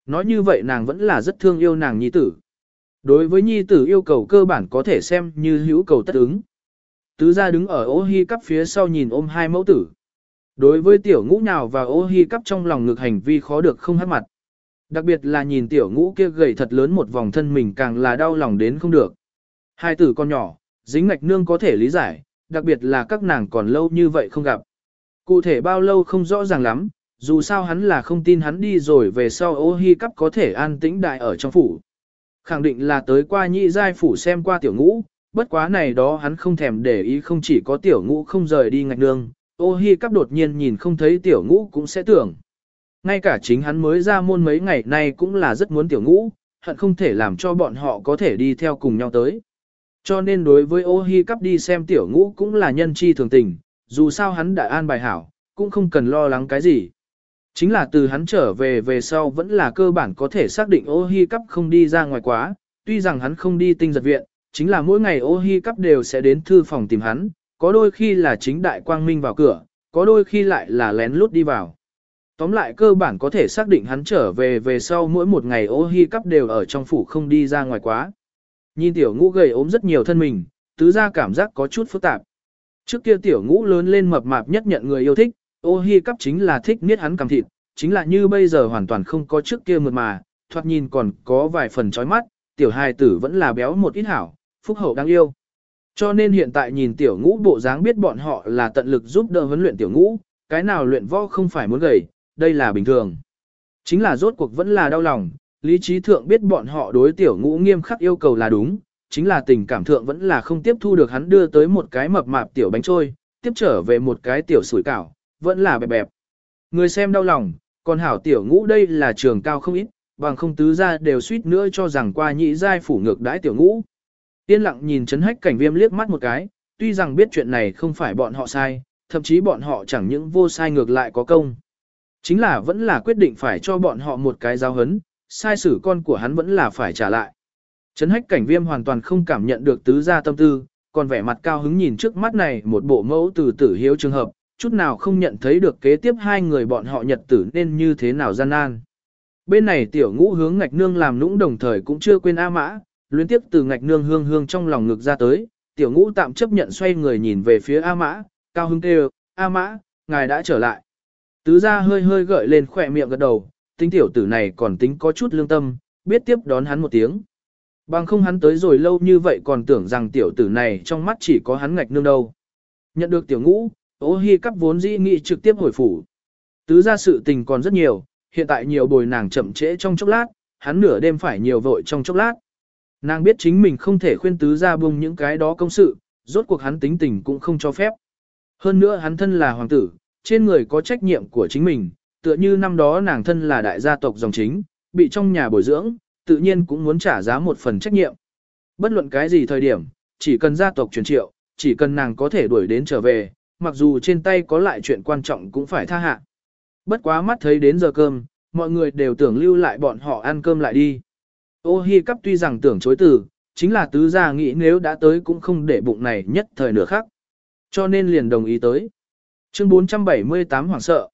Nói như vậy nàng vẫn là rất thương yêu nàng nhi tử. Đối với nhi tử yêu cầu cơ bản có thể xem như hữu cầu tất ứng. Tứ gia đứng ở ô hi cắp phía sau nhìn ôm hai mẫu tử. Đối với tiểu ngũ nào và ô hi cắp trong lòng ngực hành vi khó được không hát mặt. Đặc biệt là nhìn tiểu ngũ kia gầy thật lớn một vòng thân mình càng là đau lòng đến không được. Hai tử con nhỏ, dính ngạch nương có thể lý giải, đặc biệt là các nàng còn lâu như vậy không gặp. Cụ thể bao lâu không rõ ràng lắm, dù sao hắn là không tin hắn đi rồi về sau ô hi cắp có thể an tĩnh đại ở trong phủ. Khẳng định là tới qua nhị giai phủ xem qua tiểu ngũ, bất quá này đó hắn không thèm để ý không chỉ có tiểu ngũ không rời đi ngạch nương, ô hi cắp đột nhiên nhìn không thấy tiểu ngũ cũng sẽ tưởng. Ngay cả chính hắn mới ra môn mấy ngày nay cũng là rất muốn tiểu ngũ, hận không thể làm cho bọn họ có thể đi theo cùng nhau tới. Cho nên đối với ô hi cắp đi xem tiểu ngũ cũng là nhân chi thường tình, dù sao hắn đã an bài hảo, cũng không cần lo lắng cái gì. Chính là từ hắn trở về về sau vẫn là cơ bản có thể xác định ô hi cắp không đi ra ngoài quá, tuy rằng hắn không đi tinh giật viện, chính là mỗi ngày ô hi cắp đều sẽ đến thư phòng tìm hắn, có đôi khi là chính đại quang minh vào cửa, có đôi khi lại là lén lút đi vào. Tóm lại cơ bản có thể xác định hắn trở về về sau mỗi một ngày ô hi cắp đều ở trong phủ không đi ra ngoài quá. Nhìn tiểu ngũ gầy ốm rất nhiều thân mình, tứ ra cảm giác có chút phức tạp. Trước kia tiểu ngũ lớn lên mập mạp nhất nhận người yêu thích, ô hi cắp chính là thích niết hắn cầm thịt, chính là như bây giờ hoàn toàn không có trước kia mượt mà, thoạt nhìn còn có vài phần chói mắt, tiểu hài tử vẫn là béo một ít hảo, phúc hậu đáng yêu. Cho nên hiện tại nhìn tiểu ngũ bộ dáng biết bọn họ là tận lực giúp đỡ huấn luyện tiểu ngũ, cái nào luyện võ không phải muốn gầy, đây là bình thường. Chính là rốt cuộc vẫn là đau lòng, lý trí thượng biết bọn họ đối tiểu ngũ nghiêm khắc yêu cầu là đúng, chính là tình cảm thượng vẫn là không tiếp thu được hắn đưa tới một cái mập mạp tiểu bánh trôi, tiếp trở về một cái tiểu sủi cảo, vẫn là bẹp bẹp. Người xem đau lòng, còn hảo tiểu ngũ đây là trường cao không ít, bằng không tứ ra đều suýt nữa cho rằng qua nhị giai phủ ngược đãi tiểu ngũ. Yên lặng nhìn chấn hách cảnh viêm liếc mắt một cái, tuy rằng biết chuyện này không phải bọn họ sai, thậm chí bọn họ chẳng những vô sai ngược lại có công. Chính là vẫn là quyết định phải cho bọn họ một cái giáo hấn, sai xử con của hắn vẫn là phải trả lại. Chấn hách cảnh viêm hoàn toàn không cảm nhận được tứ gia tâm tư, còn vẻ mặt cao hứng nhìn trước mắt này một bộ mẫu từ tử hiếu trường hợp, chút nào không nhận thấy được kế tiếp hai người bọn họ nhật tử nên như thế nào gian nan. Bên này tiểu ngũ hướng ngạch nương làm nũng đồng thời cũng chưa quên A mã, luyến tiếp từ ngạch nương hương hương trong lòng ngực ra tới, tiểu ngũ tạm chấp nhận xoay người nhìn về phía A mã, cao hứng kêu, A mã, ngài đã trở lại. Tứ gia hơi hơi gợi lên khỏe miệng gật đầu, tính tiểu tử này còn tính có chút lương tâm, biết tiếp đón hắn một tiếng. Bằng không hắn tới rồi lâu như vậy còn tưởng rằng tiểu tử này trong mắt chỉ có hắn ngạch nương đâu. Nhận được tiểu ngũ, ô hi cắp vốn dĩ nghị trực tiếp hồi phủ. Tứ ra sự tình còn rất nhiều, hiện tại nhiều bồi nàng chậm trễ trong chốc lát, hắn nửa đêm phải nhiều vội trong chốc lát. Nàng biết chính mình không thể khuyên tứ ra buông những cái đó công sự, rốt cuộc hắn tính tình cũng không cho phép. Hơn nữa hắn thân là hoàng tử, trên người có trách nhiệm của chính mình, tựa như năm đó nàng thân là đại gia tộc dòng chính, bị trong nhà bồi dưỡng, tự nhiên cũng muốn trả giá một phần trách nhiệm. Bất luận cái gì thời điểm, chỉ cần gia tộc truyền triệu, chỉ cần nàng có thể đuổi đến trở về, mặc dù trên tay có lại chuyện quan trọng cũng phải tha hạ. Bất quá mắt thấy đến giờ cơm, mọi người đều tưởng lưu lại bọn họ ăn cơm lại đi. Ô hi cắp tuy rằng tưởng chối từ, chính là tứ gia nghĩ nếu đã tới cũng không để bụng này nhất thời nửa khác. Cho nên liền đồng ý tới. Chương 478 hoảng sợ.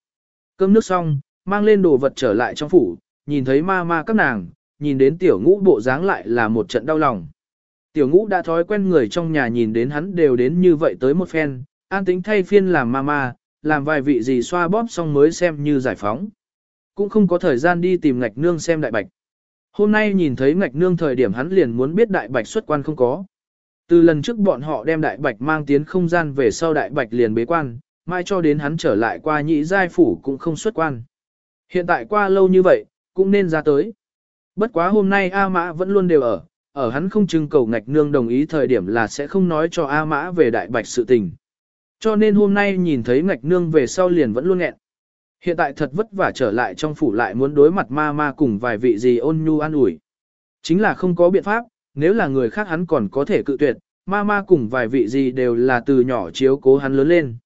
Cơm nước xong, mang lên đồ vật trở lại trong phủ, nhìn thấy ma ma các nàng, nhìn đến tiểu ngũ bộ dáng lại là một trận đau lòng. Tiểu ngũ đã thói quen người trong nhà nhìn đến hắn đều đến như vậy tới một phen, an tính thay phiên làm ma ma, làm vài vị gì xoa bóp xong mới xem như giải phóng. Cũng không có thời gian đi tìm ngạch nương xem đại bạch. Hôm nay nhìn thấy ngạch nương thời điểm hắn liền muốn biết đại bạch xuất quan không có. Từ lần trước bọn họ đem đại bạch mang tiến không gian về sau đại bạch liền bế quan, mai cho đến hắn trở lại qua nhị giai phủ cũng không xuất quan. Hiện tại qua lâu như vậy, cũng nên ra tới. Bất quá hôm nay A Mã vẫn luôn đều ở, ở hắn không trưng cầu ngạch nương đồng ý thời điểm là sẽ không nói cho A Mã về đại bạch sự tình. Cho nên hôm nay nhìn thấy ngạch nương về sau liền vẫn luôn nghẹn. Hiện tại thật vất vả trở lại trong phủ lại muốn đối mặt ma ma cùng vài vị gì ôn nhu an ủi. Chính là không có biện pháp, nếu là người khác hắn còn có thể cự tuyệt, ma ma cùng vài vị gì đều là từ nhỏ chiếu cố hắn lớn lên.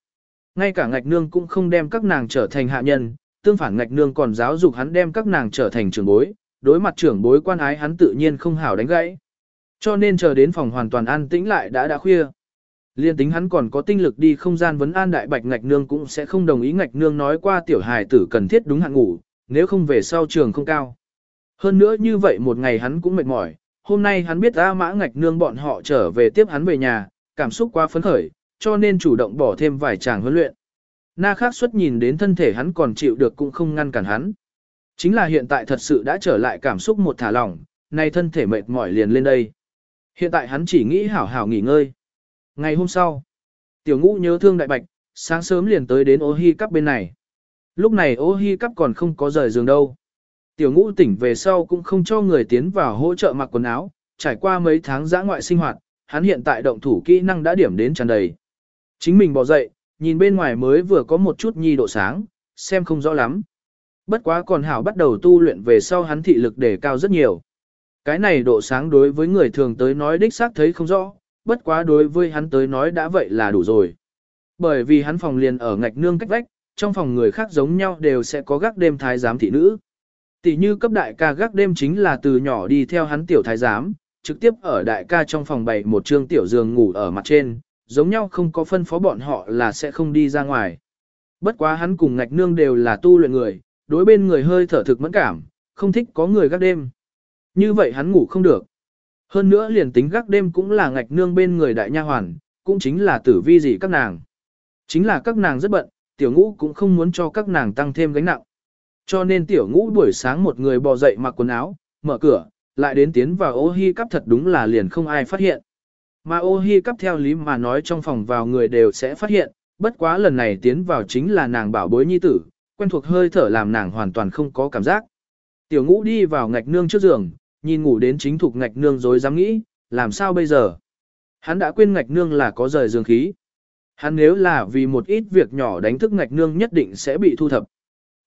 Ngay cả ngạch nương cũng không đem các nàng trở thành hạ nhân, tương phản ngạch nương còn giáo dục hắn đem các nàng trở thành trưởng bối, đối mặt trưởng bối quan ái hắn tự nhiên không hảo đánh gãy. Cho nên chờ đến phòng hoàn toàn an tĩnh lại đã đã khuya. Liên tính hắn còn có tinh lực đi không gian vấn an đại bạch ngạch nương cũng sẽ không đồng ý ngạch nương nói qua tiểu hài tử cần thiết đúng hạn ngủ, nếu không về sau trường không cao. Hơn nữa như vậy một ngày hắn cũng mệt mỏi, hôm nay hắn biết A mã ngạch nương bọn họ trở về tiếp hắn về nhà, cảm xúc quá phấn khởi, cho nên chủ động bỏ thêm vài chàng huấn luyện. Na khác xuất nhìn đến thân thể hắn còn chịu được cũng không ngăn cản hắn. Chính là hiện tại thật sự đã trở lại cảm xúc một thả lỏng, nay thân thể mệt mỏi liền lên đây. Hiện tại hắn chỉ nghĩ hảo hảo nghỉ ngơi. Ngày hôm sau, tiểu ngũ nhớ thương đại bạch, sáng sớm liền tới đến ô hi cắp bên này. Lúc này ô hi cắp còn không có rời giường đâu. Tiểu ngũ tỉnh về sau cũng không cho người tiến vào hỗ trợ mặc quần áo, trải qua mấy tháng giã ngoại sinh hoạt, hắn hiện tại động thủ kỹ năng đã điểm đến tràn đầy. Chính mình bỏ dậy, nhìn bên ngoài mới vừa có một chút nhi độ sáng, xem không rõ lắm. Bất quá còn hảo bắt đầu tu luyện về sau hắn thị lực đề cao rất nhiều. Cái này độ sáng đối với người thường tới nói đích xác thấy không rõ, bất quá đối với hắn tới nói đã vậy là đủ rồi. Bởi vì hắn phòng liền ở ngạch nương cách vách, trong phòng người khác giống nhau đều sẽ có gác đêm thái giám thị nữ. Tỷ như cấp đại ca gác đêm chính là từ nhỏ đi theo hắn tiểu thái giám, trực tiếp ở đại ca trong phòng bày một trương tiểu giường ngủ ở mặt trên, giống nhau không có phân phó bọn họ là sẽ không đi ra ngoài. Bất quá hắn cùng ngạch nương đều là tu luyện người, đối bên người hơi thở thực mẫn cảm, không thích có người gác đêm. Như vậy hắn ngủ không được. Hơn nữa liền tính gác đêm cũng là ngạch nương bên người đại nha hoàn, cũng chính là tử vi gì các nàng. Chính là các nàng rất bận, tiểu ngũ cũng không muốn cho các nàng tăng thêm gánh nặng. Cho nên tiểu ngũ buổi sáng một người bò dậy mặc quần áo, mở cửa, lại đến tiến vào ô hi cắp thật đúng là liền không ai phát hiện. Mà ô hi cắp theo lý mà nói trong phòng vào người đều sẽ phát hiện, bất quá lần này tiến vào chính là nàng bảo bối nhi tử, quen thuộc hơi thở làm nàng hoàn toàn không có cảm giác. Tiểu ngũ đi vào ngạch nương trước giường, nhìn ngủ đến chính thuộc ngạch nương rồi dám nghĩ, làm sao bây giờ? Hắn đã quên ngạch nương là có rời dương khí. Hắn nếu là vì một ít việc nhỏ đánh thức ngạch nương nhất định sẽ bị thu thập.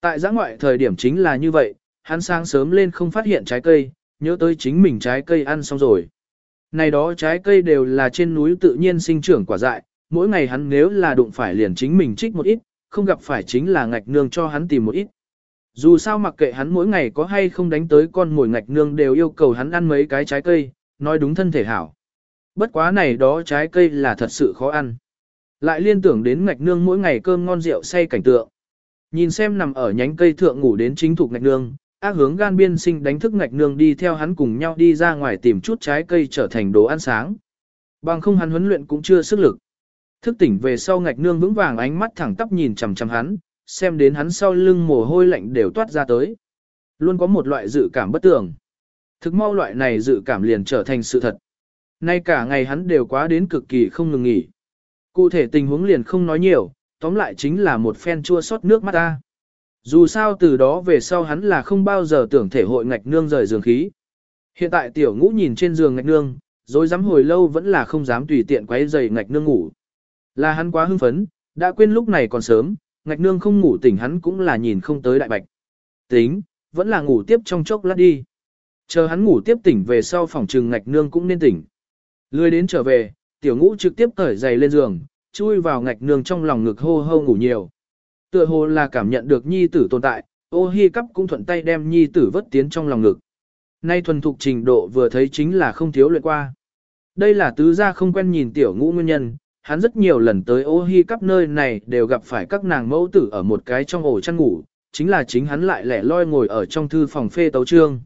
Tại giã ngoại thời điểm chính là như vậy, hắn sáng sớm lên không phát hiện trái cây, nhớ tới chính mình trái cây ăn xong rồi. Này đó trái cây đều là trên núi tự nhiên sinh trưởng quả dại, mỗi ngày hắn nếu là đụng phải liền chính mình trích một ít, không gặp phải chính là ngạch nương cho hắn tìm một ít. Dù sao mặc kệ hắn mỗi ngày có hay không đánh tới con mồi ngạch nương đều yêu cầu hắn ăn mấy cái trái cây, nói đúng thân thể hảo. Bất quá này đó trái cây là thật sự khó ăn. Lại liên tưởng đến ngạch nương mỗi ngày cơm ngon rượu say cảnh tượng. Nhìn xem nằm ở nhánh cây thượng ngủ đến chính thuộc ngạch nương, ác hướng gan biên sinh đánh thức ngạch nương đi theo hắn cùng nhau đi ra ngoài tìm chút trái cây trở thành đồ ăn sáng. Bằng không hắn huấn luyện cũng chưa sức lực. Thức tỉnh về sau ngạch nương vững vàng ánh mắt thẳng tắp nhìn chằm chằm hắn, xem đến hắn sau lưng mồ hôi lạnh đều toát ra tới. Luôn có một loại dự cảm bất tường. Thực mau loại này dự cảm liền trở thành sự thật. Nay cả ngày hắn đều quá đến cực kỳ không ngừng nghỉ. Cụ thể tình huống liền không nói nhiều, tóm lại chính là một phen chua xót nước mắt ta. Dù sao từ đó về sau hắn là không bao giờ tưởng thể hội ngạch nương rời giường khí. Hiện tại tiểu ngũ nhìn trên giường ngạch nương, rồi dám hồi lâu vẫn là không dám tùy tiện quấy giày ngạch nương ngủ. Là hắn quá hưng phấn, đã quên lúc này còn sớm, ngạch nương không ngủ tỉnh hắn cũng là nhìn không tới đại bạch. Tính, vẫn là ngủ tiếp trong chốc lát đi. Chờ hắn ngủ tiếp tỉnh về sau phòng trừng ngạch nương cũng nên tỉnh. Lười đến trở về, tiểu ngũ trực tiếp cởi giày lên giường, chui vào ngạch nương trong lòng ngực hô hô ngủ nhiều. Tựa hồ là cảm nhận được nhi tử tồn tại, ô hi cắp cũng thuận tay đem nhi tử vất tiến trong lòng ngực. Nay thuần thục trình độ vừa thấy chính là không thiếu luyện qua. Đây là tứ gia không quen nhìn tiểu ngũ nguyên nhân, hắn rất nhiều lần tới ô hi cắp nơi này đều gặp phải các nàng mẫu tử ở một cái trong ổ chăn ngủ, chính là chính hắn lại lẻ loi ngồi ở trong thư phòng phê tấu trương.